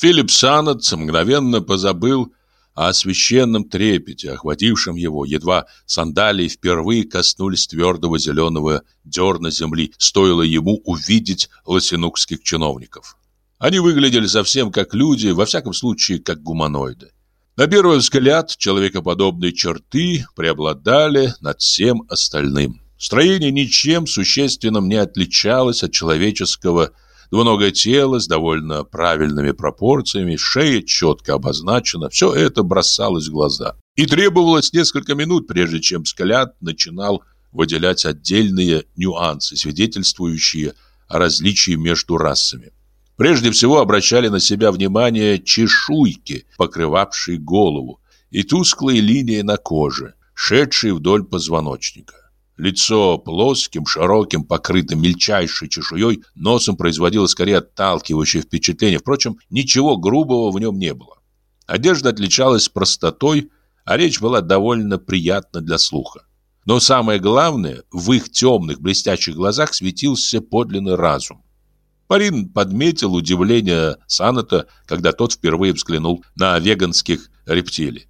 Филипп Санат мгновенно позабыл о священном трепете, охватившем его, едва сандалии впервые коснулись твердого зеленого дерна земли, стоило ему увидеть лосинукских чиновников. Они выглядели совсем как люди, во всяком случае, как гуманоиды. На первый взгляд, человекоподобные черты преобладали над всем остальным. Строение ничем существенным не отличалось от человеческого Двуногое тело с довольно правильными пропорциями, шея четко обозначена, все это бросалось в глаза. И требовалось несколько минут, прежде чем взгляд начинал выделять отдельные нюансы, свидетельствующие о различии между расами. Прежде всего обращали на себя внимание чешуйки, покрывавшие голову, и тусклые линии на коже, шедшие вдоль позвоночника. Лицо плоским, широким, покрытым мельчайшей чешуей, носом производило скорее отталкивающее впечатление. Впрочем, ничего грубого в нем не было. Одежда отличалась простотой, а речь была довольно приятна для слуха. Но самое главное, в их темных блестящих глазах светился подлинный разум. Парин подметил удивление Саната, когда тот впервые взглянул на веганских рептилий.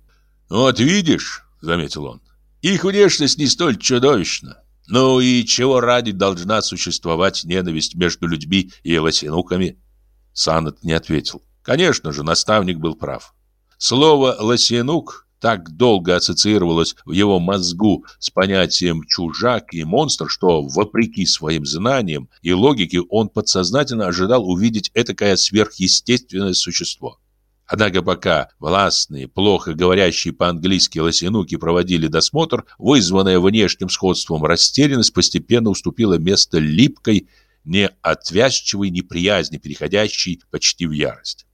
«Вот видишь», — заметил он, их внешность не столь чудовищна. Ну и чего ради должна существовать ненависть между людьми и лосинуками? Санат не ответил. Конечно же, наставник был прав. Слово «лосинук» так долго ассоциировалось в его мозгу с понятием «чужак» и «монстр», что, вопреки своим знаниям и логике, он подсознательно ожидал увидеть этакое сверхъестественное существо. Однако пока властные, плохо говорящие по-английски лосинуки проводили досмотр, вызванная внешним сходством растерянность постепенно уступила место липкой, неотвязчивой неприязни, переходящей почти в ярость.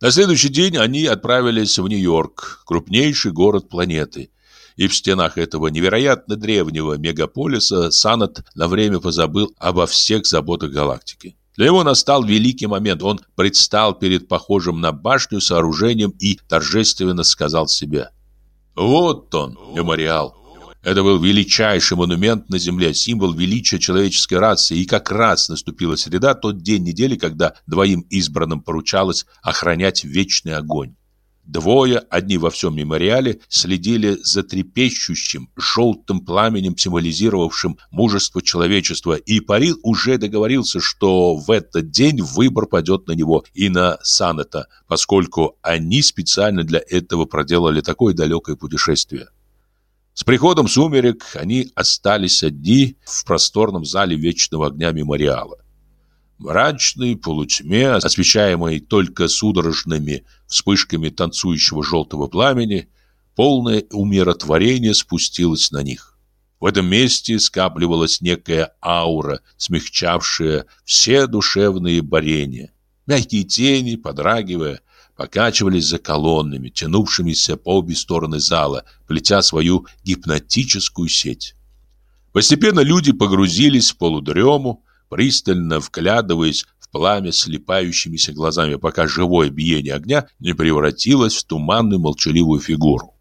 На следующий день они отправились в Нью-Йорк, крупнейший город планеты. И в стенах этого невероятно древнего мегаполиса Санат на время позабыл обо всех заботах галактики. Для него настал великий момент. Он предстал перед похожим на башню сооружением и торжественно сказал себе «Вот он, мемориал». Это был величайший монумент на Земле, символ величия человеческой расы. И как раз наступила среда, тот день недели, когда двоим избранным поручалось охранять вечный огонь. Двое, одни во всем мемориале, следили за трепещущим, желтым пламенем, символизировавшим мужество человечества, и Парил уже договорился, что в этот день выбор падет на него и на Санета, поскольку они специально для этого проделали такое далекое путешествие. С приходом сумерек они остались одни в просторном зале вечного огня мемориала мрачной полутьме, освещаемой только судорожными вспышками танцующего желтого пламени, полное умиротворение спустилось на них. В этом месте скапливалась некая аура, смягчавшая все душевные борения. Мягкие тени, подрагивая, покачивались за колоннами, тянувшимися по обе стороны зала, плетя свою гипнотическую сеть. Постепенно люди погрузились в полудрему, пристально вглядываясь в пламя слепающимися глазами, пока живое биение огня не превратилось в туманную молчаливую фигуру.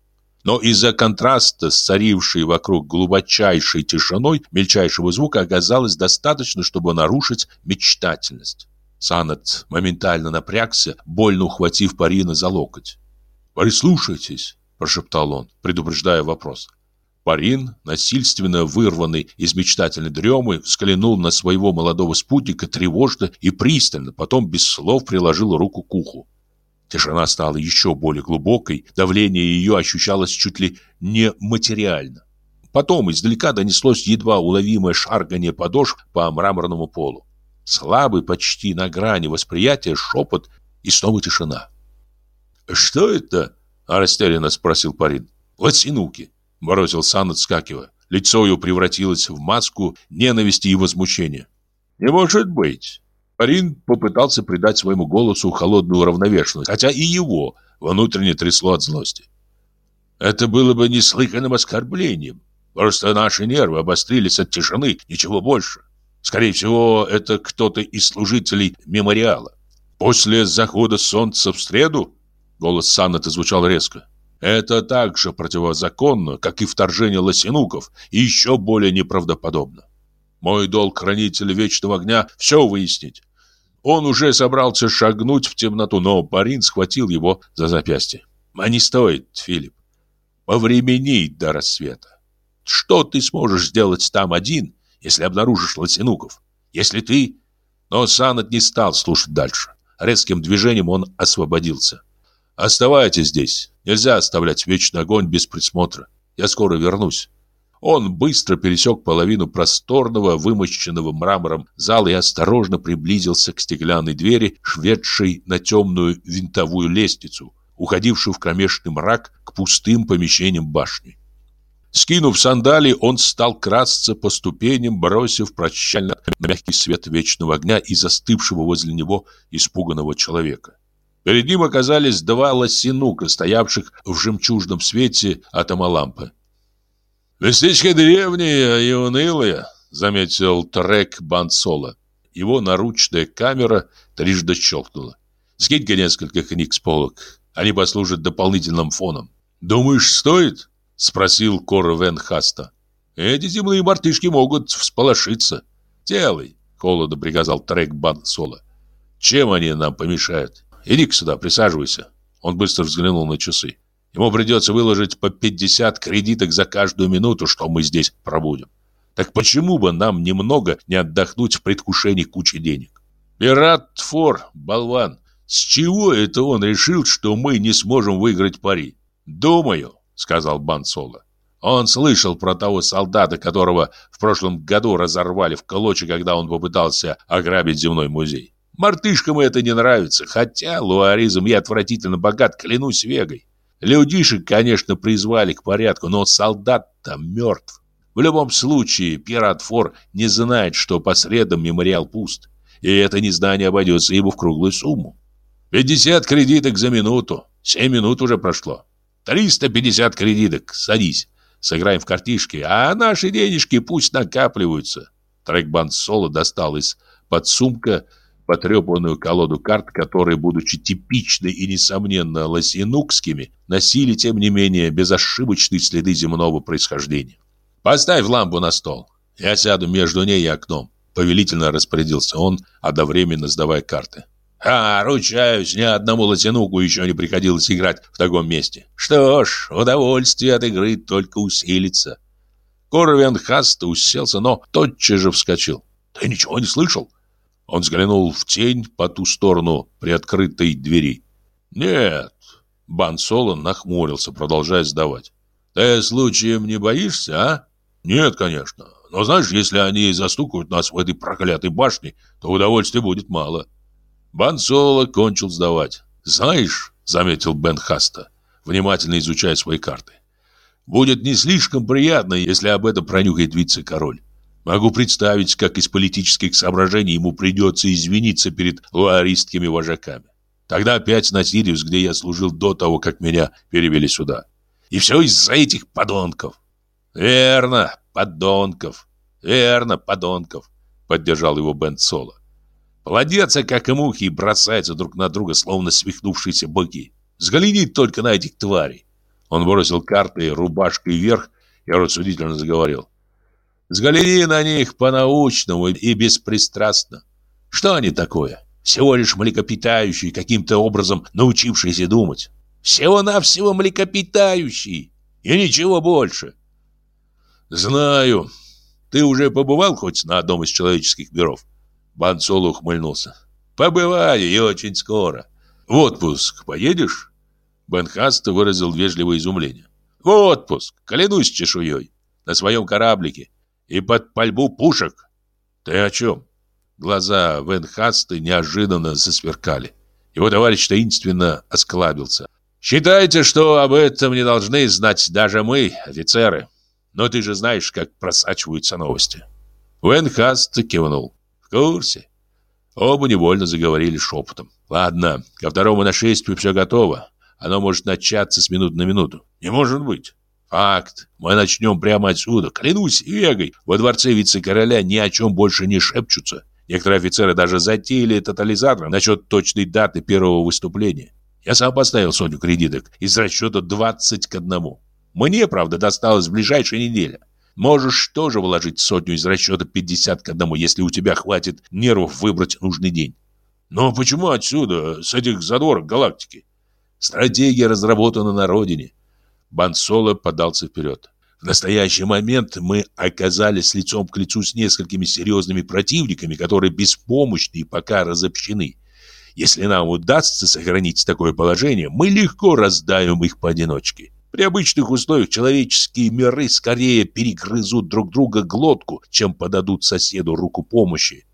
Но из-за контраста с царившей вокруг глубочайшей тишиной мельчайшего звука оказалось достаточно, чтобы нарушить мечтательность. Санат моментально напрягся, больно ухватив Парина за локоть. «Прислушайтесь», – прошептал он, предупреждая вопрос. Парин, насильственно вырванный из мечтательной дремы, взглянул на своего молодого спутника тревожно и пристально, потом без слов приложил руку к уху. Тишина стала еще более глубокой, давление ее ощущалось чуть ли не материально. Потом издалека донеслось едва уловимое шаргание подошв по мраморному полу. Слабый, почти на грани восприятия, шепот и снова тишина. «Что это?» – растерянно спросил Парин. «Латинуки». Бросил Сан, отскакивая. Лицо его превратилось в маску ненависти и возмущения. «Не может быть!» Парин попытался придать своему голосу холодную равновешенность, хотя и его внутренне трясло от злости. «Это было бы неслыханным оскорблением. Просто наши нервы обострились от тишины, ничего больше. Скорее всего, это кто-то из служителей мемориала. После захода солнца в среду?» Голос Санната звучал резко. Это так же противозаконно, как и вторжение лосинуков, и еще более неправдоподобно. Мой долг хранителя Вечного Огня все выяснить. Он уже собрался шагнуть в темноту, но Парин схватил его за запястье. «А не стоит, Филипп. Повремени до рассвета. Что ты сможешь сделать там один, если обнаружишь Лосинуков? Если ты...» Но Санат не стал слушать дальше. Резким движением он освободился. «Оставайтесь здесь. Нельзя оставлять вечный огонь без присмотра. Я скоро вернусь». Он быстро пересек половину просторного, вымощенного мрамором зала и осторожно приблизился к стеклянной двери, шведшей на темную винтовую лестницу, уходившую в кромешный мрак к пустым помещениям башни. Скинув сандалии, он стал красться по ступеням, бросив прощально на мягкий свет вечного огня и застывшего возле него испуганного человека. Перед ним оказались два лосинука, стоявших в жемчужном свете атомолампы. «Местечко древнее и унылое», — заметил Трек Бансола. Его наручная камера трижды щелкнула. «Скинь-ка несколько книг с полок. Они послужат дополнительным фоном». «Думаешь, стоит?» — спросил Кора Вен Хаста. «Эти земные мартышки могут всполошиться». «Делай», — холодно приказал Трек Бансола. «Чем они нам помешают? Иди-ка сюда, присаживайся». Он быстро взглянул на часы. Ему придется выложить по 50 кредиток за каждую минуту, что мы здесь пробудем. Так почему бы нам немного не отдохнуть в предвкушении кучи денег? Пират Фор, болван, с чего это он решил, что мы не сможем выиграть пари? Думаю, сказал Бан Соло. Он слышал про того солдата, которого в прошлом году разорвали в клочья, когда он попытался ограбить земной музей. Мартышкам это не нравится, хотя луаризм я отвратительно богат, клянусь Вегой. Людишек, конечно, призвали к порядку, но солдат там мертв. В любом случае, пират Фор не знает, что по средам мемориал пуст. И это незнание обойдется ему в круглую сумму. 50 кредиток за минуту. 7 минут уже прошло. 350 кредиток. Садись. Сыграем в картишки, а наши денежки пусть накапливаются. Трекбан Соло достал из под сумка потрепанную колоду карт, которые, будучи типичны и, несомненно, лосинукскими, носили, тем не менее, безошибочные следы земного происхождения. «Поставь лампу на стол. Я сяду между ней и окном», — повелительно распорядился он, одновременно сдавая карты. «А, ручаюсь, ни одному лосинуку еще не приходилось играть в таком месте. Что ж, удовольствие от игры только усилится». Корвен Хаста уселся, но тотчас же вскочил. «Ты ничего не слышал?» Он взглянул в тень по ту сторону приоткрытой двери. «Нет». Бан Солон нахмурился, продолжая сдавать. «Ты случаем не боишься, а?» «Нет, конечно. Но знаешь, если они застукают нас в этой проклятой башне, то удовольствия будет мало». Бан Соло кончил сдавать. «Знаешь», — заметил Бен Хаста, внимательно изучая свои карты, «будет не слишком приятно, если об этом пронюхает вице-король. Могу представить, как из политических соображений ему придется извиниться перед луаристскими вожаками. Тогда опять на Сириус, где я служил до того, как меня перевели сюда. И все из-за этих подонков. Верно, подонков. Верно, подонков, поддержал его Бен Соло. Плодятся, как и мухи, и бросаются друг на друга, словно свихнувшиеся быки. Взгляни только на этих тварей. Он бросил карты рубашкой вверх и рассудительно заговорил. Взгляни на них по-научному и беспристрастно. Что они такое? Всего лишь млекопитающие, каким-то образом научившиеся думать. Всего-навсего млекопитающие. И ничего больше. Знаю. Ты уже побывал хоть на одном из человеческих миров? Бансол ухмыльнулся. Побываю и очень скоро. В отпуск поедешь? Бенхаста выразил вежливое изумление. В отпуск, клянусь чешуей. На своем кораблике и под пальбу пушек. Ты о чем? Глаза Вен Хаста неожиданно засверкали. Его товарищ таинственно осклабился. Считайте, что об этом не должны знать даже мы, офицеры. Но ты же знаешь, как просачиваются новости. Вен Хаст кивнул. В курсе. Оба невольно заговорили шепотом. Ладно, ко второму нашествию все готово. Оно может начаться с минуты на минуту. Не может быть. Факт. Мы начнем прямо отсюда. Клянусь Вегой, во дворце вице-короля ни о чем больше не шепчутся. Некоторые офицеры даже затеяли тотализатор насчет точной даты первого выступления. Я сам поставил сотню кредиток из расчета 20 к одному. Мне, правда, досталось в ближайшей неделе. Можешь тоже вложить сотню из расчета 50 к одному, если у тебя хватит нервов выбрать нужный день. Но почему отсюда, с этих задворок галактики? Стратегия разработана на родине. Бансоло подался вперед. В настоящий момент мы оказались лицом к лицу с несколькими серьезными противниками, которые беспомощны и пока разобщены. Если нам удастся сохранить такое положение, мы легко раздавим их поодиночке. При обычных условиях человеческие миры скорее перегрызут друг друга глотку, чем подадут соседу руку помощи.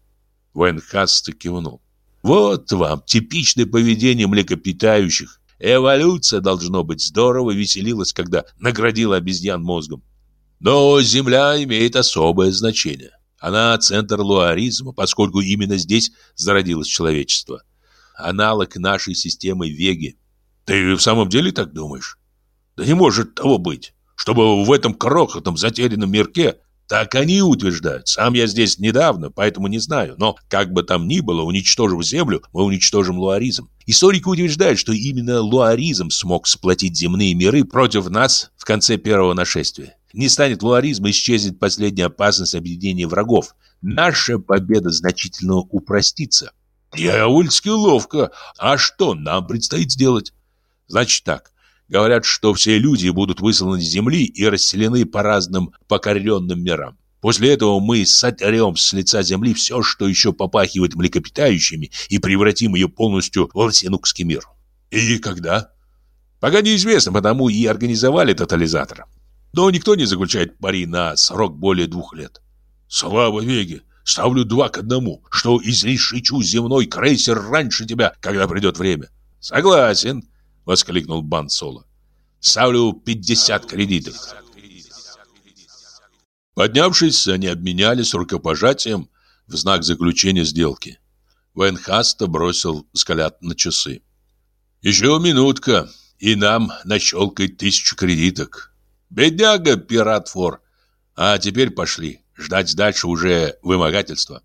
Венхаст кивнул. Вот вам типичное поведение млекопитающих. Эволюция, должно быть, здорово веселилась, когда наградила обезьян мозгом. Но Земля имеет особое значение. Она центр луаризма, поскольку именно здесь зародилось человечество. Аналог нашей системы Веги. Ты в самом деле так думаешь? Да не может того быть, чтобы в этом крохотном затерянном мирке так они утверждают. Сам я здесь недавно, поэтому не знаю. Но, как бы там ни было, уничтожив землю, мы уничтожим луаризм. Историки утверждают, что именно луаризм смог сплотить земные миры против нас в конце первого нашествия. Не станет луаризма, исчезнет последняя опасность объединения врагов. Наша победа значительно упростится. Дьявольски ловко. А что нам предстоит сделать? Значит так. Говорят, что все люди будут высланы с земли и расселены по разным покоренным мирам. После этого мы сотрем с лица земли все, что еще попахивает млекопитающими, и превратим ее полностью в лосинукский мир. И когда? Пока неизвестно, потому и организовали тотализатор. Но никто не заключает пари на срок более двух лет. Слава Веге! Ставлю два к одному, что изрешечу земной крейсер раньше тебя, когда придет время. Согласен, — воскликнул Бан Соло. «Ставлю 50 кредитов». Поднявшись, они обменялись рукопожатием в знак заключения сделки. Венхаста бросил взгляд на часы. «Еще минутка, и нам нащелкает тысячу кредиток. Бедняга, пират Фор. А теперь пошли, ждать дальше уже вымогательства».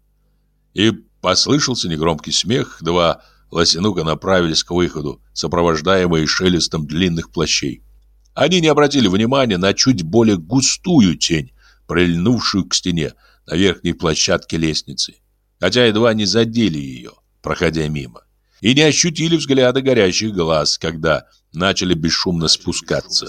И послышался негромкий смех, два Лосинука направились к выходу, сопровождаемые шелестом длинных плащей. Они не обратили внимания на чуть более густую тень, прильнувшую к стене на верхней площадке лестницы, хотя едва не задели ее, проходя мимо, и не ощутили взгляда горящих глаз, когда начали бесшумно спускаться.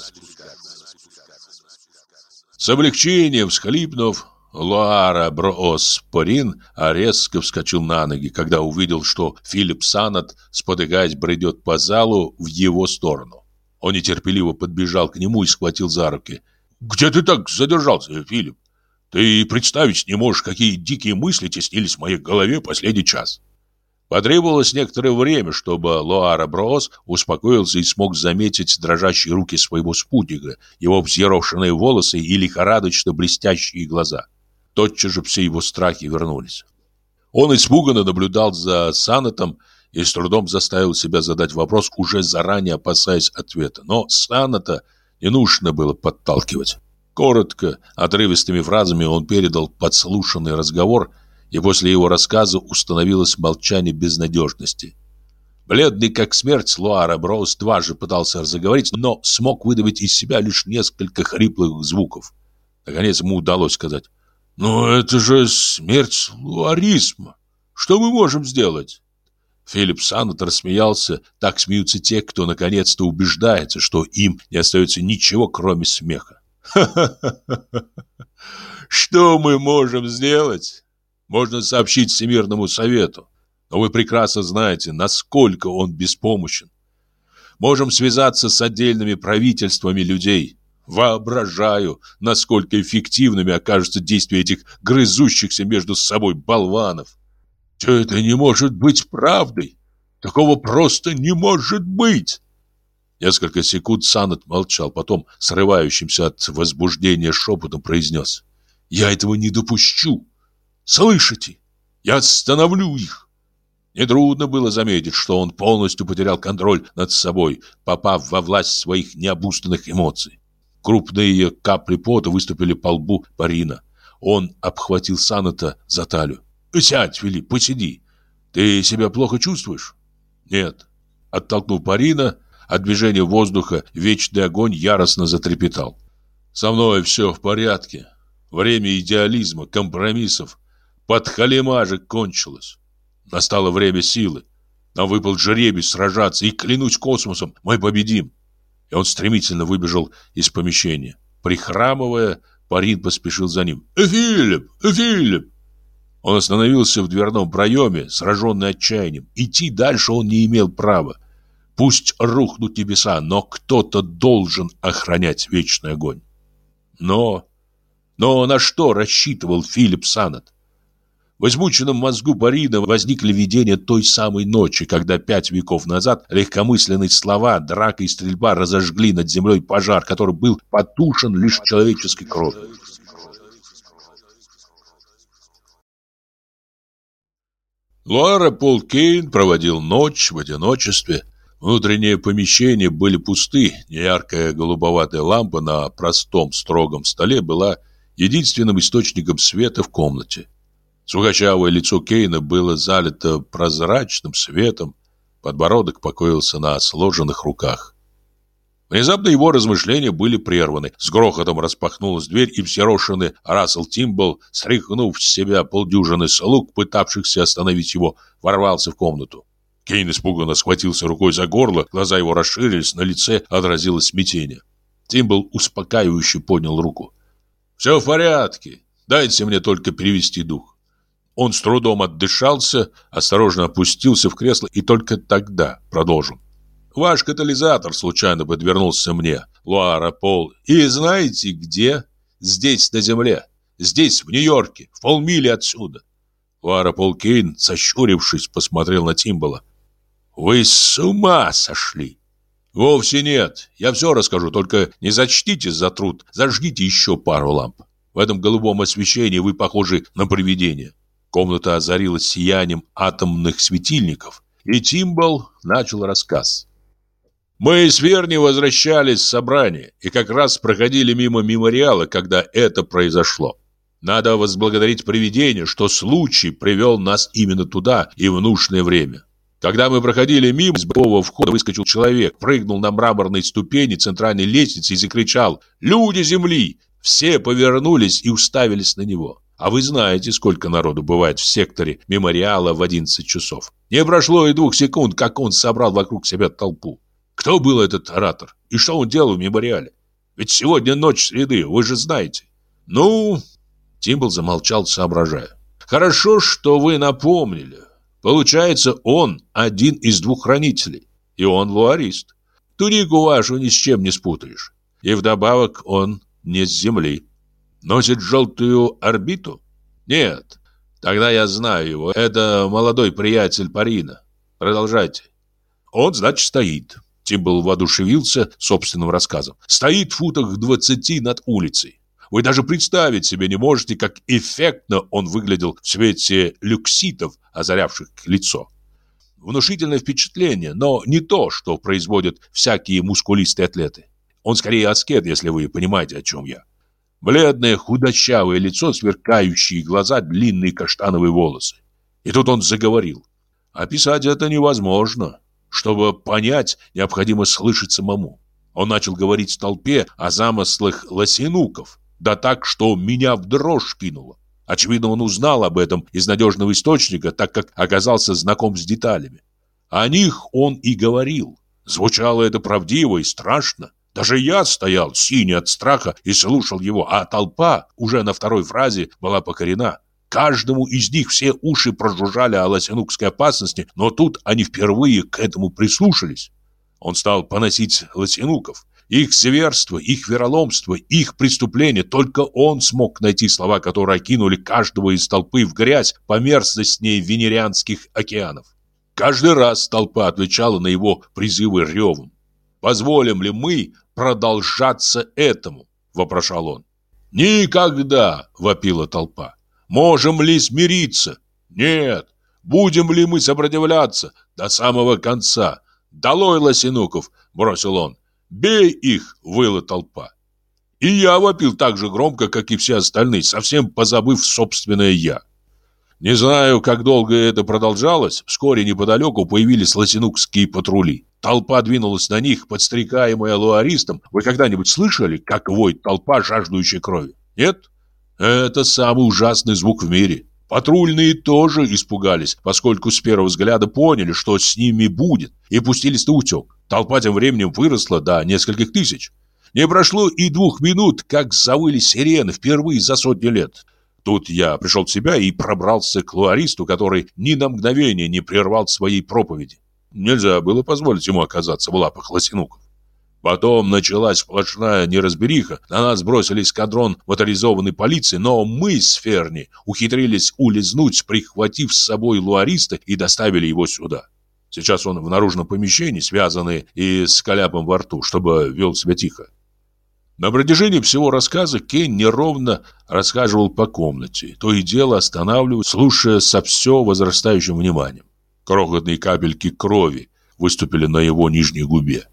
С облегчением всхлипнув, Луара Броос Порин резко вскочил на ноги, когда увидел, что Филипп Санат, спотыкаясь, бредет по залу в его сторону. Он нетерпеливо подбежал к нему и схватил за руки. «Где ты так задержался, Филипп? Ты представить не можешь, какие дикие мысли теснились в моей голове последний час». Потребовалось некоторое время, чтобы Луара Броос успокоился и смог заметить дрожащие руки своего спутника, его взъерошенные волосы и лихорадочно блестящие глаза. Тотчас же все его страхи вернулись. Он испуганно наблюдал за Санатом и с трудом заставил себя задать вопрос, уже заранее опасаясь ответа. Но Саната не нужно было подталкивать. Коротко, отрывистыми фразами он передал подслушанный разговор, и после его рассказа установилось молчание безнадежности. Бледный как смерть, Луара Броуз дважды пытался заговорить, но смог выдавить из себя лишь несколько хриплых звуков. Наконец ему удалось сказать «Но это же смерть луаризма. Что мы можем сделать?» Филипп Саннет рассмеялся. Так смеются те, кто наконец-то убеждается, что им не остается ничего, кроме смеха. «Ха-ха-ха! Что мы можем сделать? Можно сообщить Всемирному Совету, но вы прекрасно знаете, насколько он беспомощен. Можем связаться с отдельными правительствами людей, Воображаю, насколько эффективными окажутся действия этих грызущихся между собой болванов. Все это не может быть правдой. Такого просто не может быть. Несколько секунд Санет молчал, потом, срывающимся от возбуждения шепотом, произнес. «Я этого не допущу. Слышите? Я остановлю их». Нетрудно было заметить, что он полностью потерял контроль над собой, попав во власть своих необузданных эмоций. Крупные капли пота выступили по лбу Парина. Он обхватил Саната за талию. «Сядь, Филипп, посиди. Ты себя плохо чувствуешь?» «Нет». Оттолкнув Парина, от движения воздуха вечный огонь яростно затрепетал. «Со мной все в порядке. Время идеализма, компромиссов, подхалимажек кончилось. Настало время силы. Нам выпал жеребий сражаться, и, клянусь космосом, мы победим. И он стремительно выбежал из помещения. Прихрамывая, Парин поспешил за ним. «Э, «Филипп! Э, Филипп!» Он остановился в дверном проеме, сраженный отчаянием. Идти дальше он не имел права. Пусть рухнут небеса, но кто-то должен охранять вечный огонь. Но... Но на что рассчитывал Филипп Санет? В измученном мозгу Барина возникли видения той самой ночи, когда пять веков назад легкомысленные слова, драка и стрельба разожгли над землей пожар, который был потушен лишь человеческой кровью. Луара Пол Кейн проводил ночь в одиночестве. Внутренние помещения были пусты, неяркая голубоватая лампа на простом строгом столе была единственным источником света в комнате. Сухощавое лицо Кейна было залито прозрачным светом, подбородок покоился на сложенных руках. Внезапно его размышления были прерваны. С грохотом распахнулась дверь, и всерошенный Рассел Тимбл, стряхнув с себя полдюжины слуг, пытавшихся остановить его, ворвался в комнату. Кейн испуганно схватился рукой за горло, глаза его расширились, на лице отразилось смятение. Тимбл успокаивающе поднял руку. «Все в порядке. Дайте мне только перевести дух». Он с трудом отдышался, осторожно опустился в кресло и только тогда продолжил. «Ваш катализатор случайно подвернулся мне, Луара Пол. И знаете где? Здесь, на земле. Здесь, в Нью-Йорке, в полмили отсюда». Луара Пол Кейн, сощурившись, посмотрел на Тимбала. «Вы с ума сошли!» «Вовсе нет. Я все расскажу, только не зачтите за труд. Зажгите еще пару ламп. В этом голубом освещении вы похожи на привидение. Комната озарилась сиянием атомных светильников, и Тимбал начал рассказ. Мы с Верни возвращались с собрания и как раз проходили мимо мемориала, когда это произошло. Надо возблагодарить привидение, что случай привел нас именно туда и в нужное время. Когда мы проходили мимо, с бокового входа выскочил человек, прыгнул на мраморные ступени центральной лестницы и закричал «Люди Земли!». Все повернулись и уставились на него. А вы знаете, сколько народу бывает в секторе мемориала в 11 часов. Не прошло и двух секунд, как он собрал вокруг себя толпу. Кто был этот оратор? И что он делал в мемориале? Ведь сегодня ночь среды, вы же знаете. Ну, Тимбл замолчал, соображая. Хорошо, что вы напомнили. Получается, он один из двух хранителей. И он луарист. Тунику вашу ни с чем не спутаешь. И вдобавок он не с земли. Носит желтую орбиту? Нет. Тогда я знаю его. Это молодой приятель Парина. Продолжайте. Он, значит, стоит. Тимбл воодушевился собственным рассказом. Стоит в футах двадцати над улицей. Вы даже представить себе не можете, как эффектно он выглядел в свете люкситов, озарявших лицо. Внушительное впечатление, но не то, что производят всякие мускулистые атлеты. Он скорее аскет, если вы понимаете, о чем я. Бледное, худощавое лицо, сверкающие глаза, длинные каштановые волосы. И тут он заговорил. Описать это невозможно. Чтобы понять, необходимо слышать самому. Он начал говорить в толпе о замыслах лосинуков, да так, что меня в дрожь кинуло. Очевидно, он узнал об этом из надежного источника, так как оказался знаком с деталями. О них он и говорил. Звучало это правдиво и страшно. Даже я стоял синий от страха и слушал его, а толпа уже на второй фразе была покорена. Каждому из них все уши прожужжали о лосянукской опасности, но тут они впервые к этому прислушались. Он стал поносить лосянуков. Их зверство, их вероломство, их преступление. Только он смог найти слова, которые окинули каждого из толпы в грязь по мерзостней венерианских океанов. Каждый раз толпа отвечала на его призывы ревом. Позволим ли мы продолжаться этому? Вопрошал он. Никогда, вопила толпа. Можем ли смириться? Нет. Будем ли мы сопротивляться до самого конца? Долой лосинуков, бросил он. Бей их, выла толпа. И я вопил так же громко, как и все остальные, совсем позабыв собственное «я». Не знаю, как долго это продолжалось, вскоре неподалеку появились лосинукские патрули. Толпа двинулась на них, подстрекаемая луаристом. Вы когда-нибудь слышали, как воет толпа, жаждущая крови? Нет? Это самый ужасный звук в мире. Патрульные тоже испугались, поскольку с первого взгляда поняли, что с ними будет, и пустились на утек. Толпа тем временем выросла до нескольких тысяч. Не прошло и двух минут, как завыли сирены впервые за сотни лет. Тут я пришел в себя и пробрался к луаристу, который ни на мгновение не прервал своей проповеди. Нельзя было позволить ему оказаться в лапах лосинуков. Потом началась сплошная неразбериха. На нас бросили эскадрон моторизованной полиции, но мы с Ферни ухитрились улизнуть, прихватив с собой луариста и доставили его сюда. Сейчас он в наружном помещении, связанный и с каляпом во рту, чтобы вел себя тихо. На протяжении всего рассказа Кен неровно рассказывал по комнате, то и дело останавливаясь, слушая со все возрастающим вниманием. Крохотные капельки крови выступили на его нижней губе.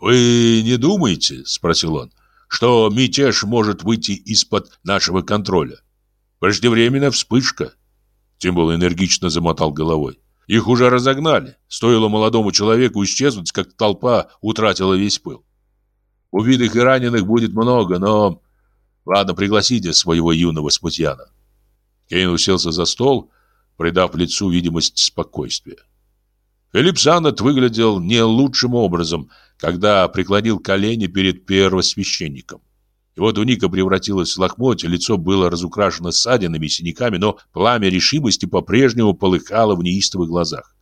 «Вы не думаете, — спросил он, — что мятеж может выйти из-под нашего контроля? Преждевременная вспышка?» Тимбл энергично замотал головой. «Их уже разогнали. Стоило молодому человеку исчезнуть, как толпа утратила весь пыл. Убитых и раненых будет много, но... Ладно, пригласите своего юного смутьяна». Кейн уселся за стол, придав лицу видимость спокойствия. Филипп Саннет выглядел не лучшим образом — когда преклонил колени перед первосвященником. Его туника превратилась в лохмотье, лицо было разукрашено ссадинами и синяками, но пламя решимости по-прежнему полыхало в неистовых глазах.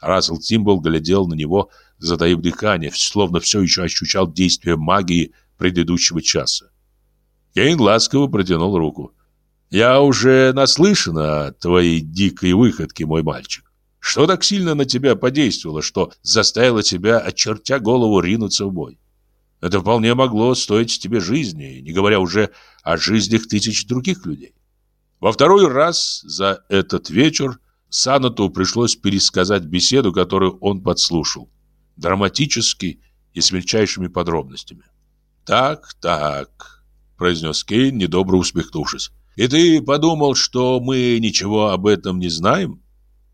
Рассел Тимбл глядел на него, затаив дыхание, словно все еще ощущал действие магии предыдущего часа. Кейн ласково протянул руку. «Я уже наслышан о твоей дикой выходке, мой мальчик. Что так сильно на тебя подействовало, что заставило тебя, очертя голову, ринуться в бой? Это вполне могло стоить тебе жизни, не говоря уже о жизнях тысяч других людей. Во второй раз за этот вечер Санату пришлось пересказать беседу, которую он подслушал, драматически и с мельчайшими подробностями. «Так, так», — произнес Кейн, недобро усмехнувшись. «И ты подумал, что мы ничего об этом не знаем?»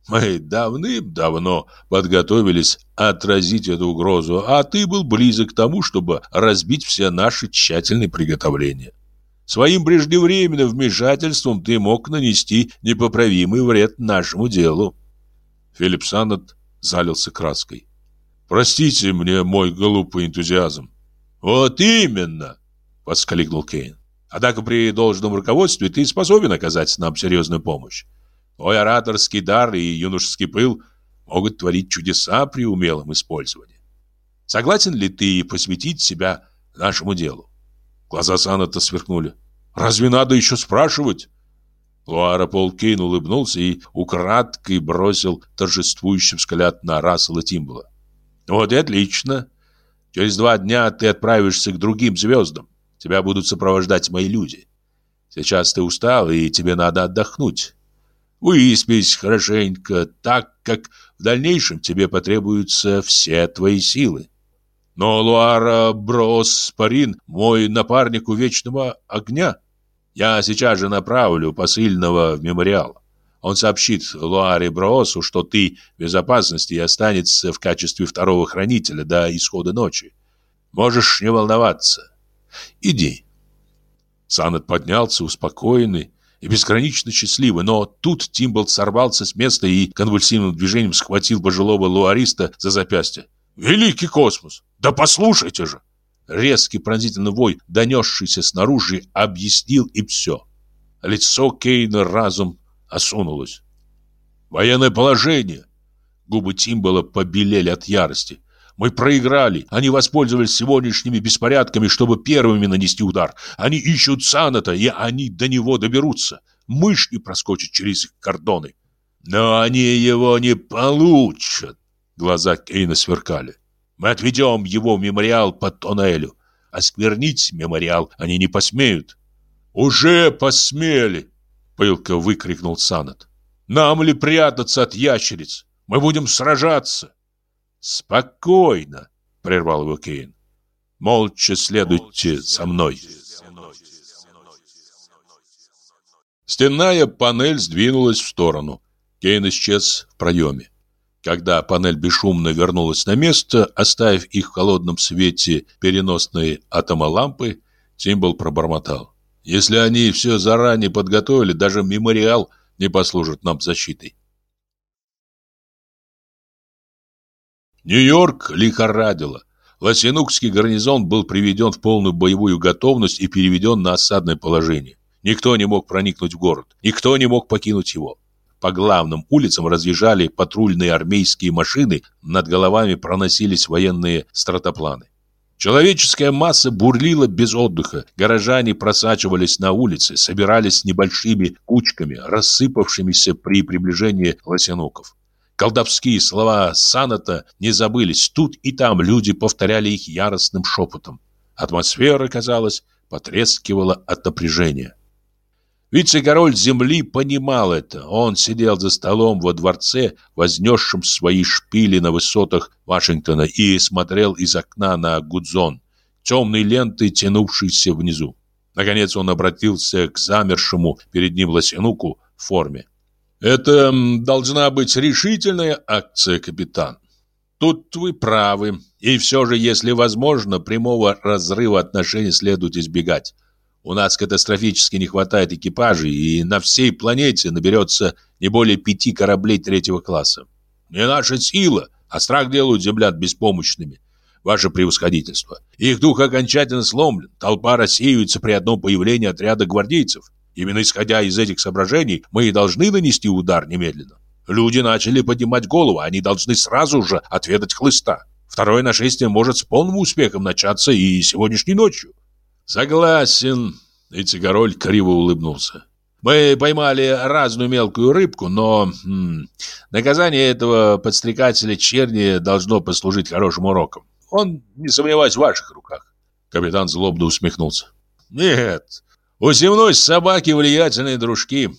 Мы давным-давно подготовились отразить эту угрозу, а ты был близок к тому, чтобы разбить все наши тщательные приготовления. Своим преждевременным вмешательством ты мог нанести непоправимый вред нашему делу. Филипп Саннет залился краской. Простите мне мой глупый энтузиазм. Вот именно, воскликнул Кейн. Однако при должном руководстве ты способен оказать нам серьезную помощь. Твой ораторский дар и юношеский пыл могут творить чудеса при умелом использовании. Согласен ли ты посвятить себя нашему делу? Глаза Саната сверкнули. Разве надо еще спрашивать? Луара Полкейн улыбнулся и украдкой бросил торжествующий взгляд на Рассела Тимбала. Вот и отлично. Через два дня ты отправишься к другим звездам. Тебя будут сопровождать мои люди. Сейчас ты устал, и тебе надо отдохнуть. Выспись хорошенько, так как в дальнейшем тебе потребуются все твои силы. Но Луара Брос Парин мой напарник у Вечного Огня. Я сейчас же направлю посыльного в мемориал. Он сообщит Луаре Броосу, что ты в безопасности и останется в качестве второго хранителя до исхода ночи. Можешь не волноваться. Иди. Санет поднялся, успокоенный, и безгранично счастливы, но тут Тимболт сорвался с места и конвульсивным движением схватил пожилого луариста за запястье. «Великий космос! Да послушайте же!» Резкий пронзительный вой, донесшийся снаружи, объяснил и все. Лицо Кейна разум осунулось. «Военное положение!» Губы Тимбола побелели от ярости. Мы проиграли. Они воспользовались сегодняшними беспорядками, чтобы первыми нанести удар. Они ищут Саната, и они до него доберутся. Мышь не проскочит через их кордоны. Но они его не получат. Глаза Кейна сверкали. Мы отведем его в мемориал по тоннелю. Осквернить мемориал они не посмеют. Уже посмели, пылко выкрикнул Санат. Нам ли прятаться от ящериц? Мы будем сражаться. «Спокойно!» — прервал его Кейн. «Молча следуйте за мной!» Стенная панель сдвинулась в сторону. Кейн исчез в проеме. Когда панель бесшумно вернулась на место, оставив их в холодном свете переносной атомолампы, Тимбл пробормотал. Если они все заранее подготовили, даже мемориал не послужит нам защитой. Нью-Йорк лихорадило. Лосинукский гарнизон был приведен в полную боевую готовность и переведен на осадное положение. Никто не мог проникнуть в город, никто не мог покинуть его. По главным улицам разъезжали патрульные армейские машины, над головами проносились военные стратопланы. Человеческая масса бурлила без отдыха. Горожане просачивались на улицы, собирались небольшими кучками, рассыпавшимися при приближении лосенуков. Колдовские слова Саната не забылись. Тут и там люди повторяли их яростным шепотом. Атмосфера, казалось, потрескивала от напряжения. Вице-король земли понимал это. Он сидел за столом во дворце, вознесшем свои шпили на высотах Вашингтона и смотрел из окна на Гудзон, темной лентой, тянувшейся внизу. Наконец он обратился к замершему перед ним лосенуку в форме. «Это должна быть решительная акция, капитан. Тут вы правы. И все же, если возможно, прямого разрыва отношений следует избегать. У нас катастрофически не хватает экипажей, и на всей планете наберется не более пяти кораблей третьего класса. Не наша сила, а страх делают землян беспомощными. Ваше превосходительство. Их дух окончательно сломлен. Толпа рассеивается при одном появлении отряда гвардейцев. Именно исходя из этих соображений, мы и должны нанести удар немедленно. Люди начали поднимать голову, они должны сразу же отведать хлыста. Второе нашествие может с полным успехом начаться и сегодняшней ночью. Согласен. И Цигороль криво улыбнулся. Мы поймали разную мелкую рыбку, но м, наказание этого подстрекателя черни должно послужить хорошим уроком. Он, не сомневаюсь, в ваших руках. Капитан злобно усмехнулся. Нет, у земной собаки влиятельные дружки.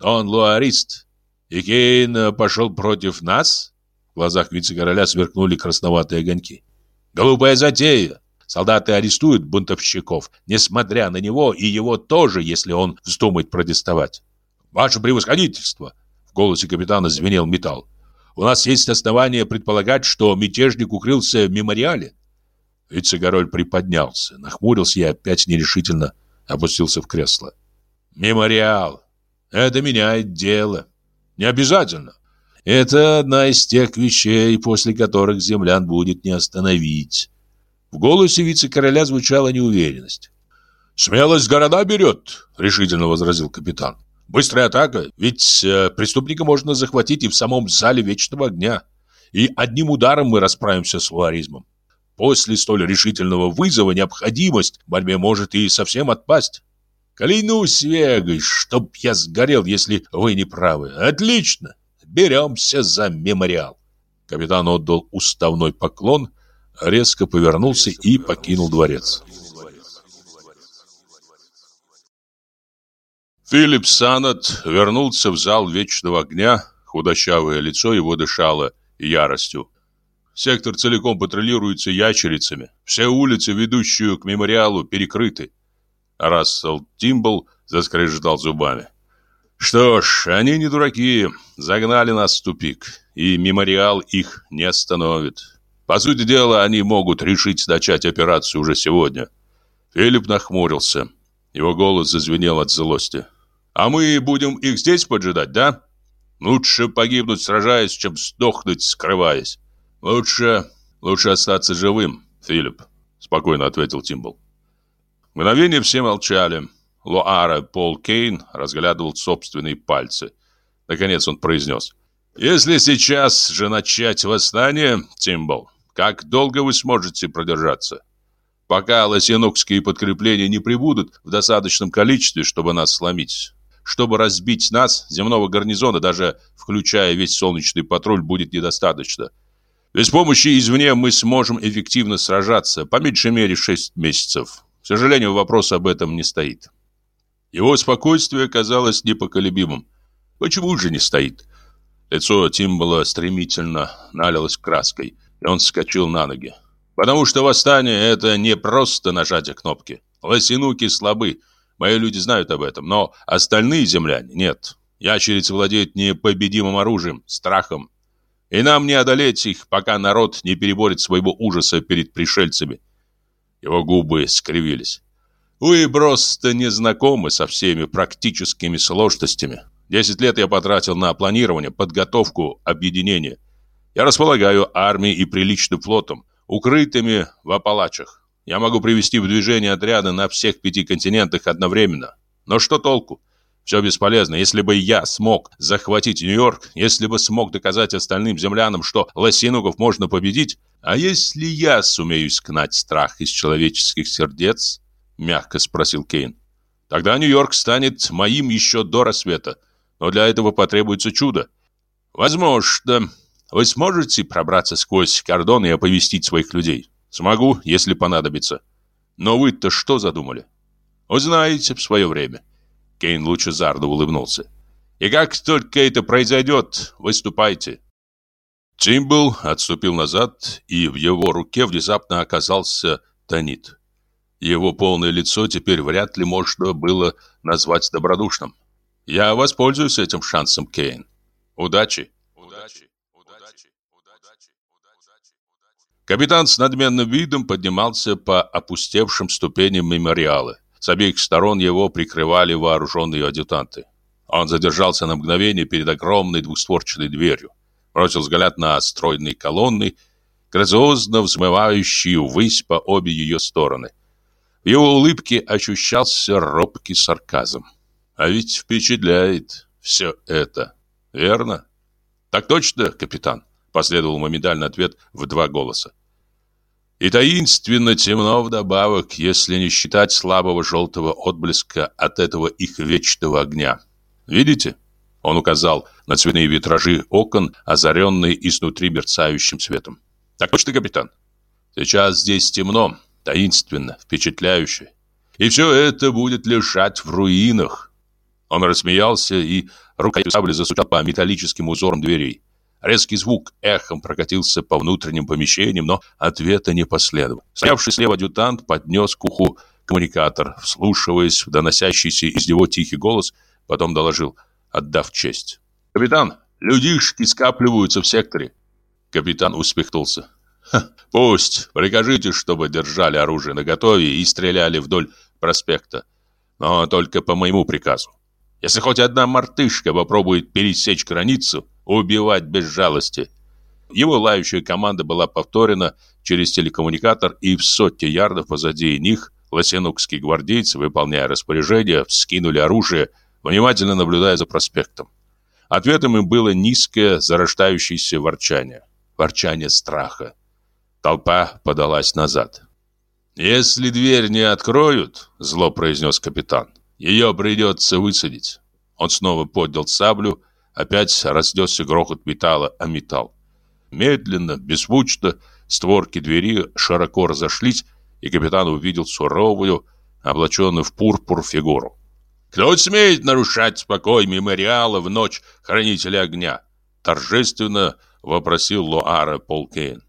Он луарист. И Кейн пошел против нас? В глазах вице-короля сверкнули красноватые огоньки. Глупая затея. Солдаты арестуют бунтовщиков, несмотря на него, и его тоже, если он вздумает протестовать. «Ваше превосходительство!» В голосе капитана звенел металл. «У нас есть основания предполагать, что мятежник укрылся в мемориале». Вице-король приподнялся, нахмурился и опять нерешительно опустился в кресло. «Мемориал! Это меняет дело. Не обязательно. Это одна из тех вещей, после которых землян будет не остановить. В голосе вице-короля звучала неуверенность. «Смелость города берет», — решительно возразил капитан. «Быстрая атака, ведь э, преступника можно захватить и в самом зале Вечного Огня. И одним ударом мы расправимся с луаризмом. После столь решительного вызова необходимость в борьбе может и совсем отпасть. Клянусь Вегой, чтоб я сгорел, если вы не правы. Отлично, беремся за мемориал». Капитан отдал уставной поклон — резко повернулся и покинул дворец. Филипп Санат вернулся в зал Вечного Огня. Худощавое лицо его дышало яростью. Сектор целиком патрулируется ящерицами. Все улицы, ведущие к мемориалу, перекрыты. Рассел Тимбл заскрежетал зубами. Что ж, они не дураки, загнали нас в тупик, и мемориал их не остановит. По сути дела, они могут решить начать операцию уже сегодня. Филипп нахмурился. Его голос зазвенел от злости. А мы будем их здесь поджидать, да? Лучше погибнуть, сражаясь, чем сдохнуть, скрываясь. Лучше, лучше остаться живым, Филипп, спокойно ответил Тимбл. Мгновение все молчали. Лоара Пол Кейн разглядывал собственные пальцы. Наконец он произнес. «Если сейчас же начать восстание, Тимбл, как долго вы сможете продержаться? Пока лосинокские подкрепления не прибудут в достаточном количестве, чтобы нас сломить. Чтобы разбить нас, земного гарнизона, даже включая весь солнечный патруль, будет недостаточно. Без помощи извне мы сможем эффективно сражаться, по меньшей мере 6 месяцев. К сожалению, вопрос об этом не стоит. Его спокойствие казалось непоколебимым. Почему же не стоит? Лицо Тимбала стремительно налилось краской и он вскочил на ноги. Потому что восстание — это не просто нажатие кнопки. Лосинуки слабы, мои люди знают об этом, но остальные земляне — нет. Ящерицы владеют непобедимым оружием, страхом. И нам не одолеть их, пока народ не переборет своего ужаса перед пришельцами. Его губы скривились. Вы просто не знакомы со всеми практическими сложностями. Десять лет я потратил на планирование, подготовку, объединение. Я располагаю армией и приличным флотом, укрытыми в Апалачах. Я могу привести в движение отряды на всех пяти континентах одновременно. Но что толку? Все бесполезно. Если бы я смог захватить Нью-Йорк, если бы смог доказать остальным землянам, что лосинуков можно победить, а если я сумею скнать страх из человеческих сердец, мягко спросил Кейн, тогда Нью-Йорк станет моим еще до рассвета. Но для этого потребуется чудо. Возможно, вы сможете пробраться сквозь кордон и оповестить своих людей. Смогу, если понадобится. Но вы-то что задумали? Узнаете в свое время. Кейн лучезарно улыбнулся. «И как только это произойдет, выступайте». Тимбл отступил назад, и в его руке внезапно оказался тонит. Его полное лицо теперь вряд ли можно было назвать добродушным. «Я воспользуюсь этим шансом, Кейн. Удачи! Удачи! Капитан с надменным видом поднимался по опустевшим ступеням мемориала. С обеих сторон его прикрывали вооруженные адъютанты. Он задержался на мгновение перед огромной двустворчатой дверью. Бросил взгляд на стройные колонны, грациозно взмывающие ввысь по обе ее стороны. В его улыбке ощущался робкий сарказм. А ведь впечатляет все это, верно? Так точно, капитан, последовал моментальный ответ в два голоса. И таинственно темно вдобавок, если не считать слабого желтого отблеска от этого их вечного огня. Видите? Он указал на цветные витражи окон, озаренные изнутри мерцающим светом. Так точно, капитан. Сейчас здесь темно, таинственно, впечатляюще. И все это будет лежать в руинах. Он рассмеялся, и рука сабли засучала по металлическим узорам дверей. Резкий звук эхом прокатился по внутренним помещениям, но ответа не последовало. Стоявший слева адъютант поднес к уху коммуникатор, вслушиваясь в доносящийся из него тихий голос, потом доложил, отдав честь. «Капитан, людишки скапливаются в секторе». Капитан усмехнулся. «Пусть. Прикажите, чтобы держали оружие наготове и стреляли вдоль проспекта. Но только по моему приказу. Если хоть одна мартышка попробует пересечь границу, убивать без жалости. Его лающая команда была повторена через телекоммуникатор, и в сотне ярдов позади них лосенукские гвардейцы, выполняя распоряжение, вскинули оружие, внимательно наблюдая за проспектом. Ответом им было низкое, зарождающееся ворчание. Ворчание страха. Толпа подалась назад. «Если дверь не откроют, — зло произнес капитан, — ее придется высадить». Он снова поднял саблю, — Опять разнесся грохот металла о металл. Медленно, беззвучно створки двери широко разошлись, и капитан увидел суровую, облаченную в пурпур фигуру. «Кто смеет нарушать спокой мемориала в ночь хранителя огня?» Торжественно вопросил Лоара Пол Кейн.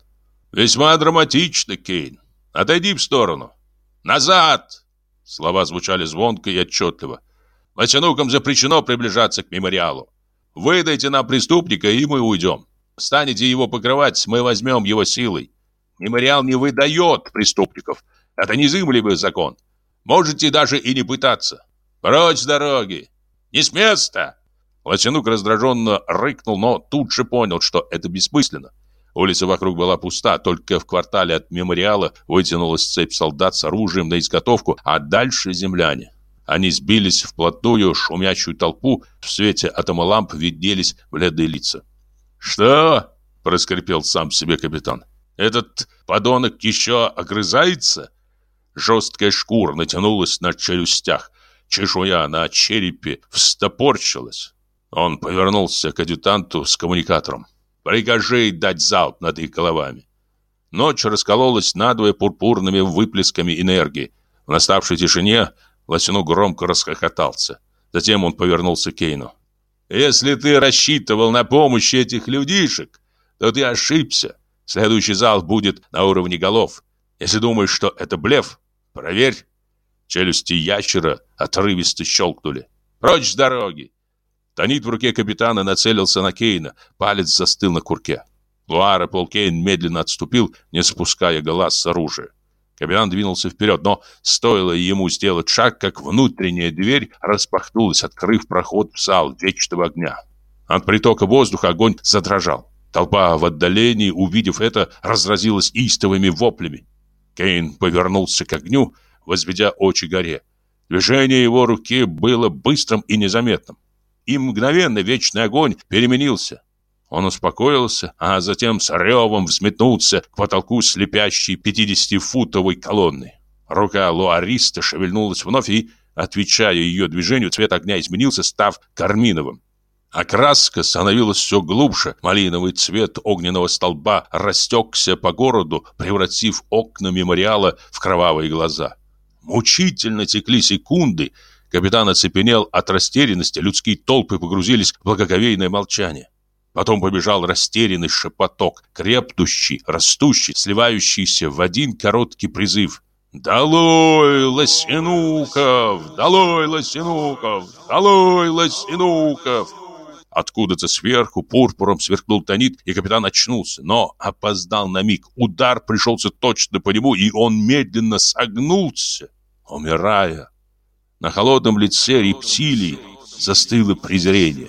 «Весьма драматично, Кейн. Отойди в сторону. Назад!» Слова звучали звонко и отчетливо. «Лосянукам запрещено приближаться к мемориалу. Выдайте нам преступника, и мы уйдем. Станете его покрывать, мы возьмем его силой. Мемориал не выдает преступников. Это незыблемый закон. Можете даже и не пытаться. Прочь с дороги! Не с места!» Лосянук раздраженно рыкнул, но тут же понял, что это бессмысленно. Улица вокруг была пуста, только в квартале от мемориала вытянулась цепь солдат с оружием на изготовку, а дальше земляне. Они сбились вплотную шумящую толпу, в свете атомоламп виднелись бледные лица. «Что?» – проскрипел сам себе капитан. «Этот подонок еще огрызается?» Жесткая шкура натянулась на челюстях, чешуя на черепе встопорчилась. Он повернулся к адъютанту с коммуникатором. «Прикажи дать залп над их головами». Ночь раскололась надвое пурпурными выплесками энергии. В наставшей тишине Лосину громко расхохотался. Затем он повернулся к Кейну. «Если ты рассчитывал на помощь этих людишек, то ты ошибся. Следующий зал будет на уровне голов. Если думаешь, что это блеф, проверь». Челюсти ящера отрывисто щелкнули. «Прочь с дороги!» Тонит в руке капитана нацелился на Кейна. Палец застыл на курке. Луара Полкейн медленно отступил, не спуская глаз с оружия. Капитан двинулся вперед, но стоило ему сделать шаг, как внутренняя дверь распахнулась, открыв проход в зал вечного огня. От притока воздуха огонь задрожал. Толпа в отдалении, увидев это, разразилась истовыми воплями. Кейн повернулся к огню, возведя очи горе. Движение его руки было быстрым и незаметным. И мгновенно вечный огонь переменился. Он успокоился, а затем с ревом взметнулся к потолку слепящей 50-футовой колонны. Рука луариста шевельнулась вновь и, отвечая ее движению, цвет огня изменился, став карминовым. Окраска становилась все глубже, малиновый цвет огненного столба растекся по городу, превратив окна мемориала в кровавые глаза. Мучительно текли секунды, капитан оцепенел от растерянности, людские толпы погрузились в благоговейное молчание. Потом побежал растерянный шепоток, крепнущий, растущий, сливающийся в один короткий призыв. «Долой, Лосинуков! Долой, Лосинуков! Долой, Лосинуков!» Откуда-то сверху пурпуром сверкнул тонит, и капитан очнулся, но опоздал на миг. Удар пришелся точно по нему, и он медленно согнулся, умирая. На холодном лице рептилии застыло презрение.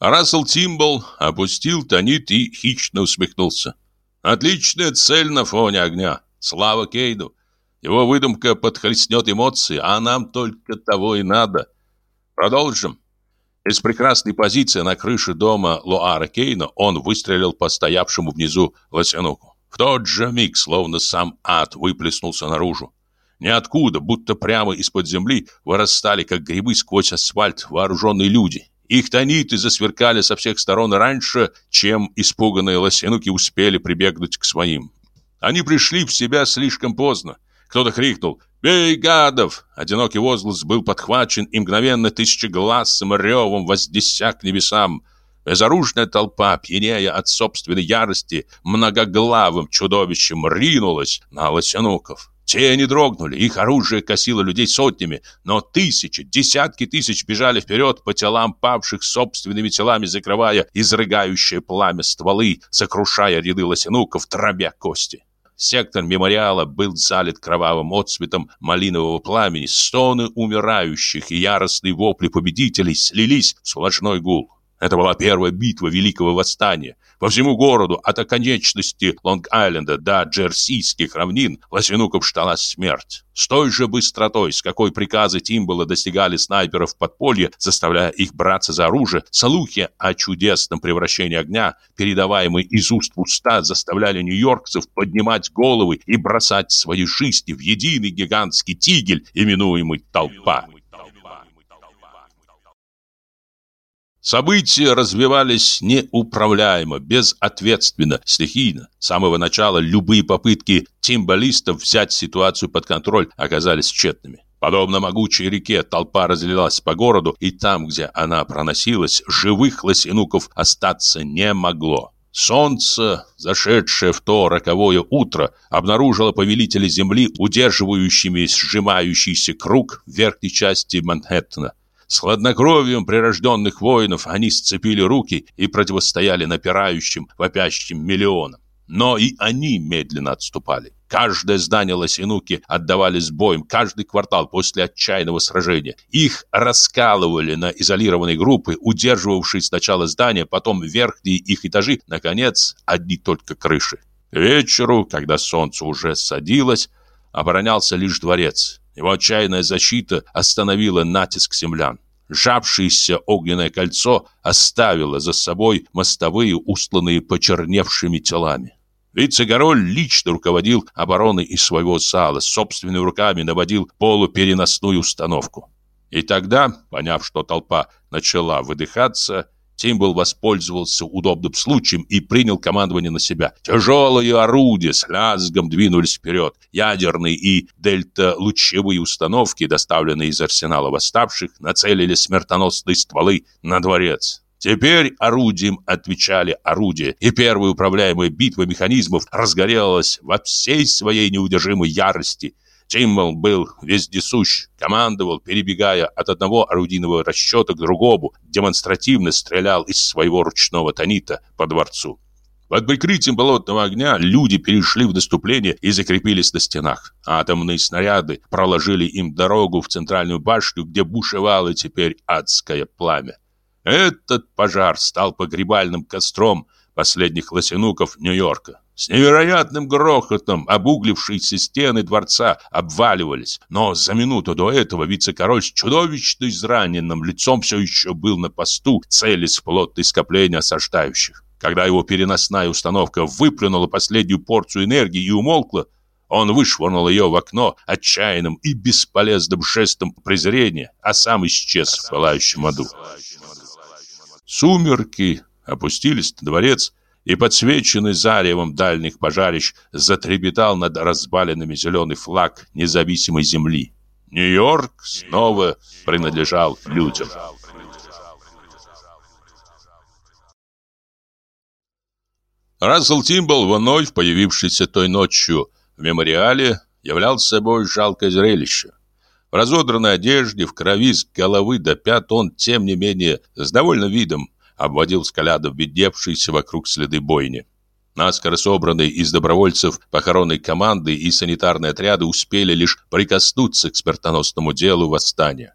Рассел Тимбл опустил тонит и хищно усмехнулся. Отличная цель на фоне огня. Слава Кейду. Его выдумка подхлестнет эмоции, а нам только того и надо. Продолжим. Из прекрасной позиции на крыше дома Лоара Кейна он выстрелил по стоявшему внизу Лосянуку. В тот же миг, словно сам ад, выплеснулся наружу. Ниоткуда, будто прямо из-под земли, вырастали, как грибы сквозь асфальт, вооруженные люди. Их тониты засверкали со всех сторон раньше, чем испуганные лосинуки успели прибегнуть к своим. Они пришли в себя слишком поздно. Кто-то крикнул «Бей, гадов!» Одинокий возглас был подхвачен и мгновенно тысячегласым ревом воздеся к небесам. Безоружная толпа, пьянея от собственной ярости, многоглавым чудовищем ринулась на лосянуков. Те не дрогнули, их оружие косило людей сотнями, но тысячи, десятки тысяч бежали вперед по телам павших собственными телами, закрывая изрыгающее пламя стволы, сокрушая ряды лосинуков, дробя кости. Сектор мемориала был залит кровавым отцветом малинового пламени, стоны умирающих и яростные вопли победителей слились в сплошной гул. Это была первая битва Великого Восстания. По всему городу, от оконечности Лонг-Айленда до Джерсийских равнин, Лосинуков ждала смерть. С той же быстротой, с какой приказы Тимбола достигали снайперов в подполье, заставляя их браться за оружие, слухи о чудесном превращении огня, передаваемые из уст в уста, заставляли нью-йоркцев поднимать головы и бросать свои жизни в единый гигантский тигель, именуемый «Толпа». События развивались неуправляемо, безответственно, стихийно. С самого начала любые попытки тимбалистов взять ситуацию под контроль оказались тщетными. Подобно могучей реке, толпа разлилась по городу, и там, где она проносилась, живых лосинуков остаться не могло. Солнце, зашедшее в то роковое утро, обнаружило повелителя земли, удерживающими сжимающийся круг в верхней части Манхэттена. С хладнокровием прирожденных воинов они сцепили руки и противостояли напирающим, вопящим миллионам. Но и они медленно отступали. Каждое здание Лосинуки отдавались боем, каждый квартал после отчаянного сражения. Их раскалывали на изолированные группы, удерживавшие сначала здания, потом верхние их этажи, наконец, одни только крыши. К вечеру, когда солнце уже садилось, оборонялся лишь дворец. Его отчаянная защита остановила натиск землян. Жавшееся огненное кольцо оставило за собой мостовые, устланные почерневшими телами. Вице-король лично руководил обороной из своего зала, собственными руками наводил полупереносную установку. И тогда, поняв, что толпа начала выдыхаться, Тимбл воспользовался удобным случаем и принял командование на себя. Тяжелые орудия с лязгом двинулись вперед. Ядерные и дельта-лучевые установки, доставленные из арсенала восставших, нацелили смертоносные стволы на дворец. Теперь орудием отвечали орудия, и первая управляемая битва механизмов разгорелась во всей своей неудержимой ярости – Тиммел был вездесущ, командовал, перебегая от одного орудийного расчета к другому, демонстративно стрелял из своего ручного тонита по дворцу. Под прикрытием болотного огня люди перешли в наступление и закрепились на стенах. Атомные снаряды проложили им дорогу в центральную башню, где бушевало теперь адское пламя. Этот пожар стал погребальным костром последних лосинуков Нью-Йорка. С невероятным грохотом обуглившиеся стены дворца обваливались, но за минуту до этого вице-король с чудовищно израненным лицом все еще был на посту, целясь в плотное скопление осаждающих. Когда его переносная установка выплюнула последнюю порцию энергии и умолкла, он вышвырнул ее в окно отчаянным и бесполезным жестом презрения, а сам исчез в пылающем аду. Сумерки опустились на дворец, и подсвеченный заревом дальних пожарищ затрепетал над разбаленными зеленый флаг независимой земли. Нью-Йорк снова принадлежал людям. Рассел Тимбл, вновь появившийся той ночью в мемориале, являл собой жалкое зрелище. В разодранной одежде, в крови с головы до пят он, тем не менее, с довольным видом обводил взглядом видевшиеся вокруг следы бойни. Наскоро собранные из добровольцев похоронной команды и санитарные отряды успели лишь прикоснуться к смертоносному делу восстания.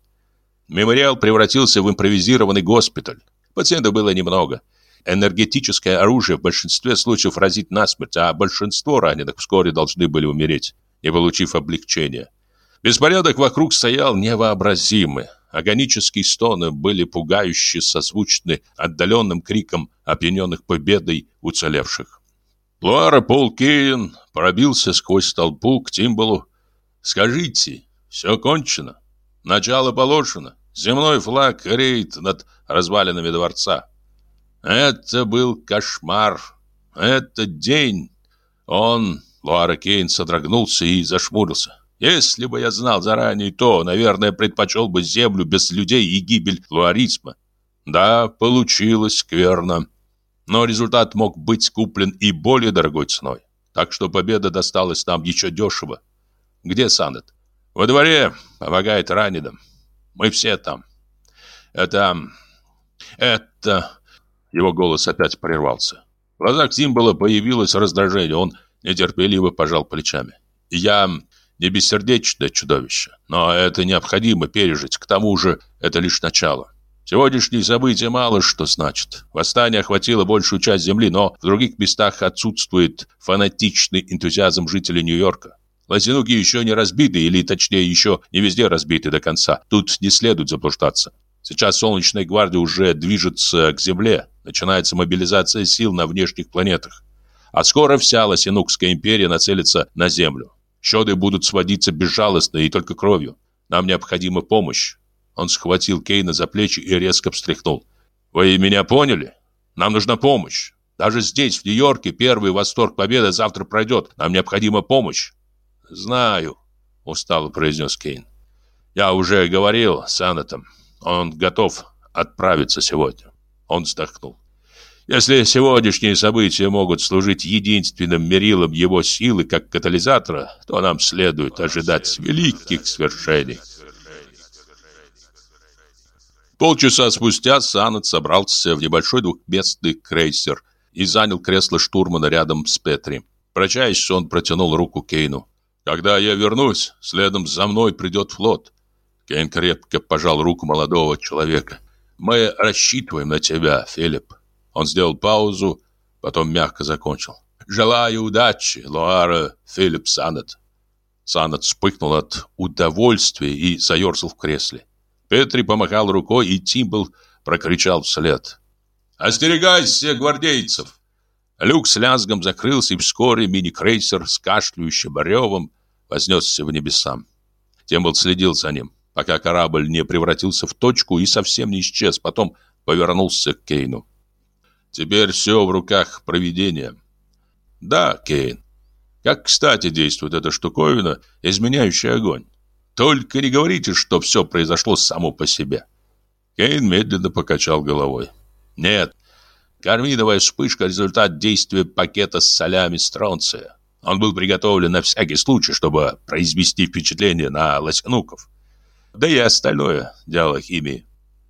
Мемориал превратился в импровизированный госпиталь. Пациентов было немного. Энергетическое оружие в большинстве случаев разит насмерть, а большинство раненых вскоре должны были умереть, не получив облегчения. Беспорядок вокруг стоял невообразимый. Агонические стоны были пугающе созвучны отдаленным криком опьяненных победой уцелевших. Луара Пол Кейн пробился сквозь толпу к Тимбалу. «Скажите, все кончено? Начало положено? Земной флаг реет над развалинами дворца?» Это был кошмар. Этот день он, Луара Кейн, содрогнулся и зашмурился. Если бы я знал заранее то, наверное, предпочел бы землю без людей и гибель луаризма. Да, получилось скверно. Но результат мог быть куплен и более дорогой ценой. Так что победа досталась нам еще дешево. Где Санет? Во дворе помогает раненым. Мы все там. Это... Это... Его голос опять прервался. В глазах Симбола появилось раздражение. Он нетерпеливо пожал плечами. Я не бессердечное чудовище, но это необходимо пережить, к тому же это лишь начало. Сегодняшние события мало что значат. Восстание охватило большую часть земли, но в других местах отсутствует фанатичный энтузиазм жителей Нью-Йорка. Лазинуки еще не разбиты, или точнее еще не везде разбиты до конца. Тут не следует заблуждаться. Сейчас Солнечная гвардия уже движется к Земле. Начинается мобилизация сил на внешних планетах. А скоро вся Лосинукская империя нацелится на Землю. Счеты будут сводиться безжалостно и только кровью. Нам необходима помощь. Он схватил Кейна за плечи и резко встряхнул. Вы меня поняли? Нам нужна помощь. Даже здесь, в Нью-Йорке, первый восторг победы завтра пройдет. Нам необходима помощь. Знаю, устало произнес Кейн. Я уже говорил с Аннетом. Он готов отправиться сегодня. Он вздохнул. Если сегодняшние события могут служить единственным мерилом его силы как катализатора, то нам следует ожидать великих свершений. Полчаса спустя Санет собрался в небольшой двухместный крейсер и занял кресло штурмана рядом с Петри. Прощаясь, он протянул руку Кейну. «Когда я вернусь, следом за мной придет флот». Кейн крепко пожал руку молодого человека. «Мы рассчитываем на тебя, Филипп. Он сделал паузу, потом мягко закончил. «Желаю удачи, Луара Филипп Санет». Санет вспыхнул от удовольствия и заерзал в кресле. Петри помахал рукой, и Тимбл прокричал вслед. «Остерегайся гвардейцев!» Люк с лязгом закрылся, и вскоре мини-крейсер с кашляющим ревом вознесся в небеса. Тимбл следил за ним, пока корабль не превратился в точку и совсем не исчез, потом повернулся к Кейну. Теперь все в руках провидения. Да, Кейн. Как кстати действует эта штуковина, изменяющая огонь. Только не говорите, что все произошло само по себе. Кейн медленно покачал головой. Нет, карминовая вспышка – результат действия пакета с солями стронция. Он был приготовлен на всякий случай, чтобы произвести впечатление на лосянуков. Да и остальное – дело химии.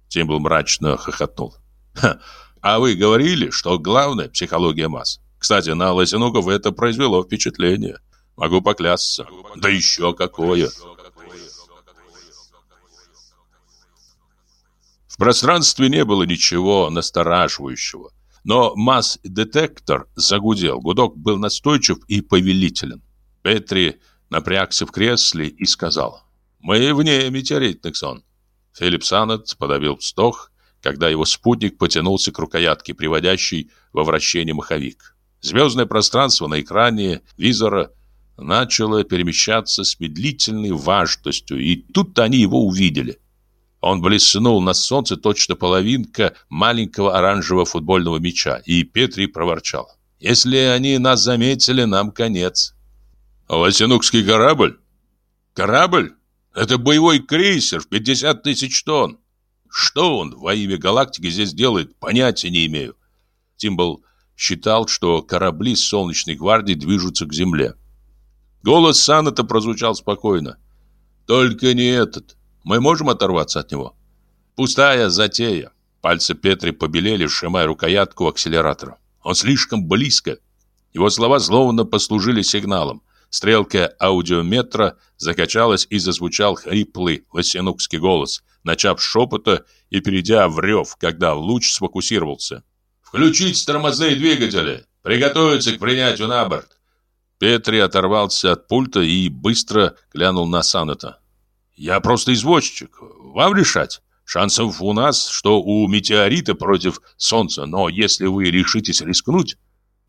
Тимбл мрачно хохотнул. Ха, а вы говорили, что главное – психология масс. Кстати, на Лосинуков это произвело впечатление. Могу поклясться. Да еще какое. В пространстве не было ничего настораживающего. Но масс-детектор загудел. Гудок был настойчив и повелителен. Петри напрягся в кресле и сказал. «Мы вне метеоритных зон». Филипп Санет подавил вздох, когда его спутник потянулся к рукоятке, приводящей во вращение маховик. Звездное пространство на экране визора начало перемещаться с медлительной важностью, и тут они его увидели. Он блеснул на солнце точно половинка маленького оранжевого футбольного мяча, и Петри проворчал. «Если они нас заметили, нам конец». «Лосинукский корабль?» «Корабль? Это боевой крейсер в 50 тысяч тонн. Что он во имя галактики здесь делает, понятия не имею». Тимбл считал, что корабли Солнечной гвардии движутся к Земле. Голос Саната прозвучал спокойно. «Только не этот. Мы можем оторваться от него? Пустая затея. Пальцы Петри побелели, сжимая рукоятку акселератора. Он слишком близко. Его слова словно послужили сигналом. Стрелка аудиометра закачалась и зазвучал хриплый лосенукский голос, начав шепота и перейдя в рев, когда луч сфокусировался. «Включить тормозные двигатели! Приготовиться к принятию на борт!» Петри оторвался от пульта и быстро глянул на Санета. Я просто извозчик. Вам решать. Шансов у нас, что у метеорита против Солнца, но если вы решитесь рискнуть,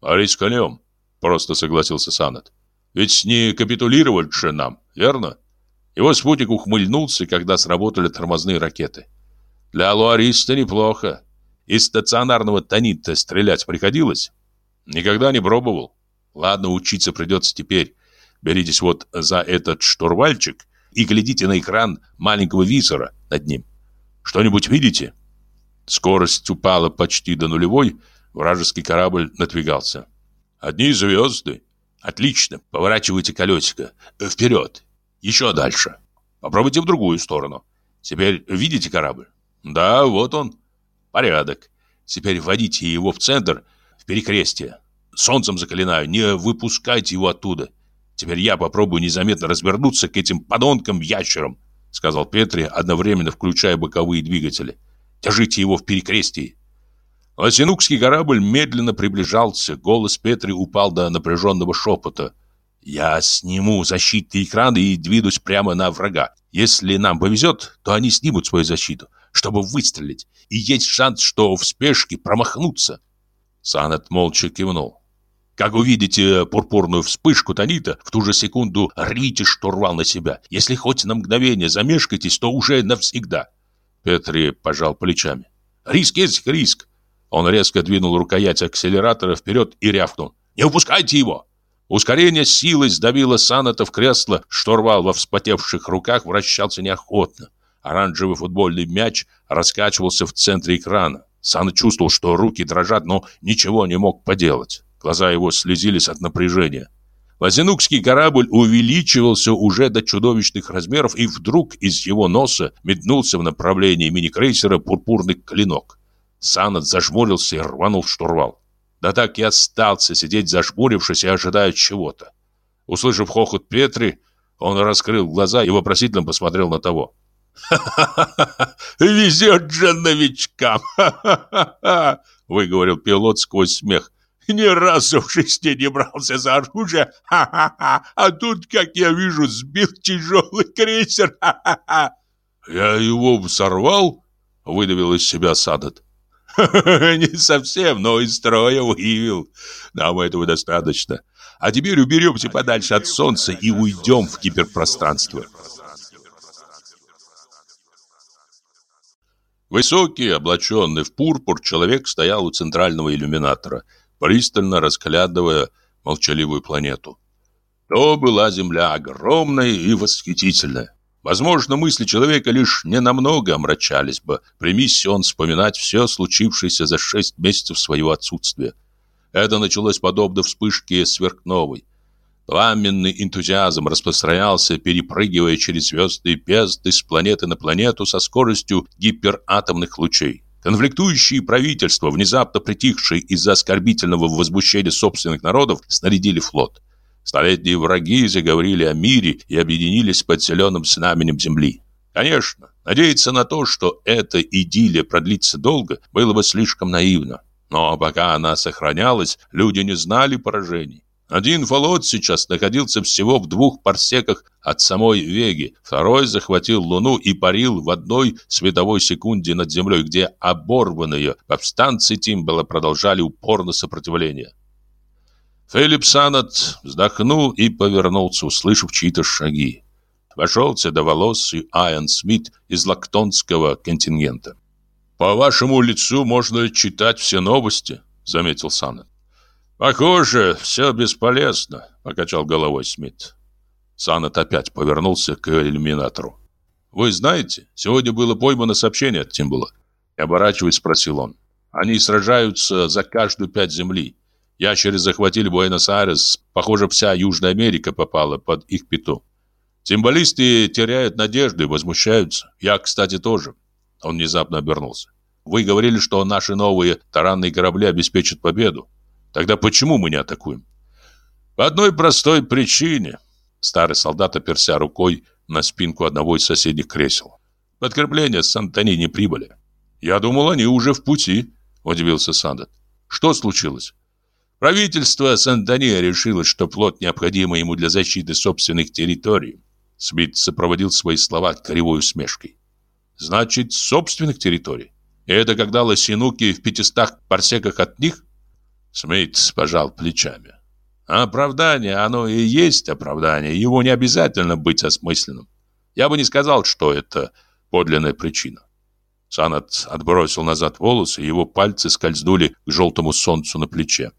а рискнем, просто согласился Санат. Ведь не капитулировать же нам, верно? Его спутник ухмыльнулся, когда сработали тормозные ракеты. Для луариста неплохо. Из стационарного тонита стрелять приходилось? Никогда не пробовал. Ладно, учиться придется теперь. Беритесь вот за этот штурвальчик и глядите на экран маленького визора над ним. Что-нибудь видите? Скорость упала почти до нулевой, вражеский корабль надвигался. Одни звезды. Отлично, поворачивайте колесико. Вперед. Еще дальше. Попробуйте в другую сторону. Теперь видите корабль? Да, вот он. Порядок. Теперь вводите его в центр, в перекрестие. Солнцем заклинаю, не выпускайте его оттуда. Теперь я попробую незаметно развернуться к этим подонкам-ящерам, сказал Петри, одновременно включая боковые двигатели. Держите его в перекрестии. Лосинукский корабль медленно приближался. Голос Петри упал до напряженного шепота. «Я сниму защитный экран и двинусь прямо на врага. Если нам повезет, то они снимут свою защиту, чтобы выстрелить. И есть шанс, что в спешке промахнутся». Санет молча кивнул. Как увидите пурпурную вспышку тонита, в ту же секунду рвите штурвал на себя. Если хоть на мгновение замешкаетесь, то уже навсегда. Петри пожал плечами. Риск есть риск. Он резко двинул рукоять акселератора вперед и рявкнул. «Не упускайте его!» Ускорение силой сдавило Саната в кресло, штурвал во вспотевших руках вращался неохотно. Оранжевый футбольный мяч раскачивался в центре экрана. Сана чувствовал, что руки дрожат, но ничего не мог поделать. Глаза его слезились от напряжения. Лазенукский корабль увеличивался уже до чудовищных размеров, и вдруг из его носа метнулся в направлении мини-крейсера пурпурный клинок. Санат зажмурился и рванул в штурвал. Да так и остался сидеть зажмурившись и ожидая чего-то. Услышав хохот Петри, он раскрыл глаза и вопросительно посмотрел на того. «Ха-ха-ха! Везет же новичкам! Ха-ха-ха!» выговорил пилот сквозь смех. Ни разу в жизни не брался за оружие. Ха-ха-ха. А тут, как я вижу, сбил тяжелый крейсер. Ха-ха-ха. Я его сорвал, выдавил из себя Садат. Не совсем, но из строя вывел. Нам этого достаточно. А теперь уберемся подальше от солнца и уйдем в гиперпространство. Высокий, облаченный в пурпур, человек стоял у центрального иллюминатора – пристально разглядывая молчаливую планету. То была Земля огромная и восхитительная. Возможно, мысли человека лишь ненамного омрачались бы, примись он вспоминать все случившееся за шесть месяцев своего отсутствия. Это началось подобно вспышке сверхновой. Пламенный энтузиазм распространялся, перепрыгивая через звезды и бездны с планеты на планету со скоростью гиператомных лучей. Конфликтующие правительства, внезапно притихшие из-за оскорбительного возмущения собственных народов, снарядили флот. Столетние враги заговорили о мире и объединились под зеленым знаменем земли. Конечно, надеяться на то, что эта идиллия продлится долго, было бы слишком наивно. Но пока она сохранялась, люди не знали поражений. Один флот сейчас находился всего в двух парсеках от самой Веги, второй захватил Луну и парил в одной световой секунде над землей, где оборванные повстанцы Тимбела продолжали упорно сопротивление. Филипп Санат вздохнул и повернулся, услышав чьи-то шаги вошел седоволосый Айан Смит из лактонского контингента. «По вашему лицу можно читать все новости», — заметил Саннет. «Похоже, все бесполезно», — покачал головой Смит. Саннет опять повернулся к иллюминатору. «Вы знаете, сегодня было поймано сообщение от Тимбула?» И оборачиваясь, спросил он. «Они сражаются за каждую пять земли. Ящеры захватили Буэнос-Айрес. Похоже, вся Южная Америка попала под их пету. Символисты теряют надежды, возмущаются. Я, кстати, тоже. Он внезапно обернулся. Вы говорили, что наши новые таранные корабли обеспечат победу. Тогда почему мы не атакуем? По одной простой причине. Старый солдат оперся рукой на спинку одного из соседних кресел. Подкрепления с Сантани не прибыли. Я думал, они уже в пути, удивился Сандат. Что случилось? Правительство Сантани решило, что флот необходимо ему для защиты собственных территорий. Смит сопроводил свои слова кривой усмешкой. Значит, собственных территорий. И это когда лосинуки в пятистах парсеках от них? Смит пожал плечами. Оправдание, оно и есть оправдание. Его не обязательно быть осмысленным. Я бы не сказал, что это подлинная причина. Санат отбросил назад волосы, его пальцы скользнули к желтому солнцу на плече.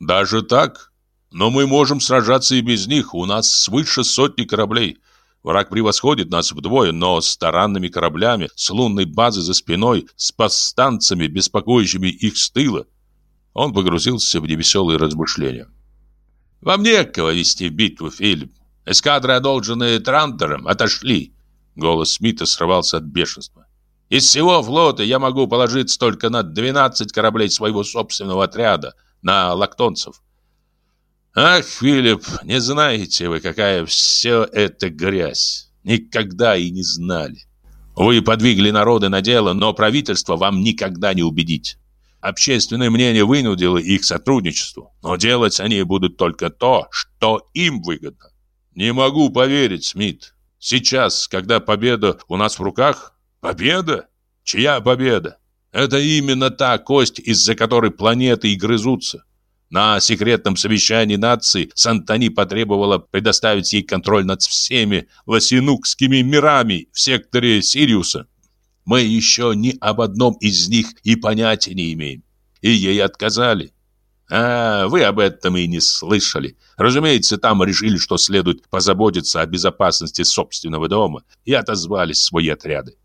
«Даже так?» Но мы можем сражаться и без них. У нас свыше сотни кораблей. Враг превосходит нас вдвое, но с таранными кораблями, с лунной базы за спиной, с повстанцами, беспокоящими их с тыла. Он погрузился в невеселые размышления. «Вам некого вести битву, Филипп. Эскадры, одолженные Трантером, отошли». Голос Смита срывался от бешенства. «Из всего флота я могу положиться только на 12 кораблей своего собственного отряда, на лактонцев. Ах, Филипп, не знаете вы, какая все это грязь. Никогда и не знали. Вы подвигли народы на дело, но правительство вам никогда не убедить. Общественное мнение вынудило их к сотрудничеству, но делать они будут только то, что им выгодно. Не могу поверить, Смит. Сейчас, когда победа у нас в руках, победа? Чья победа? Это именно та кость, из-за которой планеты и грызутся. На секретном совещании нации Сантани потребовала предоставить ей контроль над всеми лосинукскими мирами в секторе Сириуса. Мы еще ни об одном из них и понятия не имеем. И ей отказали. А, вы об этом и не слышали. Разумеется, там решили, что следует позаботиться о безопасности собственного дома и отозвались свои отряды.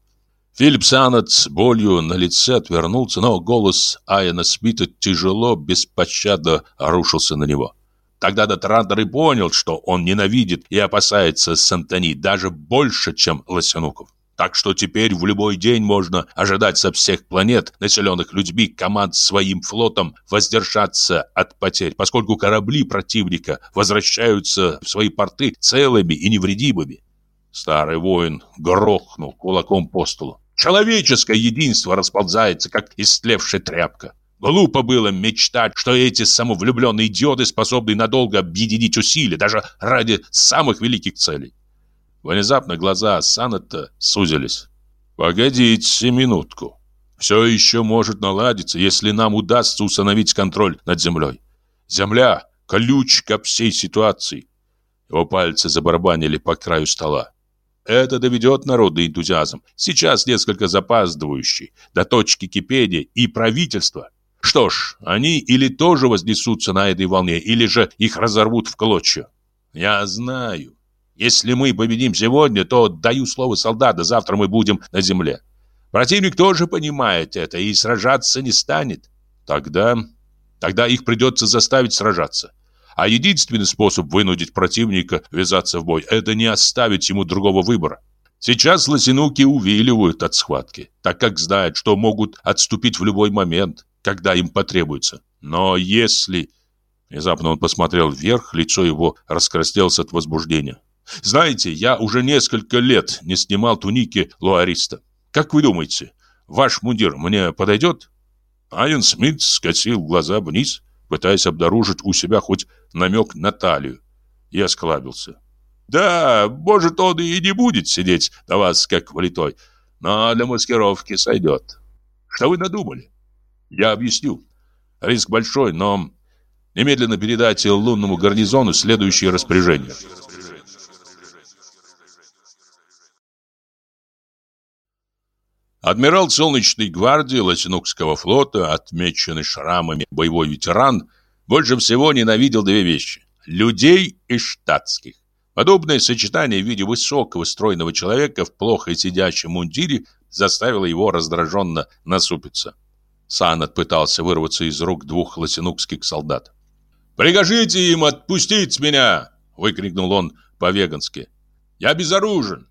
Филипп Саннет с болью на лице отвернулся, но голос Айана Смита тяжело, беспощадно рушился на него. Тогда Дотрандер и понял, что он ненавидит и опасается Сантани даже больше, чем Лосянуков. Так что теперь в любой день можно ожидать со всех планет, населенных людьми, команд своим флотом воздержаться от потерь, поскольку корабли противника возвращаются в свои порты целыми и невредимыми. Старый воин грохнул кулаком по столу. Человеческое единство расползается, как истлевшая тряпка. Глупо было мечтать, что эти самовлюбленные идиоты способны надолго объединить усилия, даже ради самых великих целей. Внезапно глаза Саната сузились. «Погодите минутку. Все еще может наладиться, если нам удастся установить контроль над землей. Земля – ключ ко всей ситуации». Его пальцы забарабанили по краю стола. Это доведет народный энтузиазм, сейчас несколько запаздывающий, до точки кипения и правительства. Что ж, они или тоже вознесутся на этой волне, или же их разорвут в клочья. Я знаю. Если мы победим сегодня, то, даю слово солдата, завтра мы будем на земле. Противник тоже понимает это и сражаться не станет. Тогда... Тогда их придется заставить сражаться. А единственный способ вынудить противника ввязаться в бой – это не оставить ему другого выбора. Сейчас лосинуки увиливают от схватки, так как знают, что могут отступить в любой момент, когда им потребуется. Но если... Внезапно он посмотрел вверх, лицо его раскраснелось от возбуждения. «Знаете, я уже несколько лет не снимал туники луариста. Как вы думаете, ваш мундир мне подойдет?» Айен Смит скосил глаза вниз, пытаясь обнаружить у себя хоть намек на талию. И осклабился. «Да, может, он и не будет сидеть на вас, как влитой, но для маскировки сойдет. Что вы надумали?» «Я объясню. Риск большой, но немедленно передайте лунному гарнизону следующее распоряжение». Адмирал Солнечной гвардии Лосинукского флота, отмеченный шрамами боевой ветеран, больше всего ненавидел две вещи – людей и штатских. Подобное сочетание в виде высокого стройного человека в плохо сидящем мундире заставило его раздраженно насупиться. Санат пытался вырваться из рук двух лосинукских солдат. «Прикажите им отпустить меня!» – выкрикнул он по-вегански. «Я безоружен!»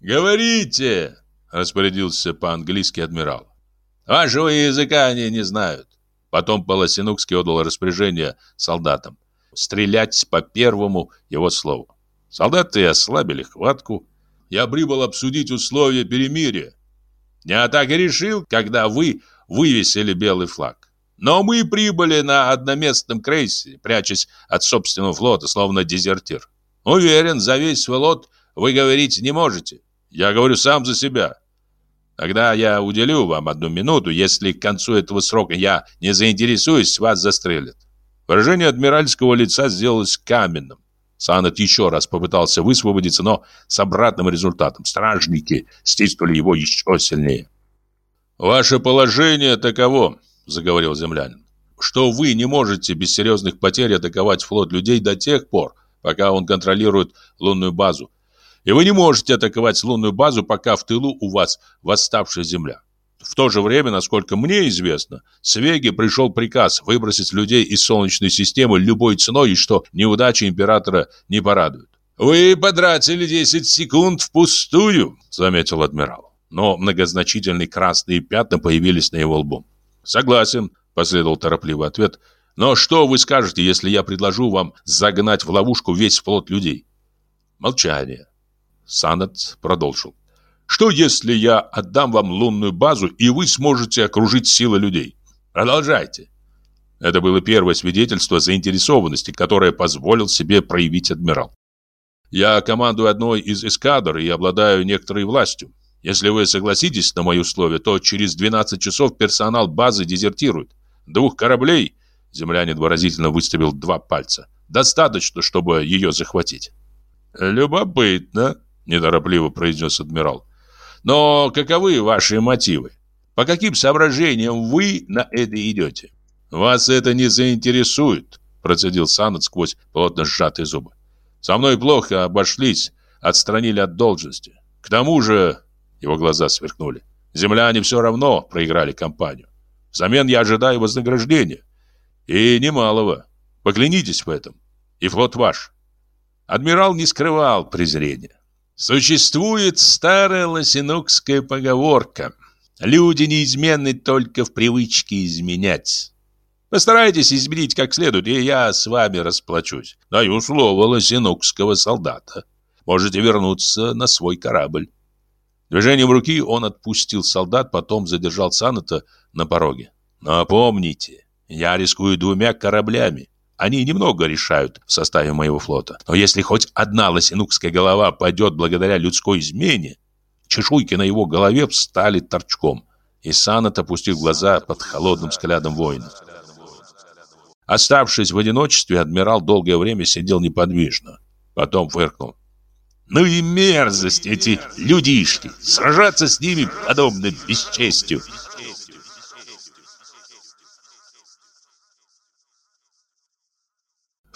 «Говорите!» Распорядился по-английски адмирал. Вашего языка они не знают. Потом Полосинукский отдал распоряжение солдатам стрелять по первому его слову. Солдаты ослабили хватку. Я прибыл обсудить условия перемирия. Я так и решил, когда вы вывесили белый флаг. Но мы прибыли на одноместном крейсере, прячась от собственного флота, словно дезертир. Уверен, за весь флот вы говорить не можете. Я говорю сам за себя. Тогда я уделю вам одну минуту, если к концу этого срока я не заинтересуюсь, вас застрелят. Выражение адмиральского лица сделалось каменным. Санат еще раз попытался высвободиться, но с обратным результатом. Стражники стиснули его еще сильнее. «Ваше положение таково», — заговорил землянин, «что вы не можете без серьезных потерь атаковать флот людей до тех пор, пока он контролирует лунную базу, и вы не можете атаковать лунную базу, пока в тылу у вас восставшая земля. В то же время, насколько мне известно, с пришел приказ выбросить людей из Солнечной системы любой ценой, и что неудача императора не порадует. «Вы потратили 10 секунд впустую», — заметил адмирал. Но многозначительные красные пятна появились на его лбу. «Согласен», — последовал торопливый ответ. «Но что вы скажете, если я предложу вам загнать в ловушку весь флот людей?» Молчание. Санат продолжил. Что если я отдам вам лунную базу, и вы сможете окружить силы людей? Продолжайте. Это было первое свидетельство заинтересованности, которое позволил себе проявить адмирал. Я командую одной из эскадр и обладаю некоторой властью. Если вы согласитесь на мои условия, то через 12 часов персонал базы дезертирует. Двух кораблей, землянин выразительно выставил два пальца, достаточно, чтобы ее захватить. Любопытно, неторопливо произнес адмирал. Но каковы ваши мотивы? По каким соображениям вы на это идете? Вас это не заинтересует, процедил Санат сквозь плотно сжатые зубы. Со мной плохо обошлись, отстранили от должности. К тому же, его глаза сверкнули. Земляне все равно проиграли кампанию. Взамен я ожидаю вознаграждения. И немалого. Поклянитесь в этом. И флот ваш. Адмирал не скрывал презрения. Существует старая лосинукская поговорка. Люди неизменны только в привычке изменять. Постарайтесь изменить как следует, и я с вами расплачусь. Даю слово лосинукского солдата. Можете вернуться на свой корабль. Движением руки он отпустил солдат, потом задержал Саната на пороге. Но помните, я рискую двумя кораблями. Они немного решают в составе моего флота. Но если хоть одна лосинукская голова пойдет благодаря людской измене, чешуйки на его голове встали торчком. И Санат опустил глаза под холодным взглядом воина. Оставшись в одиночестве, адмирал долгое время сидел неподвижно. Потом фыркнул. Ну и мерзость эти людишки. Сражаться с ними подобно бесчестью.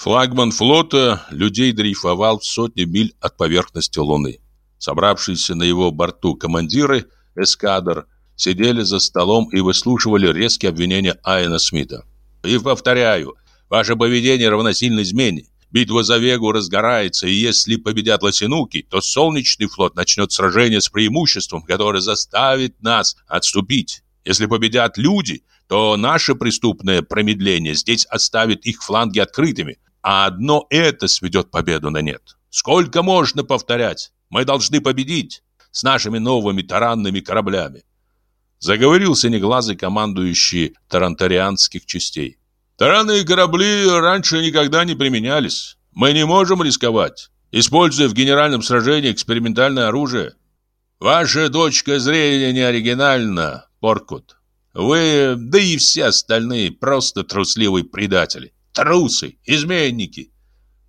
Флагман флота людей дрейфовал в сотни миль от поверхности Луны. Собравшиеся на его борту командиры эскадр сидели за столом и выслушивали резкие обвинения Айна Смита. «И повторяю, ваше поведение равносильно измене. Битва за Вегу разгорается, и если победят лосинуки, то Солнечный флот начнет сражение с преимуществом, которое заставит нас отступить. Если победят люди, то наше преступное промедление здесь оставит их фланги открытыми, а одно это сведет победу на нет. Сколько можно повторять? Мы должны победить с нашими новыми таранными кораблями. Заговорил синеглазый командующий тарантарианских частей. Таранные корабли раньше никогда не применялись. Мы не можем рисковать, используя в генеральном сражении экспериментальное оружие. Ваша точка зрения не оригинальна, Поркут. Вы, да и все остальные, просто трусливые предатели. Трусы, изменники.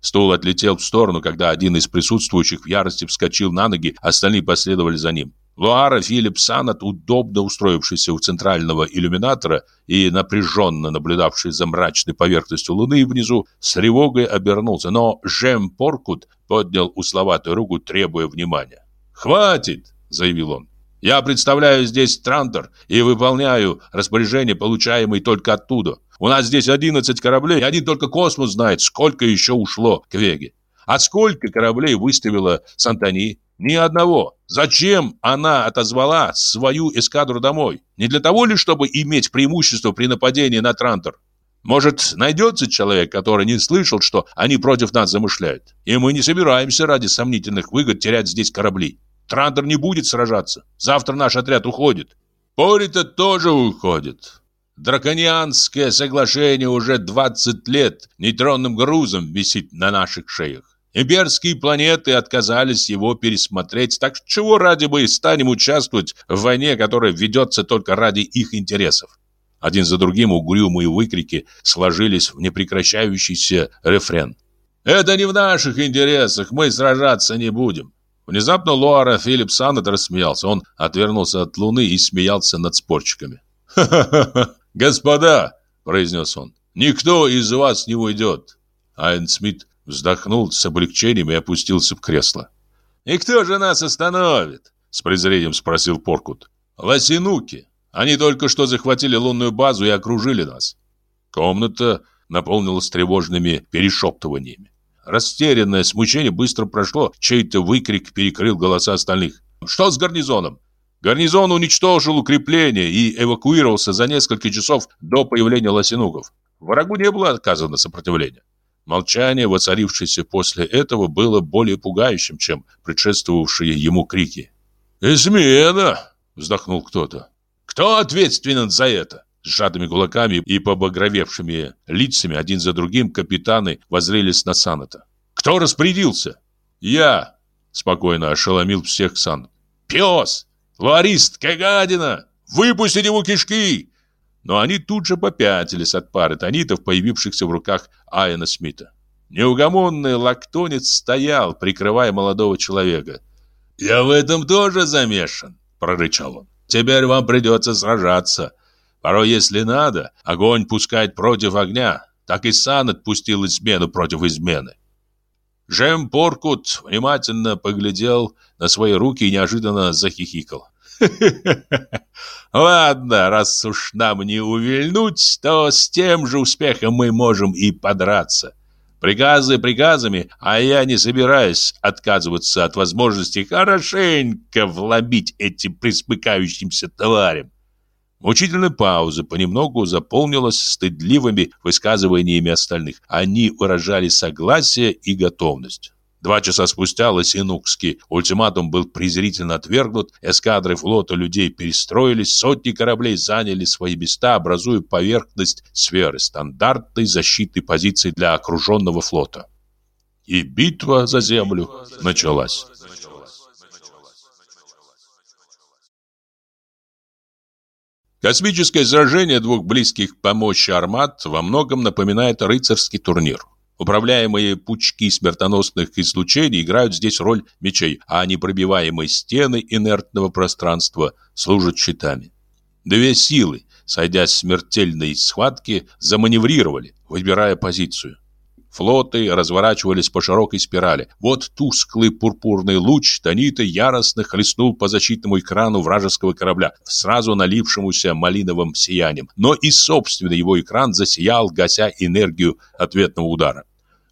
Стул отлетел в сторону, когда один из присутствующих в ярости вскочил на ноги, остальные последовали за ним. Луара Филипп Санат, удобно устроившийся у центрального иллюминатора и напряженно наблюдавший за мрачной поверхностью луны внизу, с тревогой обернулся, но Жем Поркут поднял условатую руку, требуя внимания. «Хватит!» — заявил он. «Я представляю здесь Трантор и выполняю распоряжения, получаемые только оттуда. У нас здесь 11 кораблей, и один только космос знает, сколько еще ушло к Веге. А сколько кораблей выставила Сантани? Ни одного. Зачем она отозвала свою эскадру домой? Не для того ли, чтобы иметь преимущество при нападении на Трантор? Может, найдется человек, который не слышал, что они против нас замышляют? И мы не собираемся ради сомнительных выгод терять здесь корабли. Трантор не будет сражаться. Завтра наш отряд уходит. Пори-то тоже уходит. Драконианское соглашение уже 20 лет нейтронным грузом висит на наших шеях. Имперские планеты отказались его пересмотреть, так чего ради мы станем участвовать в войне, которая ведется только ради их интересов? Один за другим угрюмые выкрики сложились в непрекращающийся рефрен. «Это не в наших интересах, мы сражаться не будем». Внезапно Луара Филипп Саннет рассмеялся. Он отвернулся от луны и смеялся над спорщиками. «Ха-ха-ха! Господа!» – произнес он. «Никто из вас не уйдет!» Айн Смит Вздохнул с облегчением и опустился в кресло. «И кто же нас остановит?» С презрением спросил Поркут. «Лосинуки. Они только что захватили лунную базу и окружили нас». Комната наполнилась тревожными перешептываниями. Растерянное смущение быстро прошло, чей-то выкрик перекрыл голоса остальных. «Что с гарнизоном?» Гарнизон уничтожил укрепление и эвакуировался за несколько часов до появления лосинуков. Врагу не было оказано сопротивления. Молчание, воцарившееся после этого, было более пугающим, чем предшествовавшие ему крики. «Измена!» — вздохнул кто-то. «Кто ответственен за это?» С сжатыми кулаками и побагровевшими лицами один за другим капитаны воззрелись на Саната. «Кто распорядился?» «Я!» — спокойно ошеломил всех Сан. «Пес! Ларист, гадина! Выпустите его кишки!» но они тут же попятились от пары тонитов, появившихся в руках Айна Смита. Неугомонный лактонец стоял, прикрывая молодого человека. «Я в этом тоже замешан», — прорычал он. «Теперь вам придется сражаться. Порой, если надо, огонь пускать против огня. Так и Сан отпустил измену против измены». Жем Поркут внимательно поглядел на свои руки и неожиданно захихикал. Ладно, раз уж нам не увильнуть, то с тем же успехом мы можем и подраться. Приказы приказами, а я не собираюсь отказываться от возможности хорошенько влобить этим присмыкающимся тварям. Мучительная пауза понемногу заполнилась стыдливыми высказываниями остальных. Они выражали согласие и готовность. Два часа спустя Лосинукский ультиматум был презрительно отвергнут, эскадры флота людей перестроились, сотни кораблей заняли свои места, образуя поверхность сферы, стандартной защитной позиции для окруженного флота. И битва за землю началась. Космическое сражение двух близких по мощи армат во многом напоминает рыцарский турнир. Управляемые пучки смертоносных излучений играют здесь роль мечей, а непробиваемые стены инертного пространства служат щитами. Две силы, сойдясь в смертельной схватки, заманеврировали, выбирая позицию. Флоты разворачивались по широкой спирали. Вот тусклый пурпурный луч Танита яростно хлестнул по защитному экрану вражеского корабля, сразу налившемуся малиновым сиянием. Но и собственный его экран засиял, гася энергию ответного удара.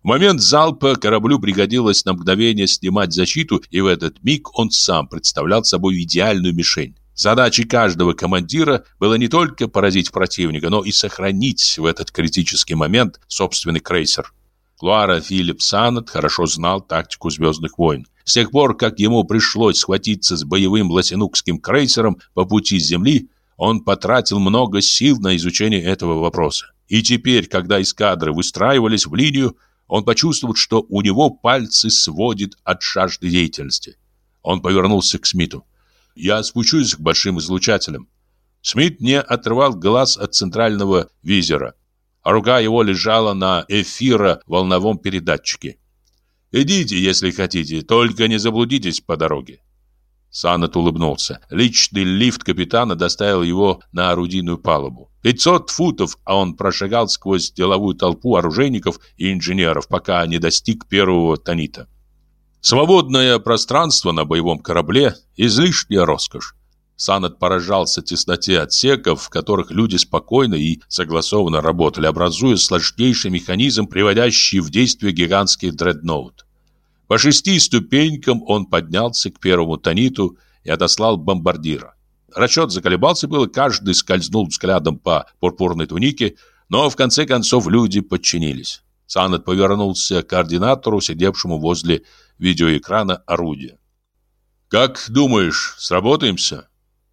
В момент залпа кораблю пригодилось на мгновение снимать защиту, и в этот миг он сам представлял собой идеальную мишень. Задачей каждого командира было не только поразить противника, но и сохранить в этот критический момент собственный крейсер. Клуара Филипп Санет хорошо знал тактику «Звездных войн». С тех пор, как ему пришлось схватиться с боевым латинукским крейсером по пути с Земли, он потратил много сил на изучение этого вопроса. И теперь, когда эскадры выстраивались в линию, он почувствовал, что у него пальцы сводит от жажды деятельности. Он повернулся к Смиту. Я спущусь к большим излучателям. Смит не отрывал глаз от центрального визора. А рука его лежала на эфиро-волновом передатчике. «Идите, если хотите, только не заблудитесь по дороге». Санет улыбнулся. Личный лифт капитана доставил его на орудийную палубу. 500 футов, а он прошагал сквозь деловую толпу оружейников и инженеров, пока не достиг первого тонита. Свободное пространство на боевом корабле – излишняя роскошь. Санет поражался тесноте отсеков, в которых люди спокойно и согласованно работали, образуя сложнейший механизм, приводящий в действие гигантский дредноут. По шести ступенькам он поднялся к первому тониту и отослал бомбардира. Расчет заколебался было, каждый скользнул взглядом по пурпурной тунике, но в конце концов люди подчинились. Санет повернулся к координатору, сидевшему возле видеоэкрана орудия. «Как думаешь, сработаемся?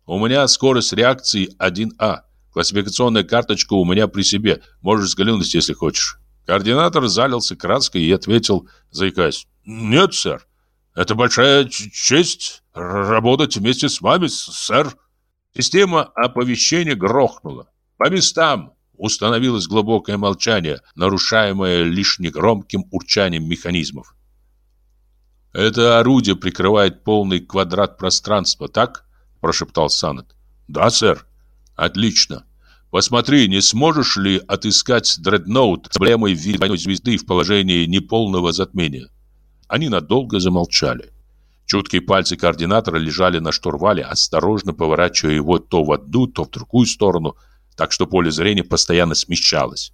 У меня скорость реакции 1А. Классификационная карточка у меня при себе. Можешь взглянуть, если хочешь». Координатор залился краской и ответил, заикаясь. «Нет, сэр. Это большая честь работать вместе с вами, сэр». Система оповещения грохнула. «По местам!» Установилось глубокое молчание, нарушаемое лишь негромким урчанием механизмов. «Это орудие прикрывает полный квадрат пространства, так?» – прошептал Санет. «Да, сэр». «Отлично. Посмотри, не сможешь ли отыскать дредноут с проблемой в виде звезды в положении неполного затмения?» Они надолго замолчали. Чуткие пальцы координатора лежали на штурвале, осторожно поворачивая его то в одну, то в другую сторону, так что поле зрения постоянно смещалось.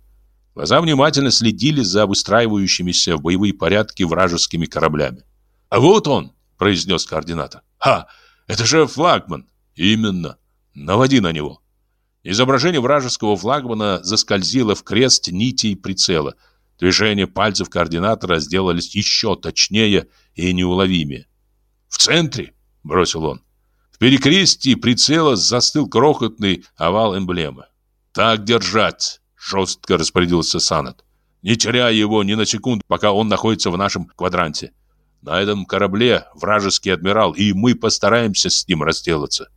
Глаза внимательно следили за выстраивающимися в боевые порядки вражескими кораблями. «А вот он!» – произнес координатор. «Ха! Это же флагман!» «Именно! Наводи на него!» Изображение вражеского флагмана заскользило в крест нитей прицела. Движения пальцев координатора сделались еще точнее и неуловимее. «В центре!» – бросил он. В перекрестии прицела застыл крохотный овал эмблемы. «Так держать!» – жестко распорядился Санат. «Не теряя его ни на секунду, пока он находится в нашем квадранте. На этом корабле вражеский адмирал, и мы постараемся с ним разделаться.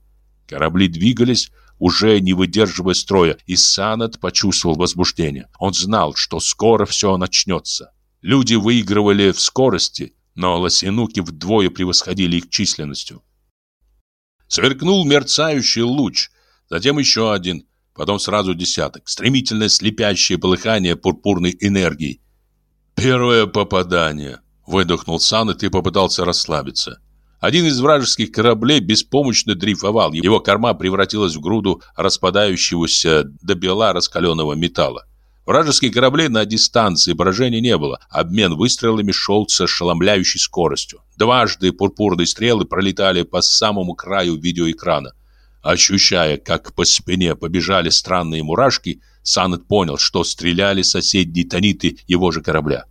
Корабли двигались, уже не выдерживая строя, и Санат почувствовал возбуждение. Он знал, что скоро все начнется. Люди выигрывали в скорости, но лосинуки вдвое превосходили их численностью. Сверкнул мерцающий луч, затем еще один, потом сразу десяток. Стремительное слепящее полыхание пурпурной энергии. Первое попадание. Выдохнул Санет и попытался расслабиться. Один из вражеских кораблей беспомощно дрейфовал. Его корма превратилась в груду распадающегося до бела раскаленного металла. Вражеских кораблей на дистанции поражения не было. Обмен выстрелами шел с ошеломляющей скоростью. Дважды пурпурные стрелы пролетали по самому краю видеоэкрана. Ощущая, как по спине побежали странные мурашки, Санет понял, что стреляли соседние тониты его же корабля.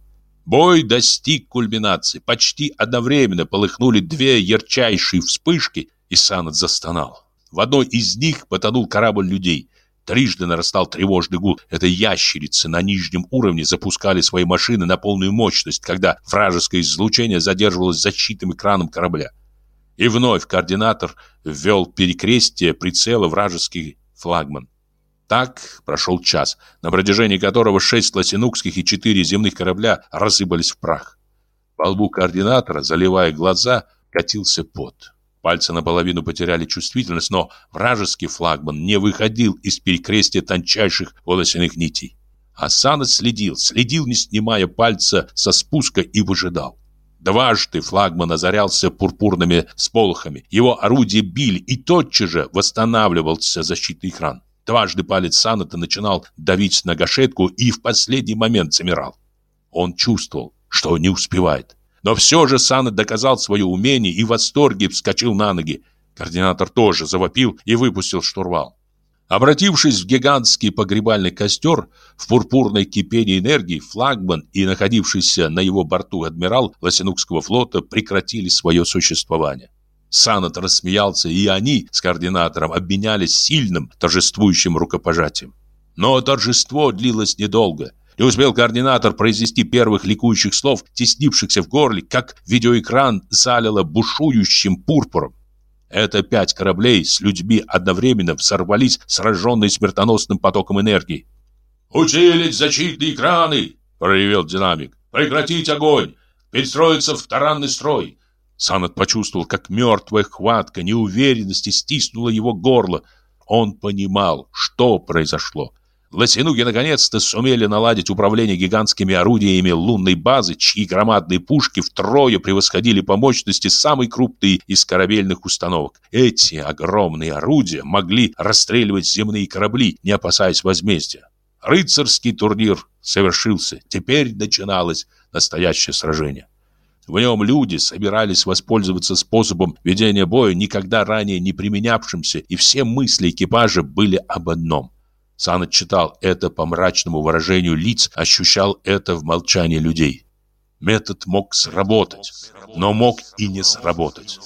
Бой достиг кульминации. Почти одновременно полыхнули две ярчайшие вспышки, и Санат застонал. В одной из них потонул корабль людей. Трижды нарастал тревожный гул. Это ящерицы на нижнем уровне запускали свои машины на полную мощность, когда вражеское излучение задерживалось защитным экраном корабля. И вновь координатор ввел перекрестие прицела вражеский флагман. Так прошел час, на протяжении которого шесть лосинукских и четыре земных корабля рассыпались в прах. По лбу координатора, заливая глаза, катился пот. Пальцы наполовину потеряли чувствительность, но вражеский флагман не выходил из перекрестия тончайших волосяных нитей. Асана следил, следил, не снимая пальца со спуска и выжидал. Дважды флагман озарялся пурпурными сполохами. Его орудия били, и тотчас же восстанавливался защитный экран. Дважды палец Саната начинал давить на гашетку и в последний момент замирал. Он чувствовал, что не успевает. Но все же Санет доказал свое умение и в восторге вскочил на ноги. Координатор тоже завопил и выпустил штурвал. Обратившись в гигантский погребальный костер, в пурпурной кипении энергии, флагман и находившийся на его борту адмирал Лосинукского флота прекратили свое существование. Санат рассмеялся, и они с координатором обменялись сильным торжествующим рукопожатием. Но торжество длилось недолго. Не успел координатор произнести первых ликующих слов, теснившихся в горле, как видеоэкран залило бушующим пурпуром. Это пять кораблей с людьми одновременно взорвались, сраженные смертоносным потоком энергии. «Усилить защитные экраны!» – проревел динамик. «Прекратить огонь! Перестроиться в таранный строй!» Санат почувствовал, как мертвая хватка неуверенности стиснула его горло. Он понимал, что произошло. Лосинуги наконец-то сумели наладить управление гигантскими орудиями лунной базы, чьи громадные пушки втрое превосходили по мощности самые крупные из корабельных установок. Эти огромные орудия могли расстреливать земные корабли, не опасаясь возмездия. Рыцарский турнир совершился. Теперь начиналось настоящее сражение. В нем люди собирались воспользоваться способом ведения боя, никогда ранее не применявшимся, и все мысли экипажа были об одном – Саныч читал это по мрачному выражению лиц, ощущал это в молчании людей. Метод мог сработать, но мог и не сработать.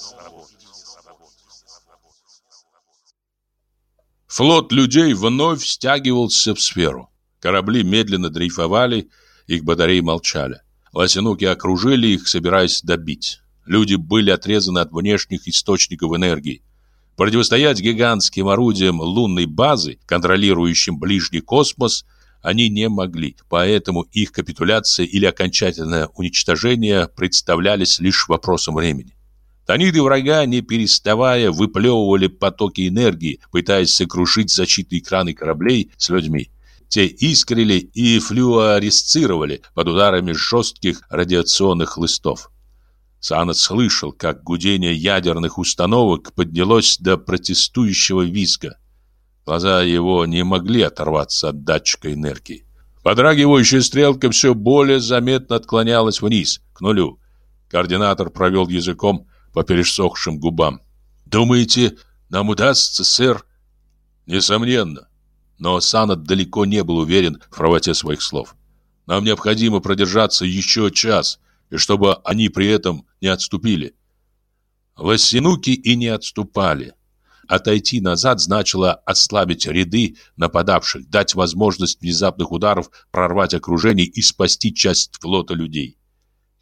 Флот людей вновь стягивался в сферу. Корабли медленно дрейфовали, их батареи молчали. Лосинуки окружили их, собираясь добить. Люди были отрезаны от внешних источников энергии. Противостоять гигантским орудиям лунной базы, контролирующим ближний космос, они не могли, поэтому их капитуляция или окончательное уничтожение представлялись лишь вопросом времени. Таниды врага, не переставая, выплевывали потоки энергии, пытаясь сокрушить защитные экраны кораблей с людьми. Те искрили и флюоресцировали под ударами жестких радиационных хлыстов. Санат слышал, как гудение ядерных установок поднялось до протестующего визга. Глаза его не могли оторваться от датчика энергии. Подрагивающая стрелка все более заметно отклонялась вниз, к нулю. Координатор провел языком по пересохшим губам. «Думаете, нам удастся, сэр?» «Несомненно». Но Санат далеко не был уверен в правоте своих слов. «Нам необходимо продержаться еще час, и чтобы они при этом не отступили. Лосинуки и не отступали. Отойти назад значило ослабить ряды нападавших, дать возможность внезапных ударов прорвать окружение и спасти часть флота людей.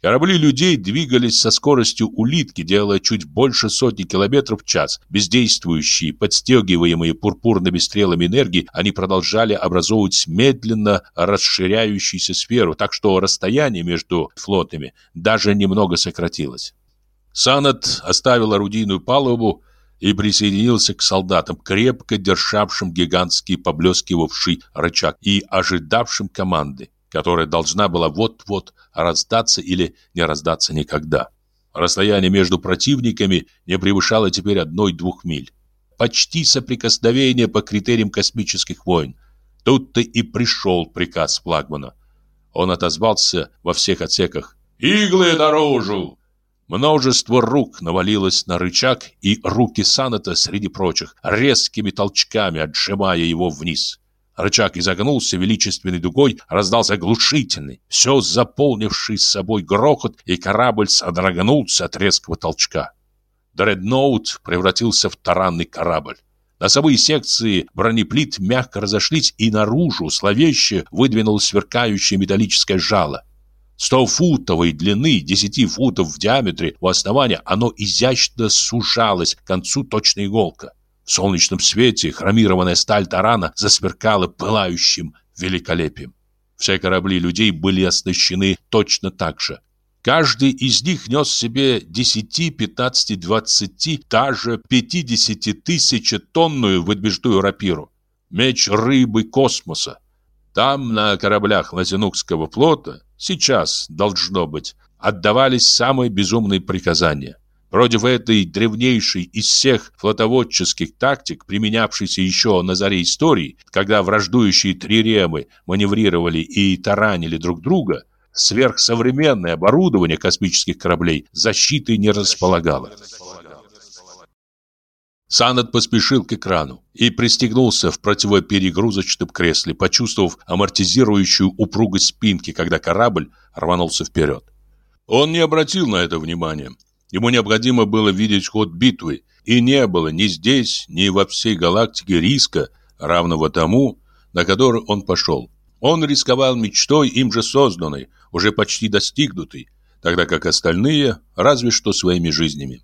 Корабли людей двигались со скоростью улитки, делая чуть больше сотни километров в час. Бездействующие, подстегиваемые пурпурными стрелами энергии, они продолжали образовывать медленно расширяющуюся сферу, так что расстояние между флотами даже немного сократилось. Санат оставил орудийную палубу и присоединился к солдатам, крепко державшим гигантский поблескивавший рычаг и ожидавшим команды которая должна была вот-вот раздаться или не раздаться никогда. Расстояние между противниками не превышало теперь одной-двух миль. Почти соприкосновение по критериям космических войн. Тут-то и пришел приказ флагмана. Он отозвался во всех отсеках. «Иглы наружу!» Множество рук навалилось на рычаг, и руки Саната, среди прочих, резкими толчками отжимая его вниз. Рычаг изогнулся величественной дугой, раздался оглушительный, все заполнивший собой грохот, и корабль содрогнулся от резкого толчка. Дредноут превратился в таранный корабль. Носовые секции бронеплит мягко разошлись, и наружу словеще выдвинулось сверкающее металлическое жало. Стофутовой длины, десяти футов в диаметре у основания, оно изящно сужалось к концу точно иголка. В солнечном свете хромированная сталь тарана засверкала пылающим великолепием. Все корабли людей были оснащены точно так же. Каждый из них нес себе 10, 15, 20, даже 50 тысяч тонную выдвижную рапиру. Меч рыбы космоса. Там, на кораблях Лазенукского флота, сейчас, должно быть, отдавались самые безумные приказания. Против этой древнейшей из всех флотоводческих тактик, применявшейся еще на заре истории, когда враждующие триремы маневрировали и таранили друг друга, сверхсовременное оборудование космических кораблей защиты не располагало. Санат поспешил к экрану и пристегнулся в противоперегрузочном кресле, почувствовав амортизирующую упругость спинки, когда корабль рванулся вперед. Он не обратил на это внимания. Ему необходимо было видеть ход битвы, и не было ни здесь, ни во всей галактике риска, равного тому, на который он пошел. Он рисковал мечтой, им же созданной, уже почти достигнутой, тогда как остальные разве что своими жизнями.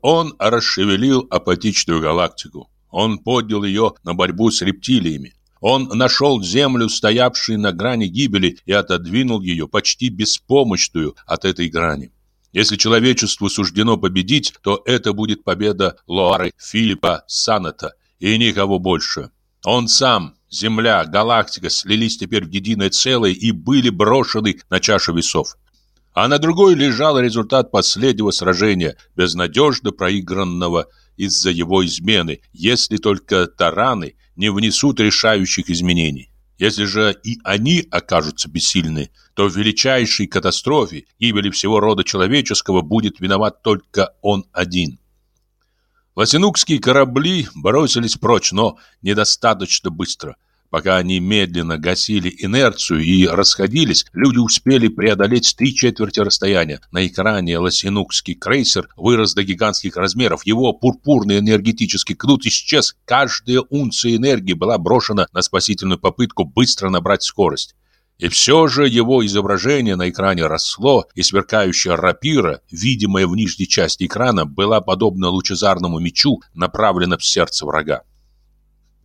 Он расшевелил апатичную галактику. Он поднял ее на борьбу с рептилиями. Он нашел Землю, стоявшую на грани гибели, и отодвинул ее почти беспомощную от этой грани. Если человечеству суждено победить, то это будет победа Лоары Филиппа Санета и никого больше. Он сам, Земля, галактика слились теперь в единое целое и были брошены на чашу весов а на другой лежал результат последнего сражения, безнадежно проигранного из-за его измены, если только тараны не внесут решающих изменений. Если же и они окажутся бессильны, то в величайшей катастрофе, гибели всего рода человеческого, будет виноват только он один. Лосинукские корабли бросились прочь, но недостаточно быстро – Пока они медленно гасили инерцию и расходились, люди успели преодолеть три четверти расстояния. На экране лосинукский крейсер вырос до гигантских размеров. Его пурпурный энергетический кнут исчез. Каждая унция энергии была брошена на спасительную попытку быстро набрать скорость. И все же его изображение на экране росло, и сверкающая рапира, видимая в нижней части экрана, была подобна лучезарному мечу, направлена в сердце врага.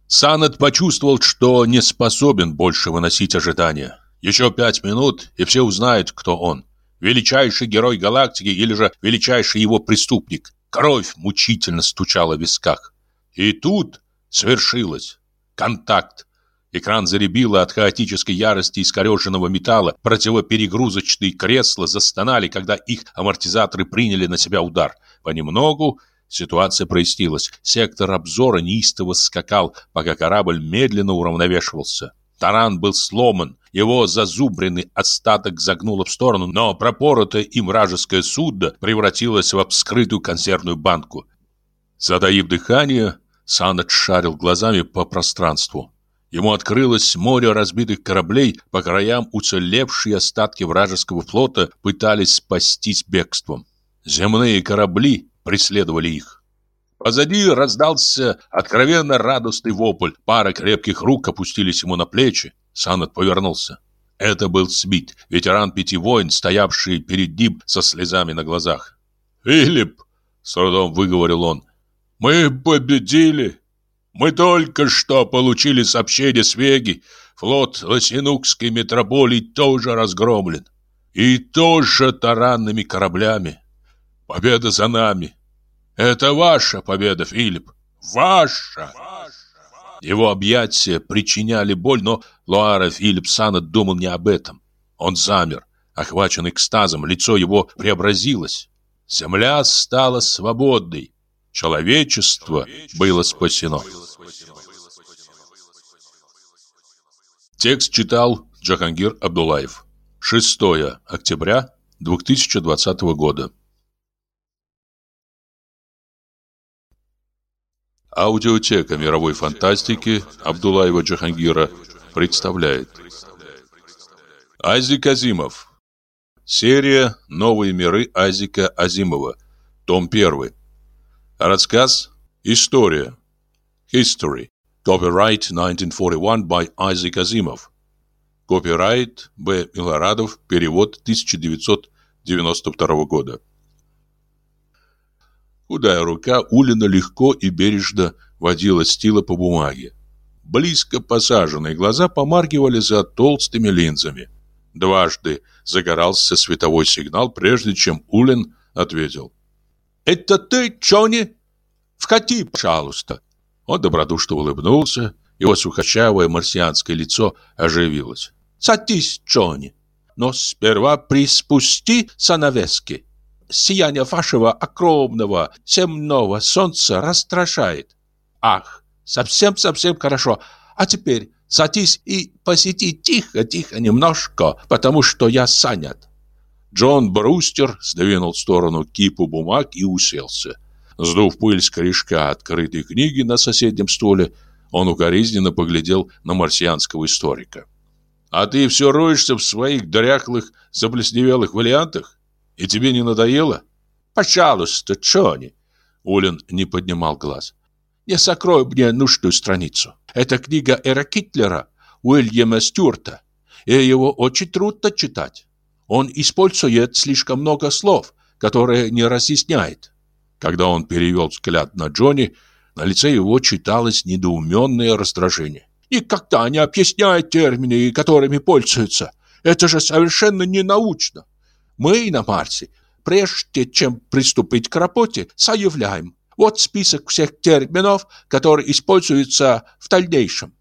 Санет почувствовал, что не способен больше выносить ожидания. Еще пять минут, и все узнают, кто он. Величайший герой галактики или же величайший его преступник. Кровь мучительно стучала в висках. И тут свершилось. Контакт. Экран заребило от хаотической ярости искореженного металла. Противоперегрузочные кресла застонали, когда их амортизаторы приняли на себя удар. Понемногу Ситуация прояснилась. Сектор обзора неистово скакал, пока корабль медленно уравновешивался. Таран был сломан, его зазубренный остаток загнуло в сторону, но пропоротое им вражеское судно превратилось в вскрытую консервную банку. Затаив дыхание, Санет шарил глазами по пространству. Ему открылось море разбитых кораблей, по краям уцелевшие остатки вражеского флота пытались спастись бегством. Земные корабли преследовали их. Позади раздался откровенно радостный вопль. Пара крепких рук опустились ему на плечи. Санет повернулся. Это был Смит, ветеран пяти войн, стоявший перед ним со слезами на глазах. «Филипп!» — с трудом выговорил он. «Мы победили! Мы только что получили сообщение с Веги. Флот Лосинукской метрополии тоже разгромлен. И тоже таранными кораблями. Победа за нами. Это ваша победа, Филипп. Ваша. Его объятия причиняли боль, но Луара Филипп Сана думал не об этом. Он замер, охваченный экстазом, лицо его преобразилось. Земля стала свободной. Человечество было спасено. Текст читал Джахангир Абдулаев. 6 октября 2020 года. Аудиотека мировой фантастики Абдулаева Джахангира представляет. Азик Азимов. Серия «Новые миры» Азика Азимова Том 1 Рассказ История History. Copyright 1941 by Isaac Asimov Копирайт Б. Милорадов. Перевод 1992 года Худая рука Улина легко и бережно водила стила по бумаге. Близко посаженные глаза помаргивали за толстыми линзами. Дважды загорался световой сигнал, прежде чем Улин ответил. «Это ты, Чони? Входи, пожалуйста!» Он добродушно улыбнулся, его сухощавое марсианское лицо оживилось. «Садись, Джонни, но сперва приспусти занавески сияние вашего огромного земного солнца раздражает. Ах, совсем-совсем хорошо. А теперь садись и посиди тихо-тихо немножко, потому что я занят. Джон Брустер сдвинул в сторону кипу бумаг и уселся. Сдув пыль с корешка открытой книги на соседнем столе, он укоризненно поглядел на марсианского историка. «А ты все роешься в своих дряхлых, заплесневелых вариантах? И тебе не надоело?» «Пожалуйста, Джонни!» Улин не поднимал глаз. «Не сокрой мне нужную страницу. Это книга Эра Китлера, Уильяма Стюарта, и его очень трудно читать. Он использует слишком много слов, которые не разъясняет. Когда он перевел взгляд на Джонни, на лице его читалось недоуменное раздражение. «Никогда не объясняет термины, которыми пользуются. Это же совершенно не научно. Мы на Марсе, прежде чем приступить к работе, заявляем. Вот список всех терминов, которые используются в дальнейшем.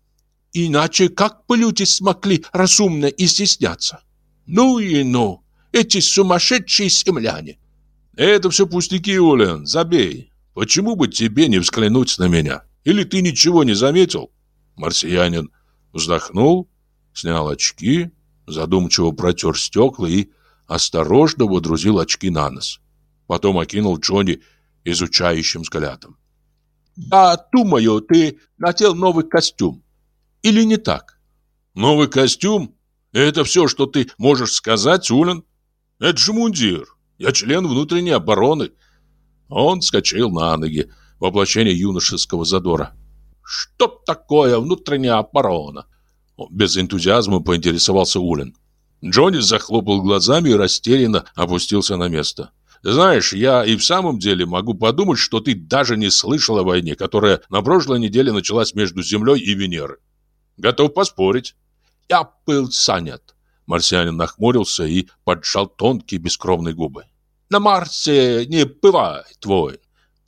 Иначе как бы люди смогли разумно изъясняться? Ну и ну, эти сумасшедшие земляне. Это все пустяки, Улен, забей. Почему бы тебе не взглянуть на меня? Или ты ничего не заметил? Марсианин вздохнул, снял очки, задумчиво протер стекла и осторожно водрузил очки на нос. Потом окинул Джонни изучающим взглядом. «Я думаю, ты надел новый костюм. Или не так?» «Новый костюм? Это все, что ты можешь сказать, Улин? Это же мундир. Я член внутренней обороны. Он вскочил на ноги, воплощение юношеского задора. Что такое внутренняя оборона? Без энтузиазма поинтересовался Улин. Джонни захлопал глазами и растерянно опустился на место. Знаешь, я и в самом деле могу подумать, что ты даже не слышал о войне, которая на прошлой неделе началась между Землей и Венерой. Готов поспорить. Я был занят. Марсианин нахмурился и поджал тонкие бескровные губы. На Марсе не бывает войн.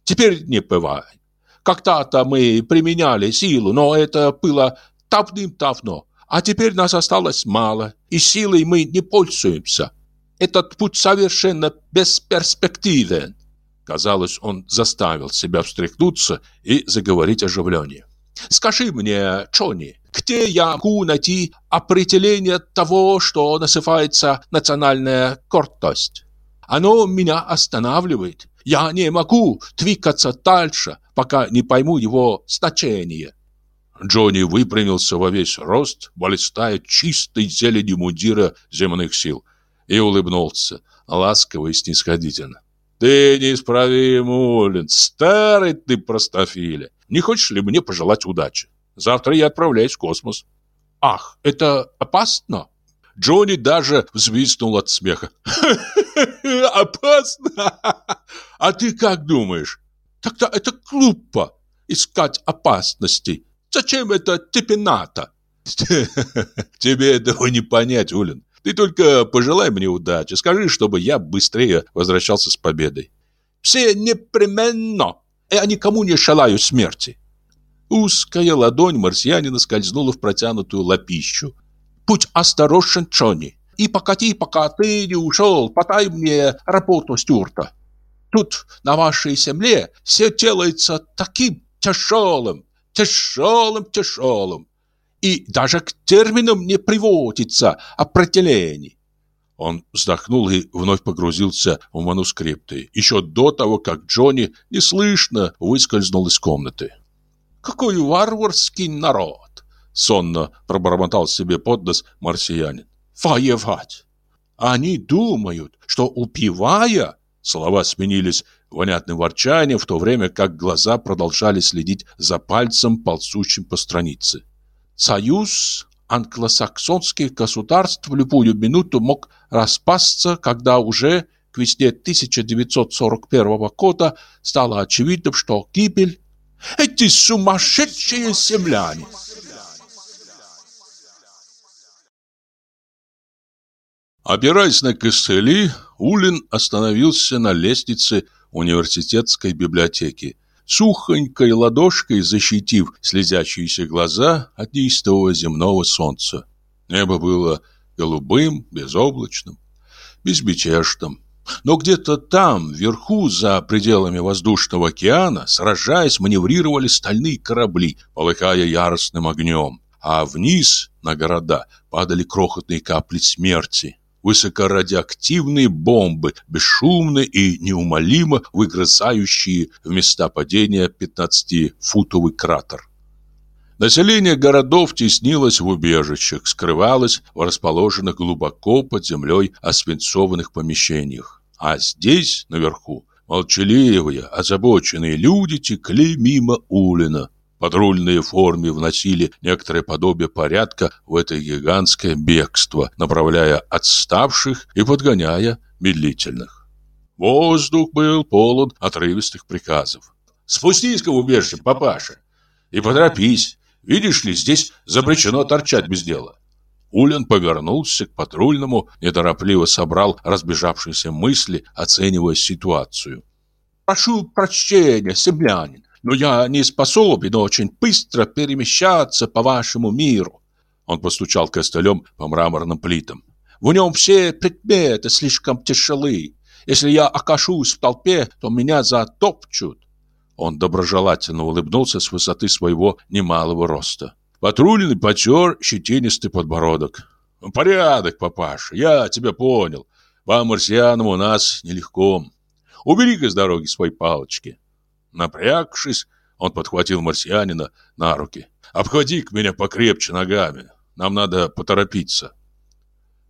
Теперь не бывает. Когда-то мы применяли силу, но это было давным-давно. А теперь нас осталось мало, и силой мы не пользуемся. Этот путь совершенно бесперспективен. Казалось, он заставил себя встряхнуться и заговорить оживленнее. Скажи мне, Джонни, где я могу найти определение того, что называется национальная гордость? Оно меня останавливает. Я не могу двигаться дальше, пока не пойму его значение. Джонни выпрямился во весь рост, блистая чистой зеленью мундира земных сил, и улыбнулся, ласково и снисходительно. «Ты неисправим, Улин, старый ты простофиля. Не хочешь ли мне пожелать удачи? Завтра я отправляюсь в космос». «Ах, это опасно?» Джонни даже взвизгнул от смеха. «Опасно? А ты как думаешь?» «Тогда это глупо искать опасности. Зачем это тебе надо?» «Тебе этого не понять, Улин. Ты только пожелай мне удачи. Скажи, чтобы я быстрее возвращался с победой». «Все непременно. Я никому не желаю смерти». Узкая ладонь марсианина скользнула в протянутую лапищу. «Будь осторожен, Джонни, и покати, пока ты не ушел, подай мне работу Стюарта. Тут, на вашей земле, все делается таким тяжелым, тяжелым, тяжелым, и даже к терминам не приводится определений. Он вздохнул и вновь погрузился в манускрипты, еще до того, как Джонни неслышно выскользнул из комнаты. «Какой варварский народ!» — сонно пробормотал себе под нос марсианин. «Воевать! Они думают, что убивая...» Слова сменились вонятным ворчанием, в то время как глаза продолжали следить за пальцем, ползущим по странице. Союз англосаксонских государств в любую минуту мог распасться, когда уже к весне 1941 года стало очевидным, что гибель эти сумасшедшие земляне. Опираясь на костыли, Улин остановился на лестнице университетской библиотеки, сухонькой ладошкой защитив слезящиеся глаза от неистового земного солнца. Небо было голубым, безоблачным, безмятежным. Но где-то там, вверху, за пределами воздушного океана, сражаясь, маневрировали стальные корабли, полыхая яростным огнем. А вниз, на города, падали крохотные капли смерти. Высокорадиоактивные бомбы, бесшумно и неумолимо выгрызающие в места падения 15-футовый кратер. Население городов теснилось в убежищах, скрывалось в расположенных глубоко под землей освинцованных помещениях. А здесь, наверху, молчаливые, озабоченные люди текли мимо Улина. Патрульные формы вносили некоторое подобие порядка в это гигантское бегство, направляя отставших и подгоняя медлительных. Воздух был полон отрывистых приказов. «Спустись-ка в убежище, папаша, и поторопись, Видишь ли, здесь запрещено торчать без дела. Улин повернулся к патрульному, неторопливо собрал разбежавшиеся мысли, оценивая ситуацию. «Прошу прощения, землянин, но я не способен очень быстро перемещаться по вашему миру». Он постучал костылем по мраморным плитам. «В нем все предметы слишком тяжелые. Если я окажусь в толпе, то меня затопчут. Он доброжелательно улыбнулся с высоты своего немалого роста. Патрульный потер щетинистый подбородок. «Порядок, папаша, я тебя понял. Вам, марсианам, у нас нелегко. Убери-ка с дороги свои палочки». Напрягшись, он подхватил марсианина на руки. «Обходи-ка меня покрепче ногами. Нам надо поторопиться».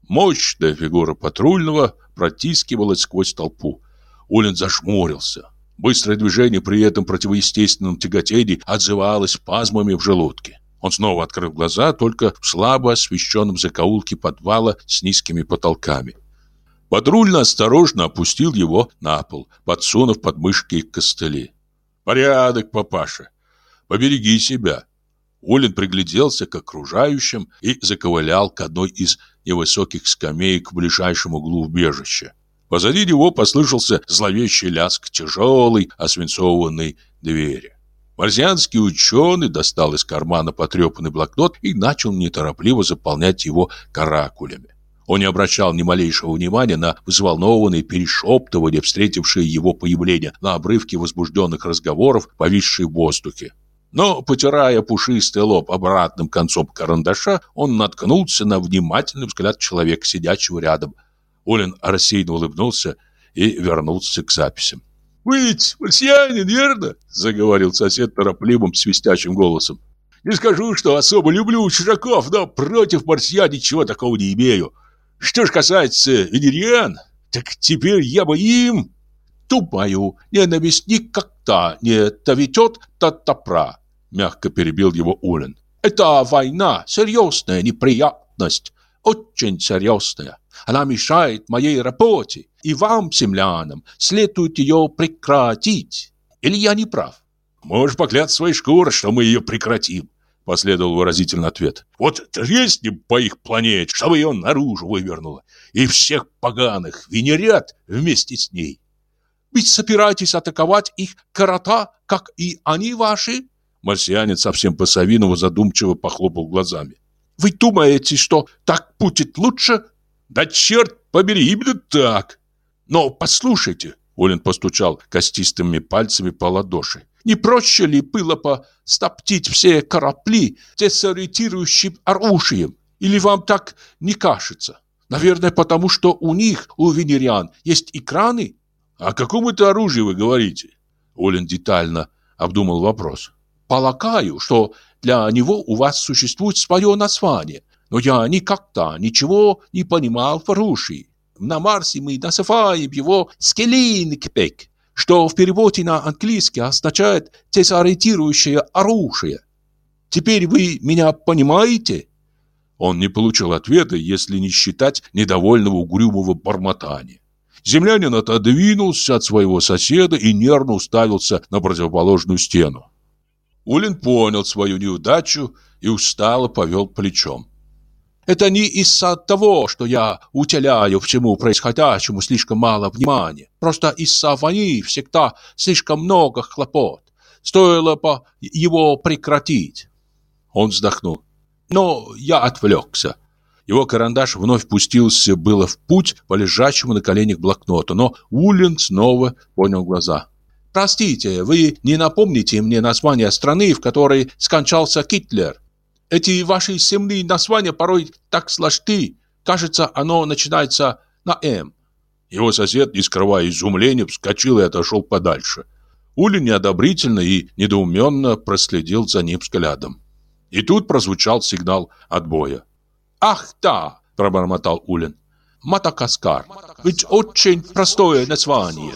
Мощная фигура патрульного протискивалась сквозь толпу. Улин зашмурился. Быстрое движение при этом противоестественном тяготении отзывалось спазмами в желудке. Он снова открыл глаза, только в слабо освещенном закоулке подвала с низкими потолками. Патрульно осторожно опустил его на пол, подсунув под мышки костыли. «Порядок, папаша! Побереги себя!» Улин пригляделся к окружающим и заковылял к одной из невысоких скамеек в ближайшем углу убежища. Позади него послышался зловещий лязг тяжелой освинцованной двери. Марсианский ученый достал из кармана потрепанный блокнот и начал неторопливо заполнять его каракулями. Он не обращал ни малейшего внимания на взволнованные перешептывания, встретившие его появление, на обрывки возбужденных разговоров, повисшие в воздухе. Но, потирая пушистый лоб обратным концом карандаша, он наткнулся на внимательный взгляд человека, сидящего рядом – Олин рассеянно улыбнулся и вернулся к записям. «Вы ведь марсианин, верно?» – заговорил сосед торопливым свистящим голосом. «Не скажу, что особо люблю чужаков, но против марсиан ничего такого не имею. Что ж касается венериан, так теперь я бы им...» «Думаю, ненависть никогда не доведет до добра», – мягко перебил его Улин. «Это война, серьезная неприятность, очень серьезная. Она мешает моей работе, и вам, землянам, следует ее прекратить. Или я не прав? Можешь покляться своей шкурой, что мы ее прекратим. Последовал выразительный ответ. Вот треснем по их планете, чтобы ее наружу вывернуло. И всех поганых венерят вместе с ней. Ведь собираетесь атаковать их корота, как и они ваши? Марсианец совсем по-совиному задумчиво похлопал глазами. Вы думаете, что так будет лучше? Да черт побери, именно так. Но послушайте, Олин постучал костистыми пальцами по ладоши. Не проще ли было бы все корабли десориентирующим оружием? Или вам так не кажется? Наверное, потому что у них, у венериан, есть экраны? О каком это оружии вы говорите? Олин детально обдумал вопрос. Полагаю, что для него у вас существует свое название, но я никогда ничего не понимал в оружии. На Марсе мы называем его «скелинкпек», что в переводе на английский означает «дезориентирующее оружие». Теперь вы меня понимаете?» Он не получил ответа, если не считать недовольного угрюмого бормотания. Землянин отодвинулся от своего соседа и нервно уставился на противоположную стену. Улин понял свою неудачу и устало повел плечом. Это не из-за того, что я уделяю всему происходящему слишком мало внимания. Просто из-за войны всегда слишком много хлопот. Стоило бы его прекратить. Он вздохнул. Но я отвлекся. Его карандаш вновь пустился было в путь по лежащему на коленях блокноту, но Улин снова понял глаза. «Простите, вы не напомните мне название страны, в которой скончался Гитлер? Эти ваши земные названия порой так сложны. Кажется, оно начинается на «М». Его сосед, не скрывая изумления, вскочил и отошел подальше. Улин неодобрительно и недоуменно проследил за ним взглядом. И тут прозвучал сигнал отбоя. «Ах, да!» – пробормотал Улин. «Матакаскар. Ведь очень простое название».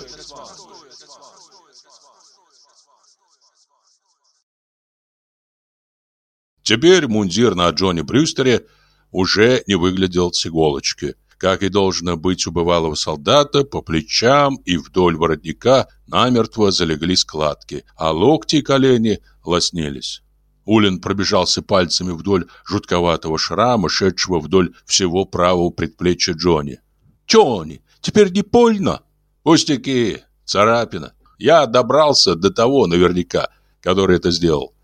Теперь мундир на Джонни Брюстере уже не выглядел с иголочки. Как и должно быть у бывалого солдата, по плечам и вдоль воротника намертво залегли складки, а локти и колени лоснились. Улин пробежался пальцами вдоль жутковатого шрама, шедшего вдоль всего правого предплечья Джонни. «Джонни, теперь не больно?» «Пустяки, царапина. Я добрался до того наверняка, который это сделал.